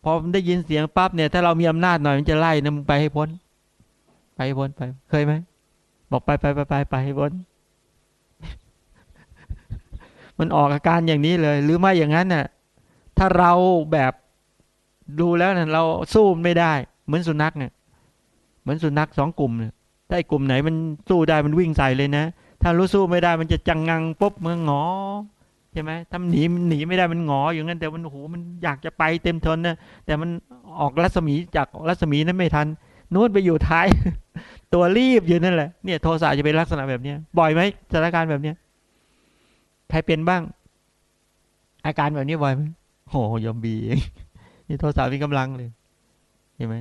พอได้ยินเสียงปั๊บเนี่ย ถ้าเรามีอำนาจหน่อยมันจะไล่นะมึงไปให้พ้น ไปให้พ้นไป เคยไหมบอกไปไปไปไปไปให้พ้นมันออกอาการอย่างนี้เลย หรือไม่อย่างนั้นน่ะ ถ้าเราแบบดูแล้วเนี่ยเราสู้ไม่ได้ เหมือนสุนัขเนี่ยเหมือนสุนัขสองกลุ่มเนี่ยถ้าไอ้กลุ่มไหนมันสู้ได้มันวิ่งใส่เลยนะ ถ้ารู้สู้ไม่ได้มันจะจังงังปุ๊บมันงอใช่ไหมถ้าหนีหนีไม่ได้มันงออย่างนั้นแต่มันโอ้โหมันอยากจะไปเต็มทนนะแต่มันออกรัศมีจากรัศมีนั้นไม่ทัน นู้นไปอยู่ท้าย ตัวรีบอยู่นั่นแหละเนี่ยโทสะจะเป็นลักษณะแบบเนี้ยบ่อยไหมสถานการณ์แบบเนี้ยใครเป็นบ้าง อาการแบบนี้บ่อยไหมโอ้โยมบีเองนี่โทสะมีกำลังเลยเห็นไหม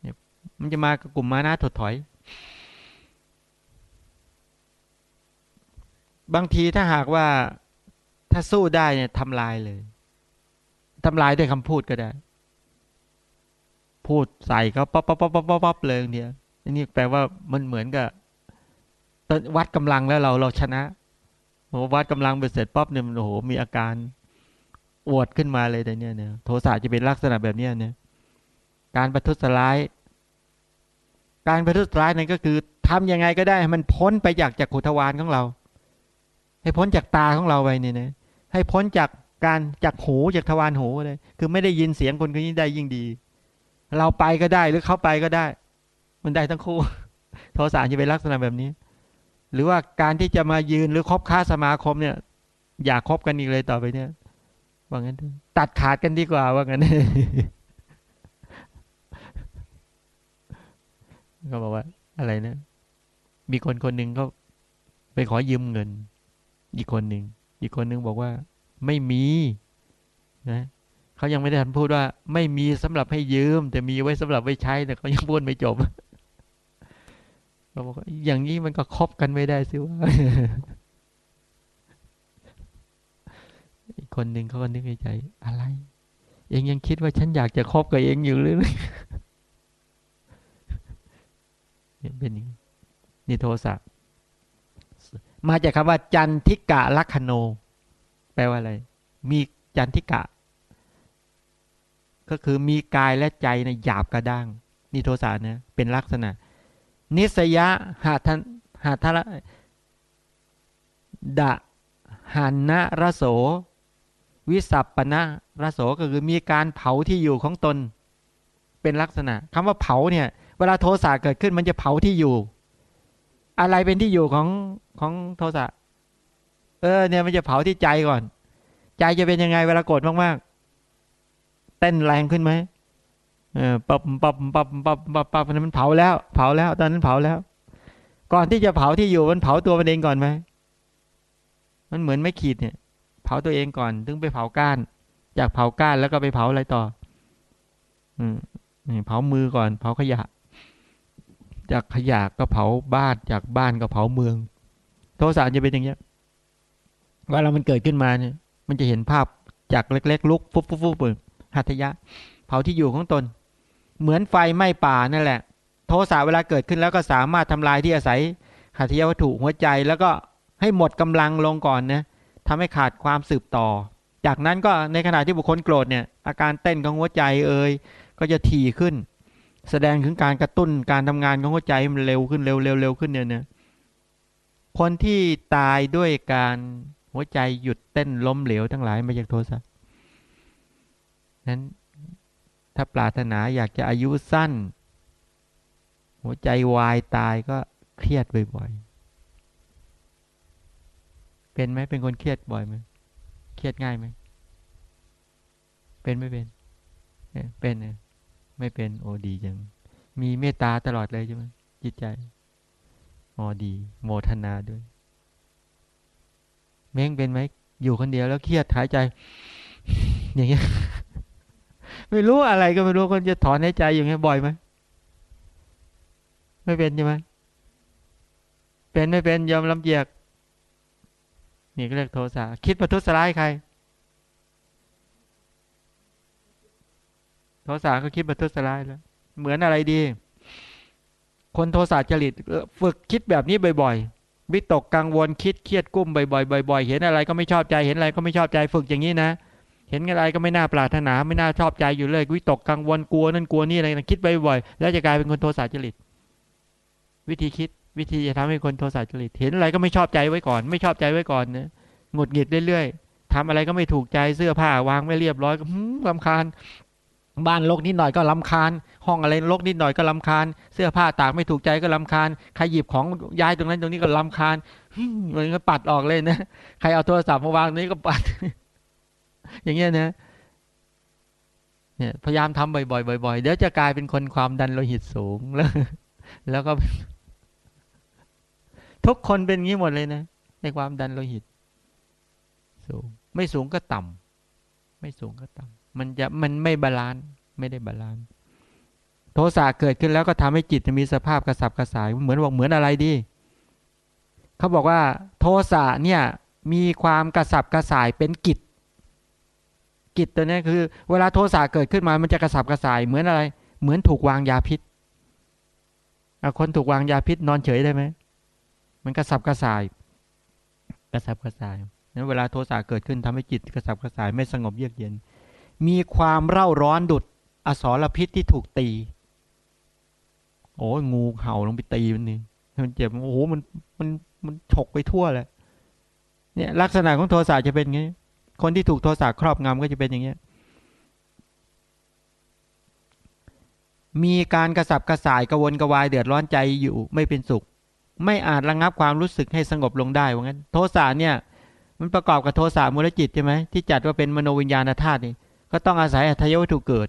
เนี่ยมันจะมากกลุ่มมานะถดถอย บางทีถ้าหากว่าถ้าสู้ได้เนี่ยทำลายเลยทำลายด้วยคำพูดก็ได้ พูดใส่เขาป๊อปป๊อปป๊อปป๊อปป๊อปเลยเนี่ยนี่แปลว่ามันเหมือนกับวัดกำลังแล้วเราเราชนะวัดกำลังไปเสร็จป๊อปเนี่ยมันโอ้โหมีอาการอวดขึ้นมาเลยแต่เนี่ยเนี่ยโทสะจะเป็นลักษณะแบบเนี้ยเนี่ยการประทุษร้าย การประทุษร้ายนั่นก็คือทำยังไงก็ได้ให้มันพ้นไปจากจากขุทวานของเรา ให้พ้นจากตาของเราไปเนี่ยนะให้พ้นจากการจากหูจากทวารหูเลยคือไม่ได้ยินเสียงคนคนนี้ได้ยิ่งดี เราไปก็ได้หรือเขาไปก็ได้ มันได้ทั้งคู่ โทสะจะเป็นลักษณะแบบนี้ หรือว่าการที่จะมายืนหรือคบค้าสมาคมเนี่ย อย่าคบกันอีกเลยต่อไปเนี่ยว่างั้นตัดขาดกันดีกว่าว่างั้นก็บอกว่า อะไรนะ มีคนคนหนึ่งก็ไปขอยืมเงิน อีกคนหนึ่งอีกคนหนึ่งบอกว่า ไม่มี นะ เขายังไม่ได้ทันพูดว่า ไม่มีสำหรับให้ยืม แต่มีไว้สำหรับไว้ใช้แต่เขายังพูดไม่จบเขาบอกอย่างนี้มันก็คบกันไม่ได้สิว่าอีกคนหนึ่งเขาก็นึกในใจ อะไร เองยังคิดว่าฉันอยากจะคบกับเองอยู่หรือเนี่ยเป็นอย่างนี่โทสะมาจากคำว่า จันทิกะลักขโน แปลว่าอะไร มีจันทิกะ ก็คือมีกายและใจในหยาบกระด้าง นี่โทสะนะเป็นลักษณะ นิสยะหาทันหาทะดะหันนะระโส วิสัปปนะระโสก็คือมีการเผาที่อยู่ของตน เป็นลักษณะคำว่าเผาเนี่ย เวลาโทสะเกิดขึ้นมันจะเผาที่อยู่ อะไรเป็นที่อยู่ของของโทสะเออเนี่ยมันจะเผาที่ใจก่อน ใจจะเป็นยังไงเวลาโกรธมากๆ เต้นแรงขึ้นไหมเออปับปับปับปับปับปับมันเผาแล้ว เผาแล้วตอนนั้นเผาแล้ว ก่อนที่จะเผาที่อยู่มันเผาตัวมันเองก่อนไหมมันเหมือนไม่ขีดเนี่ย เผาตัวเองก่อนถึงไปเผาก้าน จากเผาก้านแล้วก็ไปเผาอะไรต่อ อืมเผามือก่อน เผาขยะ จากขยะก็เผาบ้านจากบ้านก็เผาเมือง โทสะจะเป็นอย่างเงี้ยเวลามันเกิดขึ้นมาเนี่ย มันจะเห็นภาพจากเล็ก ๆ ลุกฟุบฟุบฟุบ หัตยะ เผาที่อยู่ของตน เหมือนไฟไหม้ป่านั่นแหละ โทสะเวลาเกิดขึ้นแล้วก็สามารถทำลายที่อาศัยหัตยวัตถุหัวใจแล้วก็ให้หมดกำลังลงก่อนนะทำให้ขาดความสืบต่อ จากนั้นก็ในขณะที่บุคคลโกรธเนี่ย อาการเต้นของหัวใจเอ่ยก็จะถี่ขึ้น แสดงถึงการกระตุ้นการทำงานของหัวใจมันเร็วขึ้นเร็วเร็วเร็วขึ้นเนี่ยนะคนที่ตายด้วยการหัวใจหยุดเต้นล้มเหลวทั้งหลายมาจากโทสะ นั้นถ้าปรารถนาอยากจะอายุสั้น หัวใจวายตายก็เครียดบ่อยๆ เป็นไหมเป็นคนเครียดบ่อยไหมเครียดง่ายไหม เป็นไม่เป็น เป็นเนี่ยไม่เป็นโอ้ดีจัง มีเมตตาตลอดเลยใช่ไหมจิตใจอ๋อดี โมทนาด้วย เม้งเป็นไหม อยู่คนเดียวแล้วเครียดหายใจ อย่างเงี้ย ไม่รู้อะไรก็ไม่รู้คนจะถอนหายใจอย่างเงี้ยบ่อยไหมไม่เป็นใช่ไหมเป็นไม่เป็นยอมลำเจียกนี่ก็เรียกโทสะคิดประทุษร้ายใคร โทสะก็คิดประทุษร้ายแล้ว เหมือนอะไรดี คนโทสะจริตฝึกคิดแบบนี้บ่อยๆวิตกกังวลคิดเครียดกุ้มบ่อยๆบ่อยๆเห็นอะไรก็ไม่ชอบใจเห็นอะไรก็ไม่ชอบใจฝึกอย่างนี้นะ เห็นอะไรก็ไม่น่าปรารถนาไม่น่าชอบใจอยู่เลยวิตกกังวลกลัวนั่นกลัวนี่อะไรคิดบ่อยๆแล้วจะกลายเป็นคนโทสะจริต วิธีคิดวิธีจะทำให้คนโทสะจริต เห็นอะไรก็ไม่ชอบใจไว้ก่อน ไม่ชอบใจไว้ก่อนนะหงุดหงิดเรื่อยๆทำอะไรก็ไม่ถูกใจเสื้อผ้าวางไม่เรียบร้อยก็ลำคาญบ้านลกนิดหน่อยก็ลำคาญ ห้องอะไรลกนิดหน่อยก็ลำคาญ เสื้อผ้าตากไม่ถูกใจก็ลำคาญ ใครหยิบของย้ายตรงนั้นตรงนี้ก็ลำคาญมันก็ปัดออกเลยนะ ใครเอาโทรศัพท์มาวางนี้ก็ปัด อย่างเงี้ยนะเนี่ยพยายามทำบ่อยๆบ่อยๆเดี๋ยวจะกลายเป็นคนความดันโลหิตสูงแล้ว แล้วก็ ทุกคนเป็นงี้หมดเลยนะในความดันโลหิต สูง ไม่สูงก็ต่ำไม่สูงก็ต่ำมันจะมันไม่ balance ไม่ได้ balance โทสะเกิดขึ้นแล้วก็ทำให้จิตมีสภาพกระสับกระส่าย เหมือนบอกเหมือนอะไรดีเขาบอกว่า โทสะเนี่ย มีความกระสับกระส่ายเป็นกิจ จตัวนี้คือ เวลาโทสะเกิดขึ้นมามันจะกระสับกระส่ายเหมือนอะไร เหมือนถูกวางยาพิษคนถูกวางยาพิษนอนเฉยได้ไหมมันกระสับกระส่าย กระสับกระส่ายนั้นเวลาโทสะเกิดขึ้นทำให้จิตกระสับกระส่ายไม่สงบเยือกเย็น มีความเร่าร้อนดุดอสรพิษที่ถูกตี โอ้งูเห่าลงไปตีมันนี่มันเจ็บโอ้โหมันมันมันฉกไปทั่วเลยเนี่ย ลักษณะของโทสะจะเป็นไง คนที่ถูกโทสะครอบงำก็จะเป็นอย่างเงี้ยมีการกระสับกระส่ายกระวนกระวายเดือดร้อนใจอยู่ไม่เป็นสุข ไม่อาจระงับความรู้สึกให้สงบลงได้ว่างั้น โทสะเนี่ย มันประกอบกับโทสะมูลจิตใช่ไหมที่จัดว่าเป็นมโนวิญญาณธาตุนี่ก็ต้องอาศัยอัตยวัตถุเกิด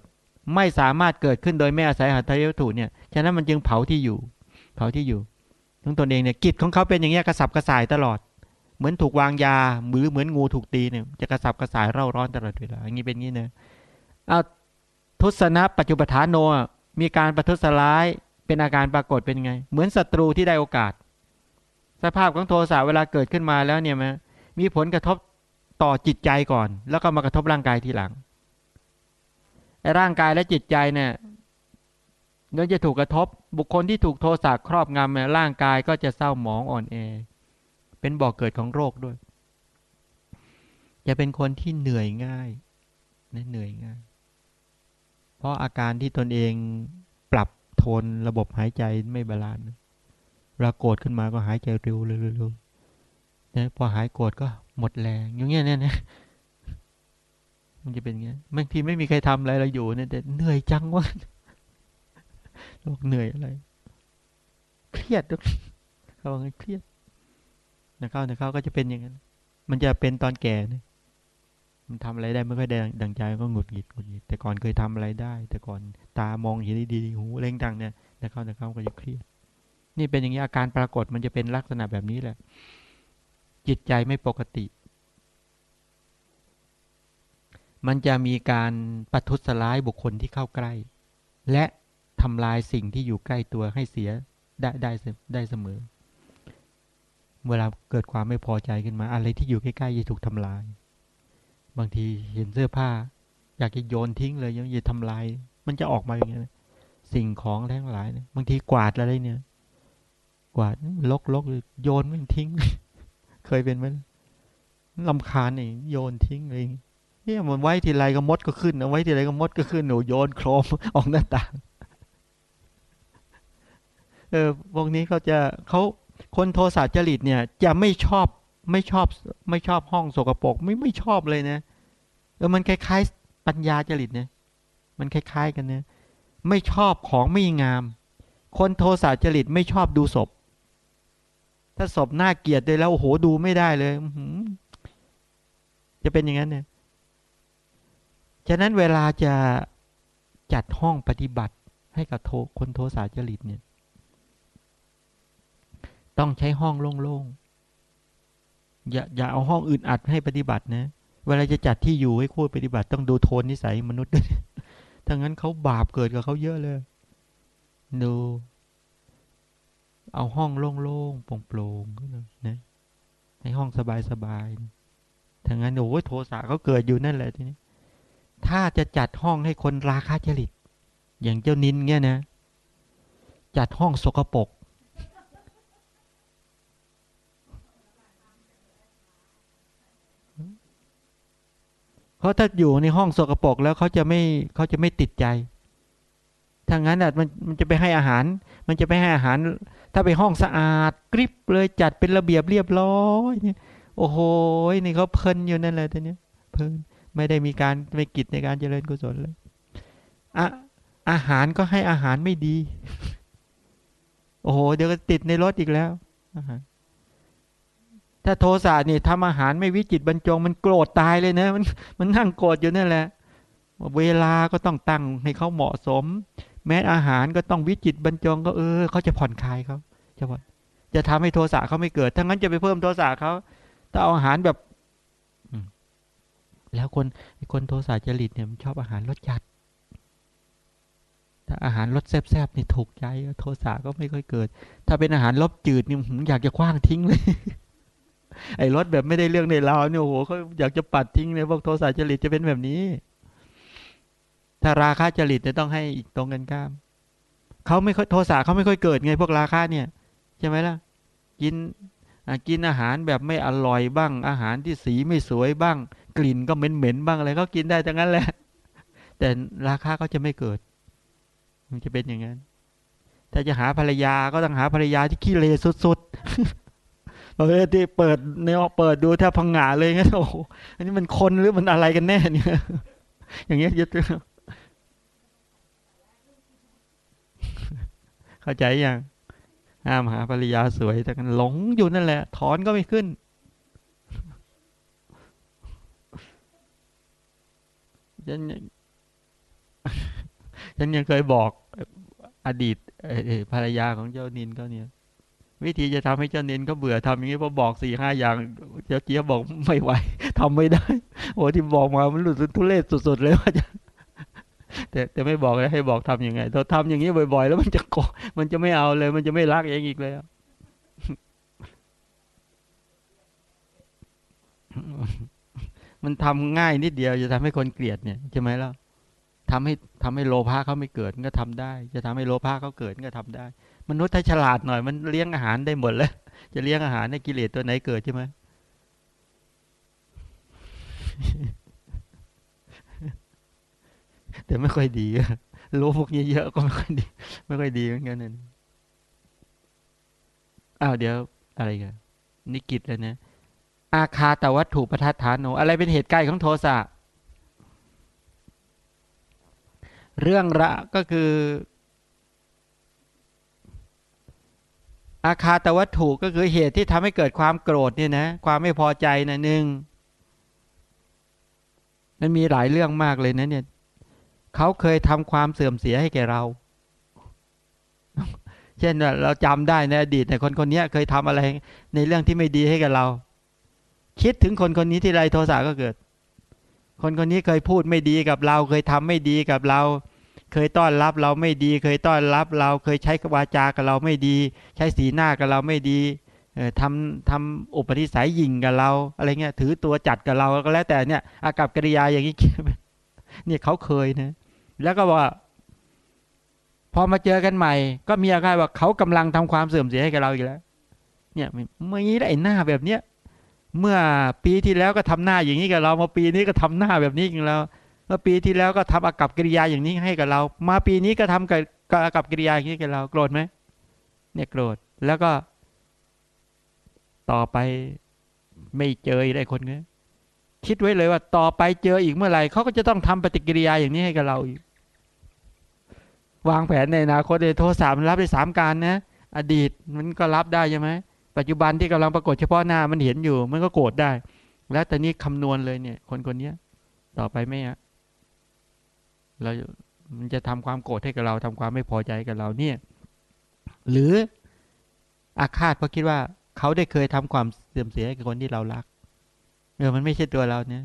ไม่สามารถเกิดขึ้นโดยไม่อาศัยอัตยวัตถุเนี่ยฉะนั้นมันจึงเผาที่อยู่ เผาที่อยู่ทั้งตนเองเนี่ยกิจของเขาเป็นอย่างเงี้ยกระสับกระส่ายตลอด เหมือนถูกวางยาหรือเหมือนงูถูกตีเนี่ยจะกระสับกระส่ายเร่าร้อนตลอดเวลาอย่างนี้เป็นงี้นะเอาทุสนะปัจจุบัฐานโนมีการประทุษร้ายเป็นอาการปรากฏเป็นไง เหมือนศัตรูที่ได้โอกาส สภาพของโทสะเวลาเกิดขึ้นมาแล้วเนี่ยมมีผลกระทบต่อจิตใจก่อน แล้วก็มากระทบร่างกายทีหลังไอ้ร่างกายและจิตใจเนี่ยเนื่อจะถูกกระทบ บุคคลที่ถูกโทสะครอบงำเนี่ยร่างกายก็จะเศร้าหมองอ่อนแอ เป็นบ่อกเกิดของโรคด้วย จะเป็นคนที่เหนื่อยง่ายนะเหนื่อยง่าย เพราะอาการที่ตนเองปรับโทนระบบหายใจไม่ balance เวลาโกรธขึ้นมาก็หายใจเร็วเร็วๆนะพอหายโกรธก็หมดแรงอย่างเงี้ยเนี่ยนะมันจะเป็นเงี้ยบางทีไม่มีใครทำอะไรเราอยู่เนี่ยแต่เหนื่อยจังวะโรคเหนื่อยอะไร เครียดเขาบอกเครียด นะเขานะเข้าก็จะเป็นอย่างนั้น มันจะเป็นตอนแก่เนี่ยมันทำอะไรได้ไม่ค่อยได้ดังใจก็หงุดหงิดหงุดหงิดแต่ก่อนเคยทำอะไรได้ แต่ก่อนตามองเห็นดีๆหูเล่งดังเนี่ยนะเขานะเข้าก็จะเครียด นี่เป็นอย่างนี้อาการปรากฏมันจะเป็นลักษณะแบบนี้แหละ จิตใจไม่ปกติ มันจะมีการปัทุสร้ายบุคคลที่เข้าใกล้ และทำลายสิ่งที่อยู่ใกล้ตัวให้เสียได้ได้ได้เสมอ เวลาเกิดความไม่พอใจขึ้นมา อะไรที่อยู่ใกล้ๆจะถูกทำลาย บางทีเห็นเสื้อผ้า อยากจะโยนทิ้งเลยยังจะทำลาย มันจะออกมาอย่างเงี้ยสิ่งของทั้งหลายเนี่ยบางทีกวาดอะไรเนี่ย กวาดลกลกเลยโยนไม่ทิ้ง เคยเป็นไหมลำคาญนี่โยนทิ้งเลยเนี่ยมันไว้ทีไรก็มดก็ขึ้นเอาไว้ทีไรก็มดก็ขึ้นหนูโยนโครมออกหน้าต่างเออพวกนี้เขาจะเขา คนโทสะจริตเนี่ยจะไม่ชอบไม่ชอบไม่ชอบห้องโสกโปกไม่ไม่ชอบเลยนะเออมันคล้ายๆ ปัญญาจริตเนี่ยมันคล้ายๆกันเนี่ยไม่ชอบของไม่งาม คนโทสะจริตไม่ชอบดูศพ ถ้าศพน่าเกลียดเลยแล้วโอ้โหดูไม่ได้เลยจะเป็นอย่างนั้นเนี่ยฉะนั้นเวลาจะจัดห้องปฏิบัติให้กับโทคนโทสะจริตเนี่ย ต้องใช้ห้องโล่งๆ อย่าอย่าเอาห้องอื่นอัดให้ปฏิบัตินะ เวลาจะจัดที่อยู่ให้คู่ปฏิบัติ ต้องดูโทนนิสัยมนุษย์ด้วยถ้างั้นเขาบาปเกิดกับเขาเยอะเลย ดู เอาห้องโล่งๆโปร่งๆนมานะให้ห้องสบายๆถ้างั้นโอ้ยโทสะเขาเกิดอยู่นั่นแหละทีนี้ ถ้าจะจัดห้องให้คนราคาจริต อย่างเจ้านินเงี้ยนะ จัดห้องสกปรก เพราะถ้าอยู่ในห้องสกรปรกแล้วเขาจะไม่เขาจะไม่ติดใจถ้างั้นอะมันมันจะไปให้อาหาร มันจะไปให้อาหาร ถ้าไปห้องสะอาดกริบเลยจัดเป็นระเบียบเรียบร้อยเนี่ยโอ้โหนี่เขาเพลินอยู่นั่นแหละทีนี้เพลินไม่ได้มีการไม่กิจในการเจริญกุศลเลยอะอาหารก็ให้อาหารไม่ดี โอ้โห เดี๋ยวก็ติดในรถอีกแล้วอาหาร ถ้าโทสะนี่ทำอาหารไม่วิจิตบรรจง มันโกรธตายเลยนะมันมันนั่งโกรธอยู่นั่นแหละ เวลาก็ต้องตั้งให้เขาเหมาะสม แม้อาหารก็ต้องวิจิตบรรจง ก็เออเขาจะผ่อนคลายเขาจะผ่อนจะทำให้โทสะเขาไม่เกิดถ้างั้นจะไปเพิ่มโทสะเขาถ้าเอาอาหารแบบแล้วคนคนโทสะจริตเนี่ยมันชอบอาหารรสจัด ถ้าอาหารรสแซ่บๆนี่ถูกใจโทสะก็ไม่ค่อยเกิด ถ้าเป็นอาหารรสจืดนี่อยากจะคว้างทิ้งเลย ไอ้รถแบบไม่ได้เรื่องในเราเนี่ยโอ้โหเขาอยากจะปัดทิ้งเลยพวกโทสะจริตจะเป็นแบบนี้ ถ้าราคาจริตเนี่ยต้องให้อีกตรงกันข้ามเขาไม่ค่อยโทสะเขาไม่ค่อยเกิดไงพวกราคาเนี่ยใช่ไหมล่ะ กินกินอาหารแบบไม่อร่อยบ้าง อาหารที่สีไม่สวยบ้าง กลิ่นก็เหม็นๆบ้างอะไรเขากินได้ทั้งนั้นแหละ แต่ราคาก็จะไม่เกิด มันจะเป็นอย่างนั้น ถ้าจะหาภรรยาก็ต้องหาภรรยาที่ขี้เลสุด เออที่เปิดในออกเปิดดูแทบพังงาเลยงั้นโอ้อันนี้มันคนหรือมันอะไรกันแน่เนี่ย อย่างเงี้ยยึดเข้าใจยังห้ามหาภรรยาสวย แต่กันหลงอยู่นั่นแหละ ถอนก็ไม่ขึ้น ฉันฉันยังเคยบอกอดีตภรรยาของเจ้านินก็เนี่ย วิธีจะทำให้เจ้าเน้นเขาเบื่อทำอย่างนี้พอบอกสี่ห้าอย่างเจ้าเจี๊ยบบอกไม่ไหวทำไม่ได้โอ้ที่บอกมามันหลุดทุเรศสุดๆเลยว่าจะแต่แต่ไม่บอกเลยให้บอกทํำยังไงเราทำอย่างนี้บ่อย ๆ แล้วมันจะกมันจะไม่เอาเลย มันจะไม่รักเองอีกเลยมันทำง่ายนิดเดียว จะทำให้คนเกลียดเนี่ยใช่ไหมล่ะทำให้ทำให้โลภะเขาไม่เกิดก็ทำได้ จะทำให้โลภะเขาเกิดก็ทำได้ มนุษย์ถ้าฉลาดหน่อยมันเลี้ยงอาหารได้หมดแล้ว จะเลี้ยงอาหารในกิเลสตัวไหนเกิดใช่ไหมแต่ไม่ค่อยดีรู้พวกนี้เยอะก็ไม่ค่อยดี ไม่ค่อยดีเหมือนกันนั่นอ้าวเดี๋ยวอะไรกันนิกิตแล้วนะอาคาตวัตถุประทัดฐานโนอะไรเป็นเหตุใกล้ของโทสะเรื่องระก็คือ อาคาตวัตถุก็คือเหตุที่ทำให้เกิดความโกรธเนี่ยนะ ความไม่พอใจนะหนึ่งมันมีหลายเรื่องมากเลยนะเนี่ยเขาเคยทำความเสื่อมเสียให้แก่เรา เช่นเราจำได้ในอดีตในคนคนนี้เคยทำอะไรในเรื่องที่ไม่ดีให้กับเรา คิดถึงคนคนนี้ที่ไรโทสะก็เกิด คนคนนี้เคยพูดไม่ดีกับเรา เคยทำไม่ดีกับเรา เคยต้อนรับเราไม่ดี เคยต้อนรับเราเคยใช้วาจากับเราไม่ดี ใช้สีหน้ากับเราไม่ดีทำทำอุปนิสัยยิงกับเรา อะไรเงี้ยถือตัวจัดกับเราก็แล้วแต่เนี่ยอากับกิริยาอย่างนี้เนี่ยเขาเคยนะแล้วก็ว่า พอมาเจอกันใหม่ ก็มีอาการว่าเขากำลังทำความเสื่อมเสียให้กับเราอีกแล้ว เนี่ยเมื่อนี้ได้หน้าแบบเนี้ยเมื่อปีที่แล้วก็ทำหน้าอย่างนี้กับเรามาปีนี้ก็ทำหน้าแบบนี้กับเรา เมื่อปีที่แล้วก็ทำอากับกิริยาอย่างนี้ให้กับเรา มาปีนี้ก็ทำกับอากับกิริยาอย่างนี้กับเราโกรธไหมเนี่ยโกรธแล้วก็ ต่อไปไม่เจอได้คนเงี้ยคิดไว้เลยว่าต่อไปเจออีกเมื่อไหร่เขาก็จะต้องทำปฏิกิริยาอย่างนี้ให้กับเราอีก วางแผนในอนาคตในโทรศัพท์มันรับได้สามการนะอดีตมันก็รับได้ใช่ไหมปัจจุบันที่กำลังปรากฏเฉพาะหน้ามันเห็นอยู่ มันก็โกรธได้ แล้วแต่นี้คำนวณเลยเนี่ย คนคนนี้ต่อไปไม่อะ เรามันจะทำความโกรธให้กับเราทำความไม่พอใจกับเราเนี่ย หรืออาฆาตเพราะคิดว่าเขาได้เคยทำความเสื่อมเสียให้กับคนที่เรารักเออมันไม่ใช่ตัวเราเนี่ย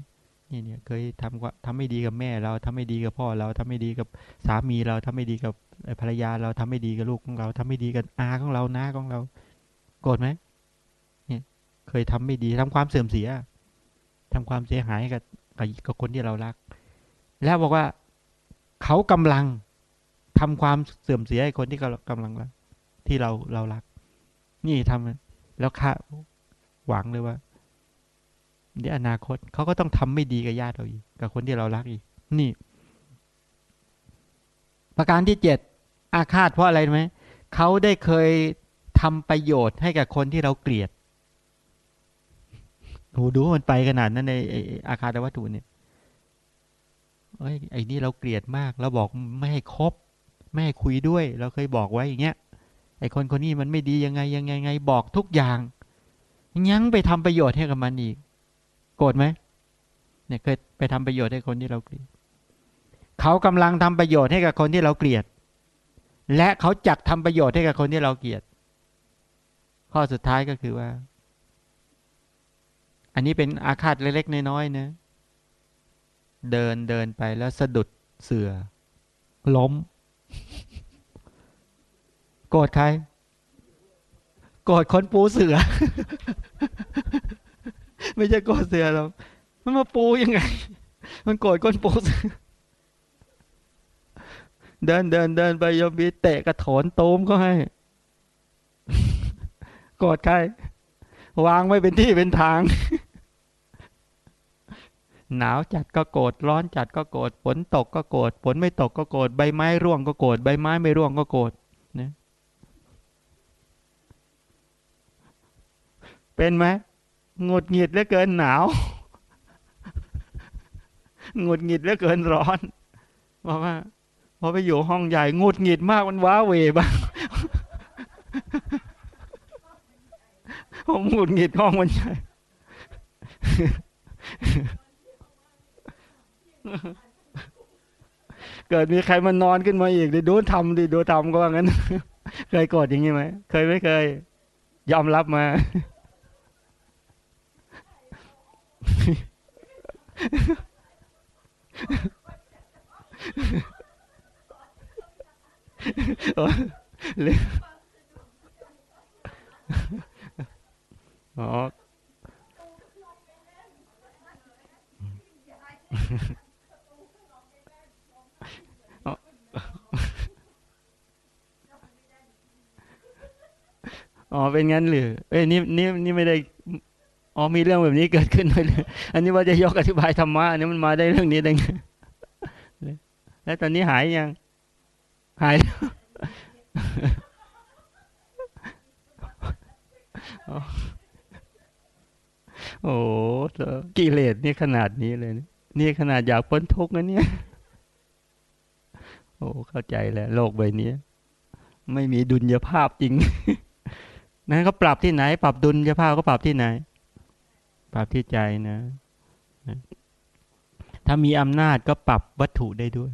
นี่เนี่ยเคยทำว่าทำไม่ดีกับแม่เราทำไม่ดีกับพ่อเราทำไม่ดีกับสามีเราทำไม่ดีกับภรรยาเราทำไม่ดีกับลูกของเราทำไม่ดีกับอาของเราน้าของเรา โกรธไหมเนี่ย เคยทำไม่ดีทำความเสื่อมเสียทำความเสียหายกับกับคนที่เรารัก แล้วบอกว่า เขากำลังทำความเสื่อมเสียให้คนที่เรากำลังรักที่เราเรารัก นี่ทำแล้วค่าหวังเลยว่าเดี๋ยวอนาคตเขาก็ต้องทำไม่ดีกับญาติเราอีกกับคนที่เรารักอีก นี่ ประการที่เจ็ดอาฆาตเพราะอะไรไหมเขาได้เคยทำประโยชน์ให้กับคนที่เราเกลียดโอ้ดูมันไปขนาดนั้นในอาคาตวัตถุเนี่ย เอ้ยไอ้นี่เราเกลียดมากเราบอกไม่ให้คบไม่ให้คุยด้วย เราเคยบอกไว้อย่างเงี้ยไอ้คนคนนี้มันไม่ดียังไงยังไงไงบอกทุกอย่าง ยังไปทำประโยชน์ให้กับมันอีก โกรธไหมเนี่ยเคยไปทำประโยชน์ให้คนที่เราเกลียดเขากำลังทำประโยชน์ให้กับคนที่เราเกลียด และเขาจักทำประโยชน์ให้กับคนที่เราเกลียด ข้อสุดท้ายก็คือว่า อันนี้เป็นอาฆาตเล็กๆน้อยๆนะ เดินเดินไปแล้วสะดุดเสือ ล้ม โกรธใคร โกรธคนปูเสือ ไม่ใช่โกรธเสือหรอกมันมาปูยังไง มันโกรธคนปูเสือ เดินเดินเดินไปยมบีเตะกระโถนโตมก็ให้ โกรธใคร วางไม่เป็นที่เป็นทาง หนาวจัดก็โกรธร้อนจัดก็โกรธฝนตกก็โกรธฝนไม่ตกก็โกรธใบไม้ร่วงก็โกรธใบไม้ไม่ร่วงก็โกรธนะเป็นไหมงดหงิดเหลือเกินหนาวงดหงิดเหลือเกินร้อนบอกว่าพอไปอยู่ห้องใหญ่งดหงิดมากมันว้าเวบ้างผมงดหงิดห้องมันใหญ่ เกิดมีใครมานอนขึ้นมาอีกดิดูทำดิดูทำก็ว่างั้น เคยโกรธอย่างนี้ไหมเคยไม่เคย ยอมรับมา อ๋อ อ๋อเป็นงั้นหรือเอ้ยนี่นี่นี่ไม่ได้อ๋อมีเรื่องแบบนี้เกิดขึ้นด้วยเลยอันนี้ว่าจะยกอธิบายธรรมะอันนี้มันมาได้เรื่องนี้ได้ไงแล้วตอนนี้หายยัง หายแล้วโอ้กิเลสนี่ขนาดนี้เลยนี่ขนาดอยากพ้นทุกข์นะเนี่ย โอ้เข้าใจแล้ว โลกใบนี้ ไม่มีดุลยภาพจริง นั้นก็ปรับที่ไหน ปรับดุลยภาพก็ปรับที่ไหน ปรับที่ใจนะถ้ามีอำนาจก็ปรับวัตถุได้ด้วย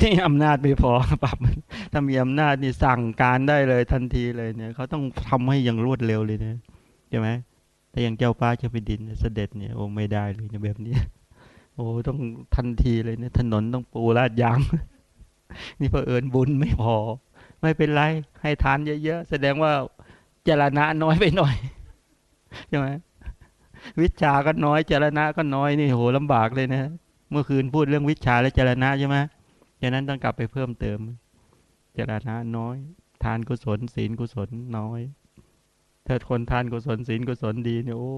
ที่อำนาจไม่พอปรับถ้ามีอำนาจนี่สั่งการได้เลยทันทีเลยเนี่ยเขาต้องทำให้อย่างรวดเร็วเลยนะใช่ไหมแต่อย่างเจ้าป้าเจ้าแผ่นดินเสด็จเนี่ยโอ้ไม่ได้เลยแบบนี้โอ้ต้องทันทีเลยเนี่ยถนนต้องปูลาดยางนี่เผอิญบุญไม่พอ ไม่เป็นไรให้ทานเยอะๆแสดงว่า จรณะน้อยไปหน่อยใช่ไหมวิชาก็น้อยจรณะก็น้อยนี่โหลำบากเลยนะเมื่อคืนพูดเรื่องวิชาและจรณะใช่ไหมฉะนั้นต้องกลับไปเพิ่มเติมจรณะน้อย ทานกุศลศีลกุศลน้อยถ้าคนทานกุศลศีลกุศลดีเนี่ยโอ้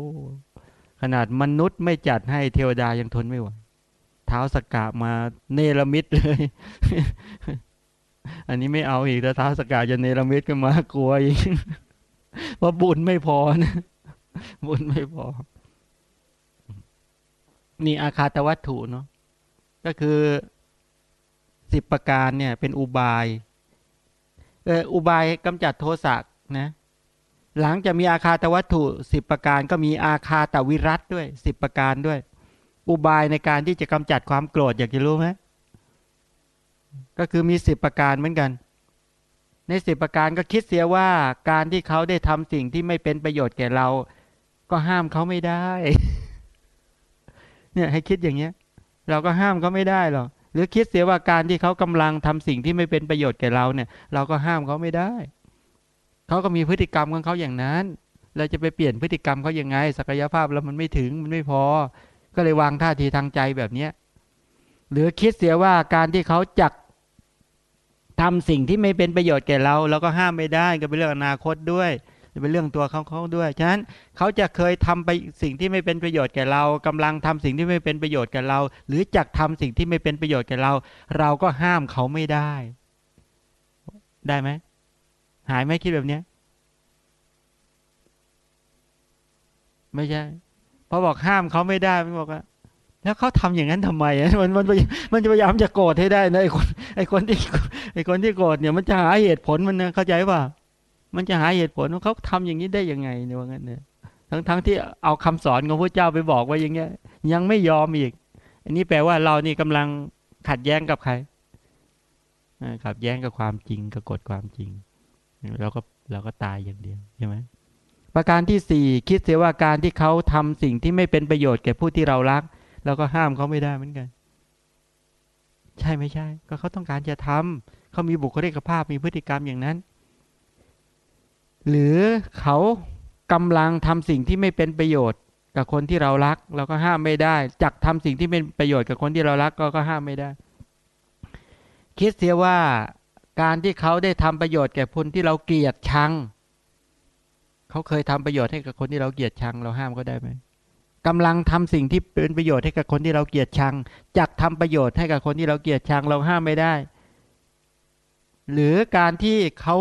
ขนาดมนุษย์ไม่จัดให้เทวดายังทนไม่ไหวเท้าสกกามาเนรมิตเลย อันนี้ไม่เอาอีกแต่เท้าสกกาจะเนรมิตก็มากลัวอีก เพราะบุญไม่พอนะบุญไม่พอ นี่อาคาตวัตถุเนาะก็คือสิบประการเนี่ย เป็นอุบายเอออุบายกำจัดโทสะนะ หลังจะมีอาคาตวัตถุสิบประการก็มีอาคาตวิรัตด้วยสิบประการด้วย อุบายในการที่จะกำจัดความโกรธอยากจะรู้ไหมก็คือมีสิบประการเหมือนกัน ในสิบประการก็คิดเสียว่าการที่เขาได้ทำสิ่งที่ไม่เป็นประโยชน์แก่เรา ก็ห้ามเขาไม่ได้ เนี่ยให้คิดอย่างเงี้ย เราก็ห้ามเขาไม่ได้หรอกหรือคิดเสียว่าการที่เขากำลังทำสิ่งที่ไม่เป็นประโยชน์แก่เราเนี่ย เราก็ห้ามเขาไม่ได้ เขาก็มีพฤติกรรมของเขาอย่างนั้น เราจะไปเปลี่ยนพฤติกรรมเขายังไง ศักยภาพเรามันไม่ถึงมันไม่พอ ก็เลยวางท่าทีทางใจแบบเนี้ยหรือคิดเสียว่าการที่เขาจัก ทำสิ่งที่ไม่เป็นประโยชน์แก่เราเราก็ห้ามไม่ได้ก็เป็นเรื่องอนาคตด้วยจะเป็นเรื่องตัวเขาเขาด้วย ฉะนั้นเขาจะเคยทำไปสิ่งที่ไม่เป็นประโยชน์แก่เรากำลังทำสิ่งที่ไม่เป็นประโยชน์แก่เรา หรือจักทำสิ่งที่ไม่เป็นประโยชน์แก่เรา เราก็ห้ามเขาไม่ได้ ได้ไหมหายไหมคิดแบบเนี้ย ไม่ใช่พอบอกห้ามเขาไม่ได้มันบอกว่า แล้วเขาทำอย่างนั้นทำไมมันมันมันจะพยายามจะโกรธให้ได้นะไอ้คนไอ้คนที่ไอ้คนที่โกรธเนี่ยมันจะหาเหตุผลมันนะเข้าใจป่ะมันจะหาเหตุผลว่าเขาทำอย่างนี้ได้ยังไงเนี่ยว่างั้นเนี่ยทั้งทั้งที่เอาคำสอนของพระเจ้าไปบอกว่าอย่างเงี้ย ยังไม่ยอมอีก อันนี้แปลว่าเรานี่กำลังขัดแย้งกับใครขัดแย้งกับความจริงกับกฎความจริงเราก็เราก็ตายอย่างเดียวใช่ไหมประการที่สี่คิดเสียว่าการที่เขาทำสิ่งที่ไม่เป็นประโยชน์แก่ผู้ที่เรารัก เราก็ห้ามเขาไม่ได้เหมือนกัน ใช่ไม่ใช่ ก็เขาต้องการจะทำเขามีบุคลิกภาพมีพฤติกรรมอย่างนั้น หรือเขากำลังทำสิ่งที่ไม่เป็นประโยชน์ กับคนที่เรารัก เราก็ห้ามไม่ได้จักทำสิ่งที่เป็นประโยชน์กับคนที่เรารักก็ก็ห้ามไม่ได้ คิดเสียว่าการที่เขาได้ทำประโยชน์แก่คนที่เราเกลียดชัง เขาเคยทำประโยชน์ให้กับคนที่เราเกลียดชัง เราห้ามก็ได้ไหม กำลังทำสิ่งที่เป็นประโยชน์ให้กับคนที่เราเกลียดชังจักทำประโยชน์ให้กับคนที่เราเกลียดชังเราห้ามไม่ได้ หรือการที่เขา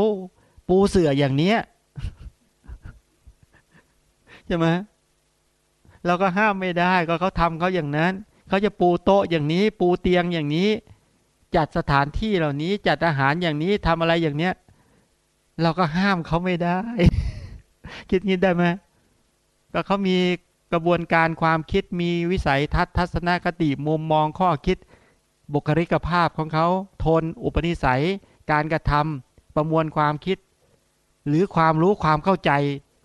ปูเสื่ออย่างเนี้ยใช่ไหมเราก็ห้ามไม่ได้ก็เขาทำเขาอย่างนั้น เขาจะปูโต๊ะอย่างนี้ ปูเตียงอย่างนี้ จัดสถานที่เหล่านี้จัดอาหารอย่างนี้ทำอะไรอย่างเนี้ย เราก็ห้ามเขาไม่ได้ คิดงี้ได้ไหมก็เขามี กระบวนการความคิดมีวิสัยทัศน์ทัศนคติมุมมองข้อคิด บุคลิกภาพของเขาทน อุปนิสัย การกระทำประมวลความคิด หรือความรู้ความเข้าใจ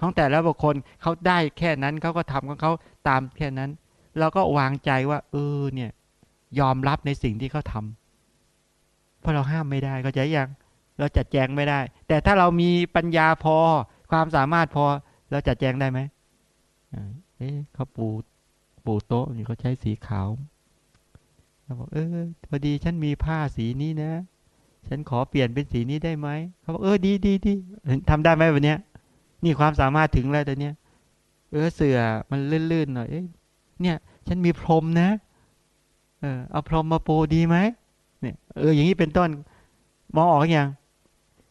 ของแต่ละบุคคลเขาได้แค่นั้นเขาก็ทำของเขาตามแค่นั้น เราก็วางใจว่า เออเนี่ยยอมรับในสิ่งที่เขาทาเพราะเราห้ามไม่ได้ก็ใจยังเราจัดแจงไม่ได้ แต่ถ้าเรามีปัญญาพอความสามารถพอเราจัดแจงได้ไหม เอ๊ะเขาปูปูโต๊ะนี่เขาใช้สีขาวเขาบอกเออพอดีฉันมีผ้าสีนี้นะ ฉันขอเปลี่ยนเป็นสีนี้ได้ไหมเขาบอกเออดีดีดีทำได้ไหมวันเนี้ย นี่ความสามารถถึงแล้วแต่เนี้ยเออเสือมันลื่นๆหน่อยเอ๊ะเนี่ย ฉันมีพรมนะ เออเอาพรมมาปูดีไหมเนี่ยเอออย่างนี้เป็นต้นมองออกอย่าง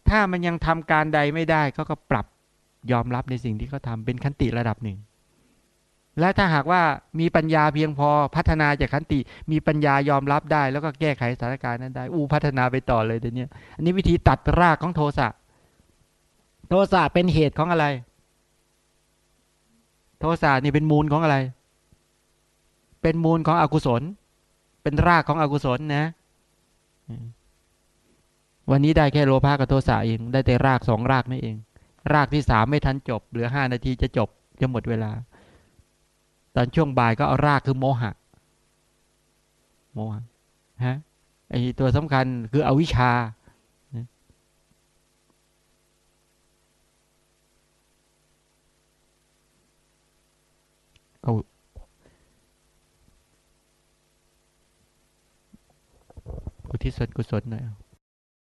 ถ้ามันยังทำการใดไม่ได้เขาก็ปรับยอมรับในสิ่งที่เขาทาเป็นคันติระดับหนึ่ง และถ้าหากว่ามีปัญญาเพียงพอพัฒนาจากขันติ มีปัญญายอมรับได้ แล้วก็แก้ไขสถานการณ์นั้นได้ อู้พัฒนาไปต่อเลยเดี๋ยวนี้อันนี้วิธีตัดรากของโทสะโทสะเป็นเหตุของอะไร โทสะนี่เป็นมูลของอะไร เป็นมูลของอกุศล เป็นรากของอกุศลนะ วันนี้ได้แค่โลภะกับโทสะเอง ได้แต่รากสองรากนั่นเอง รากที่สามไม่ทันจบ เหลือห้านาทีจะจบจะหมดเวลา ตอนช่วงบ่ายก็เอารากคือโมหะ โมหะฮะไอตัวสำคัญคืออวิชชาเอาอุทิศส่วนกุศลหน่อย